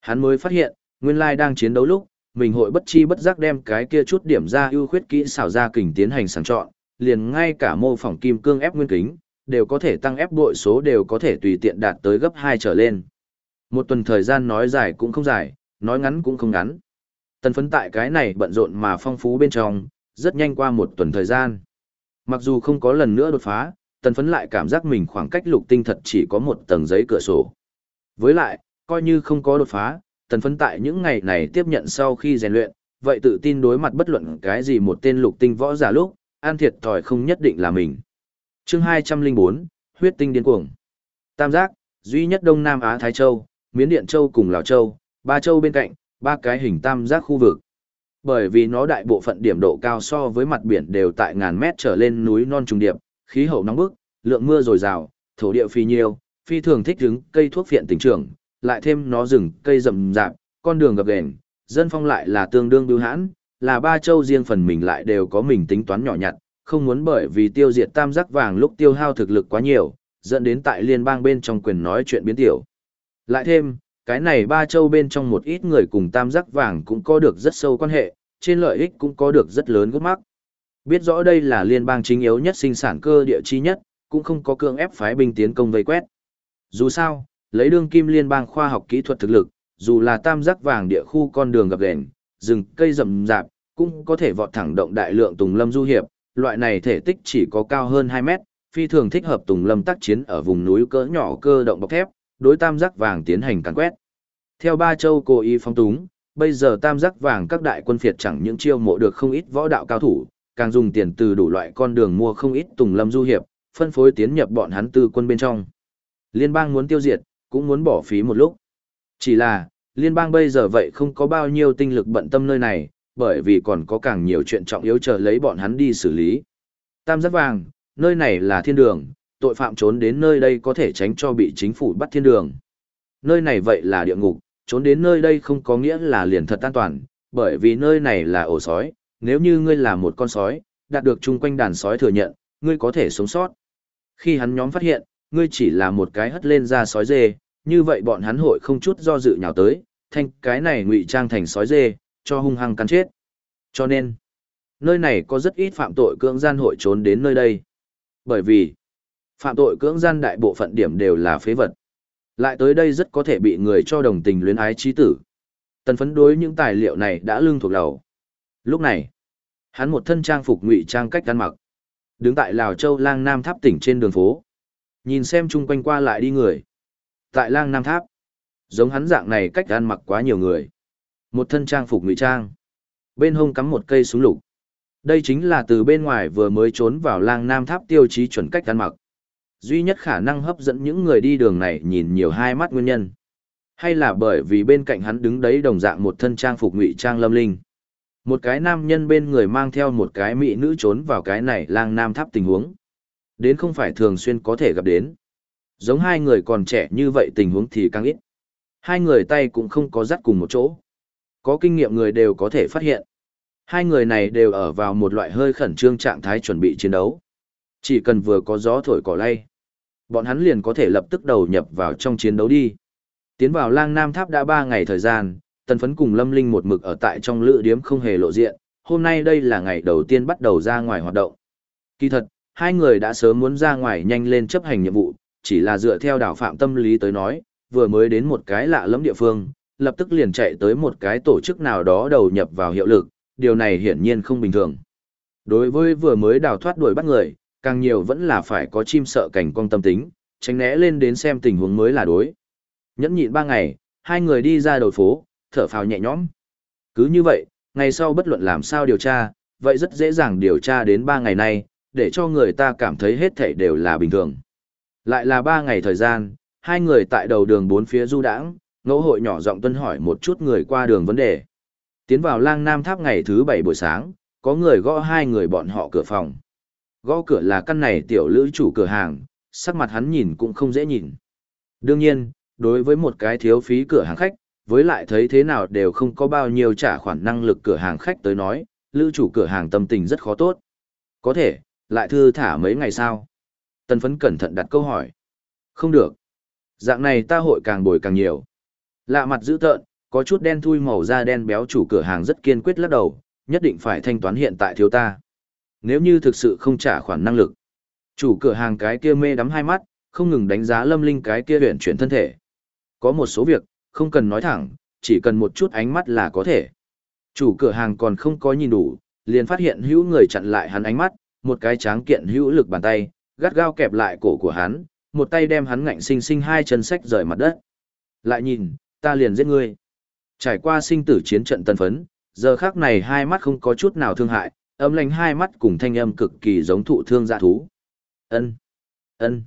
Hắn mới phát hiện, nguyên lai đang chiến đấu lúc, mình hội bất chi bất giác đem cái kia chút điểm ra ưu khuyết kỹ xảo ra kình tiến hành sàng chọn, liền ngay cả mô phỏng kim cương ép nguyên kính, đều có thể tăng ép bội số đều có thể tùy tiện đạt tới gấp 2 trở lên. Một tuần thời gian nói dài cũng không dài, nói ngắn cũng không ngắn. Tần phấn tại cái này bận rộn mà phong phú bên trong, rất nhanh qua một tuần thời gian. Mặc dù không có lần nữa đột phá, tần phấn lại cảm giác mình khoảng cách lục tinh thật chỉ có một tầng giấy cửa sổ. Với lại, coi như không có đột phá, tần phấn tại những ngày này tiếp nhận sau khi rèn luyện, vậy tự tin đối mặt bất luận cái gì một tên lục tinh võ giả lúc, an thiệt thòi không nhất định là mình. chương 204, huyết tinh điên cuồng. Tam giác, duy nhất Đông Nam Á Thái Châu, Miến Điện Châu cùng Lào Châu, ba châu bên cạnh, ba cái hình tam giác khu vực. Bởi vì nó đại bộ phận điểm độ cao so với mặt biển đều tại ngàn mét trở lên núi non trùng điệp, khí hậu nóng bức, lượng mưa dồi dào, thổ địa phi nhiêu, phi thường thích hứng cây thuốc phiện tỉnh trưởng, lại thêm nó rừng, cây rậm rạp, con đường gập ghềnh, dân phong lại là tương đương bưu hãn, là ba châu riêng phần mình lại đều có mình tính toán nhỏ nhặt, không muốn bởi vì tiêu diệt tam giác vàng lúc tiêu hao thực lực quá nhiều, dẫn đến tại liên bang bên trong quyền nói chuyện biến tiểu. Lại thêm, cái này ba châu bên trong một ít người cùng tam giác vàng cũng có được rất sâu quan hệ, trên lợi ích cũng có được rất lớn gốc mắc. Biết rõ đây là liên bang chính yếu nhất sinh sản cơ địa chi nhất, cũng không có cương ép phái binh tiến công vây quét. Dù sao, lấy đương kim liên bang khoa học kỹ thuật thực lực, dù là tam giác vàng địa khu con đường gặp ghềnh, rừng cây rậm rạp, cũng có thể vọt thẳng động đại lượng tùng lâm du hiệp, loại này thể tích chỉ có cao hơn 2 mét, phi thường thích hợp tùng lâm tác chiến ở vùng núi cỡ nhỏ cơ động bọc thép, đối tam giác vàng tiến hành càn quét. Theo ba châu cố ý phong túng, bây giờ tam giác vàng các đại quân phiệt chẳng những chiêu mộ được không ít võ đạo cao thủ, càng dùng tiền từ đủ loại con đường mua không ít tùng lâm du hiệp, phân phối tiến nhập bọn hắn tư quân bên trong. Liên bang muốn tiêu diệt, cũng muốn bỏ phí một lúc. Chỉ là, liên bang bây giờ vậy không có bao nhiêu tinh lực bận tâm nơi này, bởi vì còn có càng nhiều chuyện trọng yếu chờ lấy bọn hắn đi xử lý. Tam giác vàng, nơi này là thiên đường, tội phạm trốn đến nơi đây có thể tránh cho bị chính phủ bắt thiên đường. Nơi này vậy là địa ngục, trốn đến nơi đây không có nghĩa là liền thật an toàn, bởi vì nơi này là ổ sói, nếu như ngươi là một con sói, đạt được chung quanh đàn sói thừa nhận, ngươi có thể sống sót. Khi hắn nhóm phát hiện, ngươi chỉ là một cái hất lên ra sói dê, như vậy bọn hắn hội không chút do dự nhào tới, thanh cái này ngụy trang thành sói dê, cho hung hăng cắn chết. Cho nên, nơi này có rất ít phạm tội cưỡng gian hội trốn đến nơi đây. Bởi vì, phạm tội cưỡng gian đại bộ phận điểm đều là phế vật. Lại tới đây rất có thể bị người cho đồng tình luyến ái trí tử. Tần phấn đối những tài liệu này đã lưng thuộc đầu. Lúc này, hắn một thân trang phục ngụy trang cách ăn mặc. Đứng tại Lào Châu lang Nam Tháp tỉnh trên đường phố. Nhìn xem chung quanh qua lại đi người. Tại lang Nam Tháp, giống hắn dạng này cách ăn mặc quá nhiều người. Một thân trang phục ngụy trang. Bên hông cắm một cây súng lục. Đây chính là từ bên ngoài vừa mới trốn vào lang Nam Tháp tiêu chí chuẩn cách ăn mặc. Duy nhất khả năng hấp dẫn những người đi đường này nhìn nhiều hai mắt nguyên nhân. Hay là bởi vì bên cạnh hắn đứng đấy đồng dạng một thân trang phục ngụy trang lâm linh. Một cái nam nhân bên người mang theo một cái mỹ nữ trốn vào cái này lang nam tháp tình huống. Đến không phải thường xuyên có thể gặp đến. Giống hai người còn trẻ như vậy tình huống thì càng ít. Hai người tay cũng không có dắt cùng một chỗ. Có kinh nghiệm người đều có thể phát hiện. Hai người này đều ở vào một loại hơi khẩn trương trạng thái chuẩn bị chiến đấu. Chỉ cần vừa có gió thổi cỏ lay, bọn hắn liền có thể lập tức đầu nhập vào trong chiến đấu đi. Tiến vào lang nam tháp đã ba ngày thời gian, tần phấn cùng lâm linh một mực ở tại trong lữ điếm không hề lộ diện, hôm nay đây là ngày đầu tiên bắt đầu ra ngoài hoạt động. Kỳ thật, hai người đã sớm muốn ra ngoài nhanh lên chấp hành nhiệm vụ, chỉ là dựa theo đảo phạm tâm lý tới nói, vừa mới đến một cái lạ lẫm địa phương, lập tức liền chạy tới một cái tổ chức nào đó đầu nhập vào hiệu lực, điều này hiển nhiên không bình thường. Đối với vừa mới đào thoát đuổi bắt người, càng nhiều vẫn là phải có chim sợ cảnh quan tâm tính, tránh né lên đến xem tình huống mới là đối. Nhẫn nhịn ba ngày, hai người đi ra đầu phố, thở phào nhẹ nhõm. Cứ như vậy, ngày sau bất luận làm sao điều tra, vậy rất dễ dàng điều tra đến ba ngày nay, để cho người ta cảm thấy hết thảy đều là bình thường. Lại là ba ngày thời gian, hai người tại đầu đường bốn phía du đãng, ngẫu hội nhỏ giọng tuân hỏi một chút người qua đường vấn đề. Tiến vào lang nam tháp ngày thứ bảy buổi sáng, có người gõ hai người bọn họ cửa phòng. Gõ cửa là căn này tiểu lữ chủ cửa hàng, sắc mặt hắn nhìn cũng không dễ nhìn. Đương nhiên, đối với một cái thiếu phí cửa hàng khách, với lại thấy thế nào đều không có bao nhiêu trả khoản năng lực cửa hàng khách tới nói, lữ chủ cửa hàng tâm tình rất khó tốt. Có thể, lại thư thả mấy ngày sau. Tân phấn cẩn thận đặt câu hỏi. Không được. Dạng này ta hội càng bồi càng nhiều. Lạ mặt dữ tợn, có chút đen thui màu da đen béo chủ cửa hàng rất kiên quyết lắc đầu, nhất định phải thanh toán hiện tại thiếu ta. Nếu như thực sự không trả khoản năng lực. Chủ cửa hàng cái kia mê đắm hai mắt, không ngừng đánh giá lâm linh cái kia luyện chuyển thân thể. Có một số việc, không cần nói thẳng, chỉ cần một chút ánh mắt là có thể. Chủ cửa hàng còn không có nhìn đủ, liền phát hiện hữu người chặn lại hắn ánh mắt, một cái tráng kiện hữu lực bàn tay, gắt gao kẹp lại cổ của hắn, một tay đem hắn ngạnh sinh sinh hai chân sách rời mặt đất. Lại nhìn, ta liền giết ngươi. Trải qua sinh tử chiến trận tân phấn, giờ khác này hai mắt không có chút nào thương hại, âm lành hai mắt cùng thanh âm cực kỳ giống thụ thương dạ thú. Ân, ân.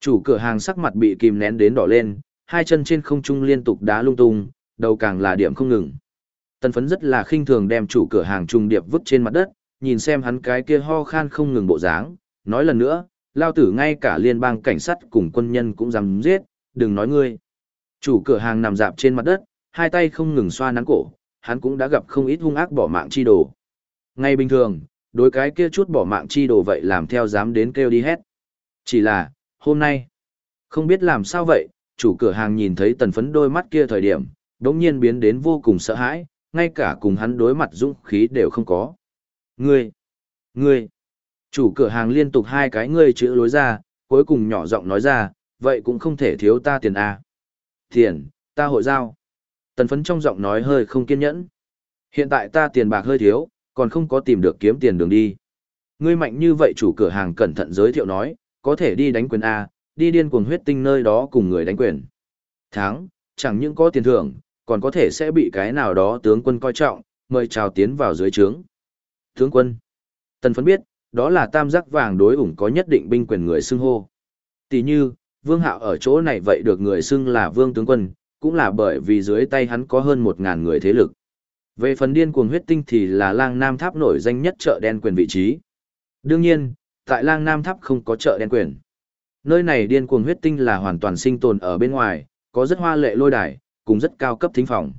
Chủ cửa hàng sắc mặt bị kìm nén đến đỏ lên, hai chân trên không trung liên tục đá lung tung, đầu càng là điểm không ngừng. Tân phấn rất là khinh thường đem chủ cửa hàng trung điệp vứt trên mặt đất, nhìn xem hắn cái kia ho khan không ngừng bộ dáng, nói lần nữa, lao tử ngay cả liên bang cảnh sát cùng quân nhân cũng dám giết, đừng nói ngươi. Chủ cửa hàng nằm dạp trên mặt đất, hai tay không ngừng xoa nắn cổ, hắn cũng đã gặp không ít hung ác bỏ mạng chi đồ. Ngay bình thường, đối cái kia chút bỏ mạng chi đồ vậy làm theo dám đến kêu đi hết. Chỉ là, hôm nay, không biết làm sao vậy, chủ cửa hàng nhìn thấy tần phấn đôi mắt kia thời điểm, đống nhiên biến đến vô cùng sợ hãi, ngay cả cùng hắn đối mặt dũng khí đều không có. Ngươi, ngươi, chủ cửa hàng liên tục hai cái ngươi chữ lối ra, cuối cùng nhỏ giọng nói ra, vậy cũng không thể thiếu ta tiền à? Tiền, ta hội giao. Tần phấn trong giọng nói hơi không kiên nhẫn. Hiện tại ta tiền bạc hơi thiếu, còn không có tìm được kiếm tiền đường đi. Ngươi mạnh như vậy chủ cửa hàng cẩn thận giới thiệu nói, có thể đi đánh quyền A, đi điên cuồng huyết tinh nơi đó cùng người đánh quyền. Tháng, chẳng những có tiền thưởng, còn có thể sẽ bị cái nào đó tướng quân coi trọng, mời chào tiến vào dưới trướng. Tướng quân. Tần phấn biết, đó là tam giác vàng đối ủng có nhất định binh quyền người xưng hô. Tỷ như, vương hạo ở chỗ này vậy được người xưng là vương tướng quân, cũng là bởi vì dưới tay hắn có hơn một ngàn người thế lực. Về phần điên cuồng huyết tinh thì là lang nam tháp nổi danh nhất chợ đen quyền vị trí. Đương nhiên, tại lang nam tháp không có chợ đen quyền. Nơi này điên cuồng huyết tinh là hoàn toàn sinh tồn ở bên ngoài, có rất hoa lệ lôi đài, cùng rất cao cấp thính phòng.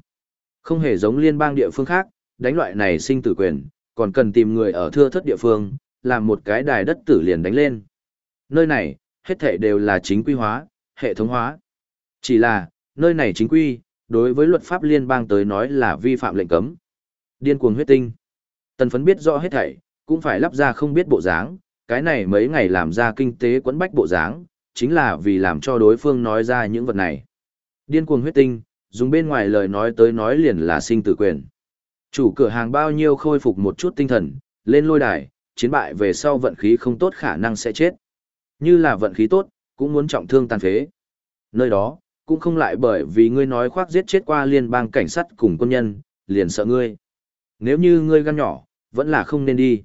Không hề giống liên bang địa phương khác, đánh loại này sinh tử quyền, còn cần tìm người ở thưa thất địa phương, làm một cái đài đất tử liền đánh lên. Nơi này, hết thảy đều là chính quy hóa, hệ thống hóa. Chỉ là, nơi này chính quy, đối với luật pháp liên bang tới nói là vi phạm lệnh cấm. Điên cuồng huyết tinh. Tần phấn biết rõ hết thảy, cũng phải lắp ra không biết bộ dáng, cái này mấy ngày làm ra kinh tế quấn bách bộ dáng, chính là vì làm cho đối phương nói ra những vật này. Điên cuồng huyết tinh, dùng bên ngoài lời nói tới nói liền là sinh tử quyền. Chủ cửa hàng bao nhiêu khôi phục một chút tinh thần, lên lôi đài, chiến bại về sau vận khí không tốt khả năng sẽ chết. Như là vận khí tốt, cũng muốn trọng thương tàn phế. Nơi đó, cũng không lại bởi vì ngươi nói khoác giết chết qua liên bang cảnh sát cùng quân nhân, liền sợ ngươi. Nếu như ngươi gan nhỏ, vẫn là không nên đi.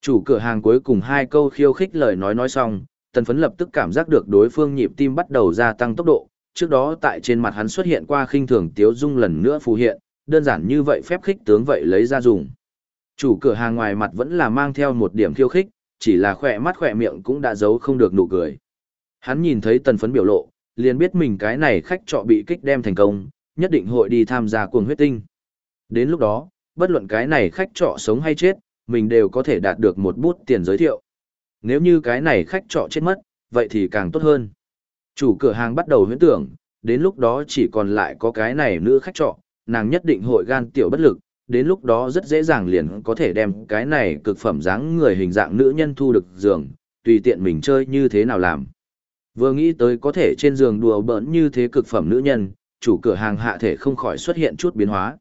Chủ cửa hàng cuối cùng hai câu khiêu khích lời nói nói xong, tần phấn lập tức cảm giác được đối phương nhịp tim bắt đầu gia tăng tốc độ, trước đó tại trên mặt hắn xuất hiện qua khinh thường tiếu dung lần nữa phù hiện, đơn giản như vậy phép khích tướng vậy lấy ra dùng. Chủ cửa hàng ngoài mặt vẫn là mang theo một điểm khiêu khích, chỉ là khỏe mắt khỏe miệng cũng đã giấu không được nụ cười. Hắn nhìn thấy tần phấn biểu lộ, liền biết mình cái này khách trọ bị kích đem thành công, nhất định hội đi tham gia cuồng huyết tinh. Đến lúc đó, bất luận cái này khách trọ sống hay chết, mình đều có thể đạt được một bút tiền giới thiệu. Nếu như cái này khách trọ chết mất, vậy thì càng tốt hơn. Chủ cửa hàng bắt đầu huyễn tưởng, đến lúc đó chỉ còn lại có cái này nữ khách trọ, nàng nhất định hội gan tiểu bất lực, đến lúc đó rất dễ dàng liền có thể đem cái này cực phẩm dáng người hình dạng nữ nhân thu được giường, tùy tiện mình chơi như thế nào làm. Vừa nghĩ tới có thể trên giường đùa bỡn như thế cực phẩm nữ nhân, chủ cửa hàng hạ thể không khỏi xuất hiện chút biến hóa.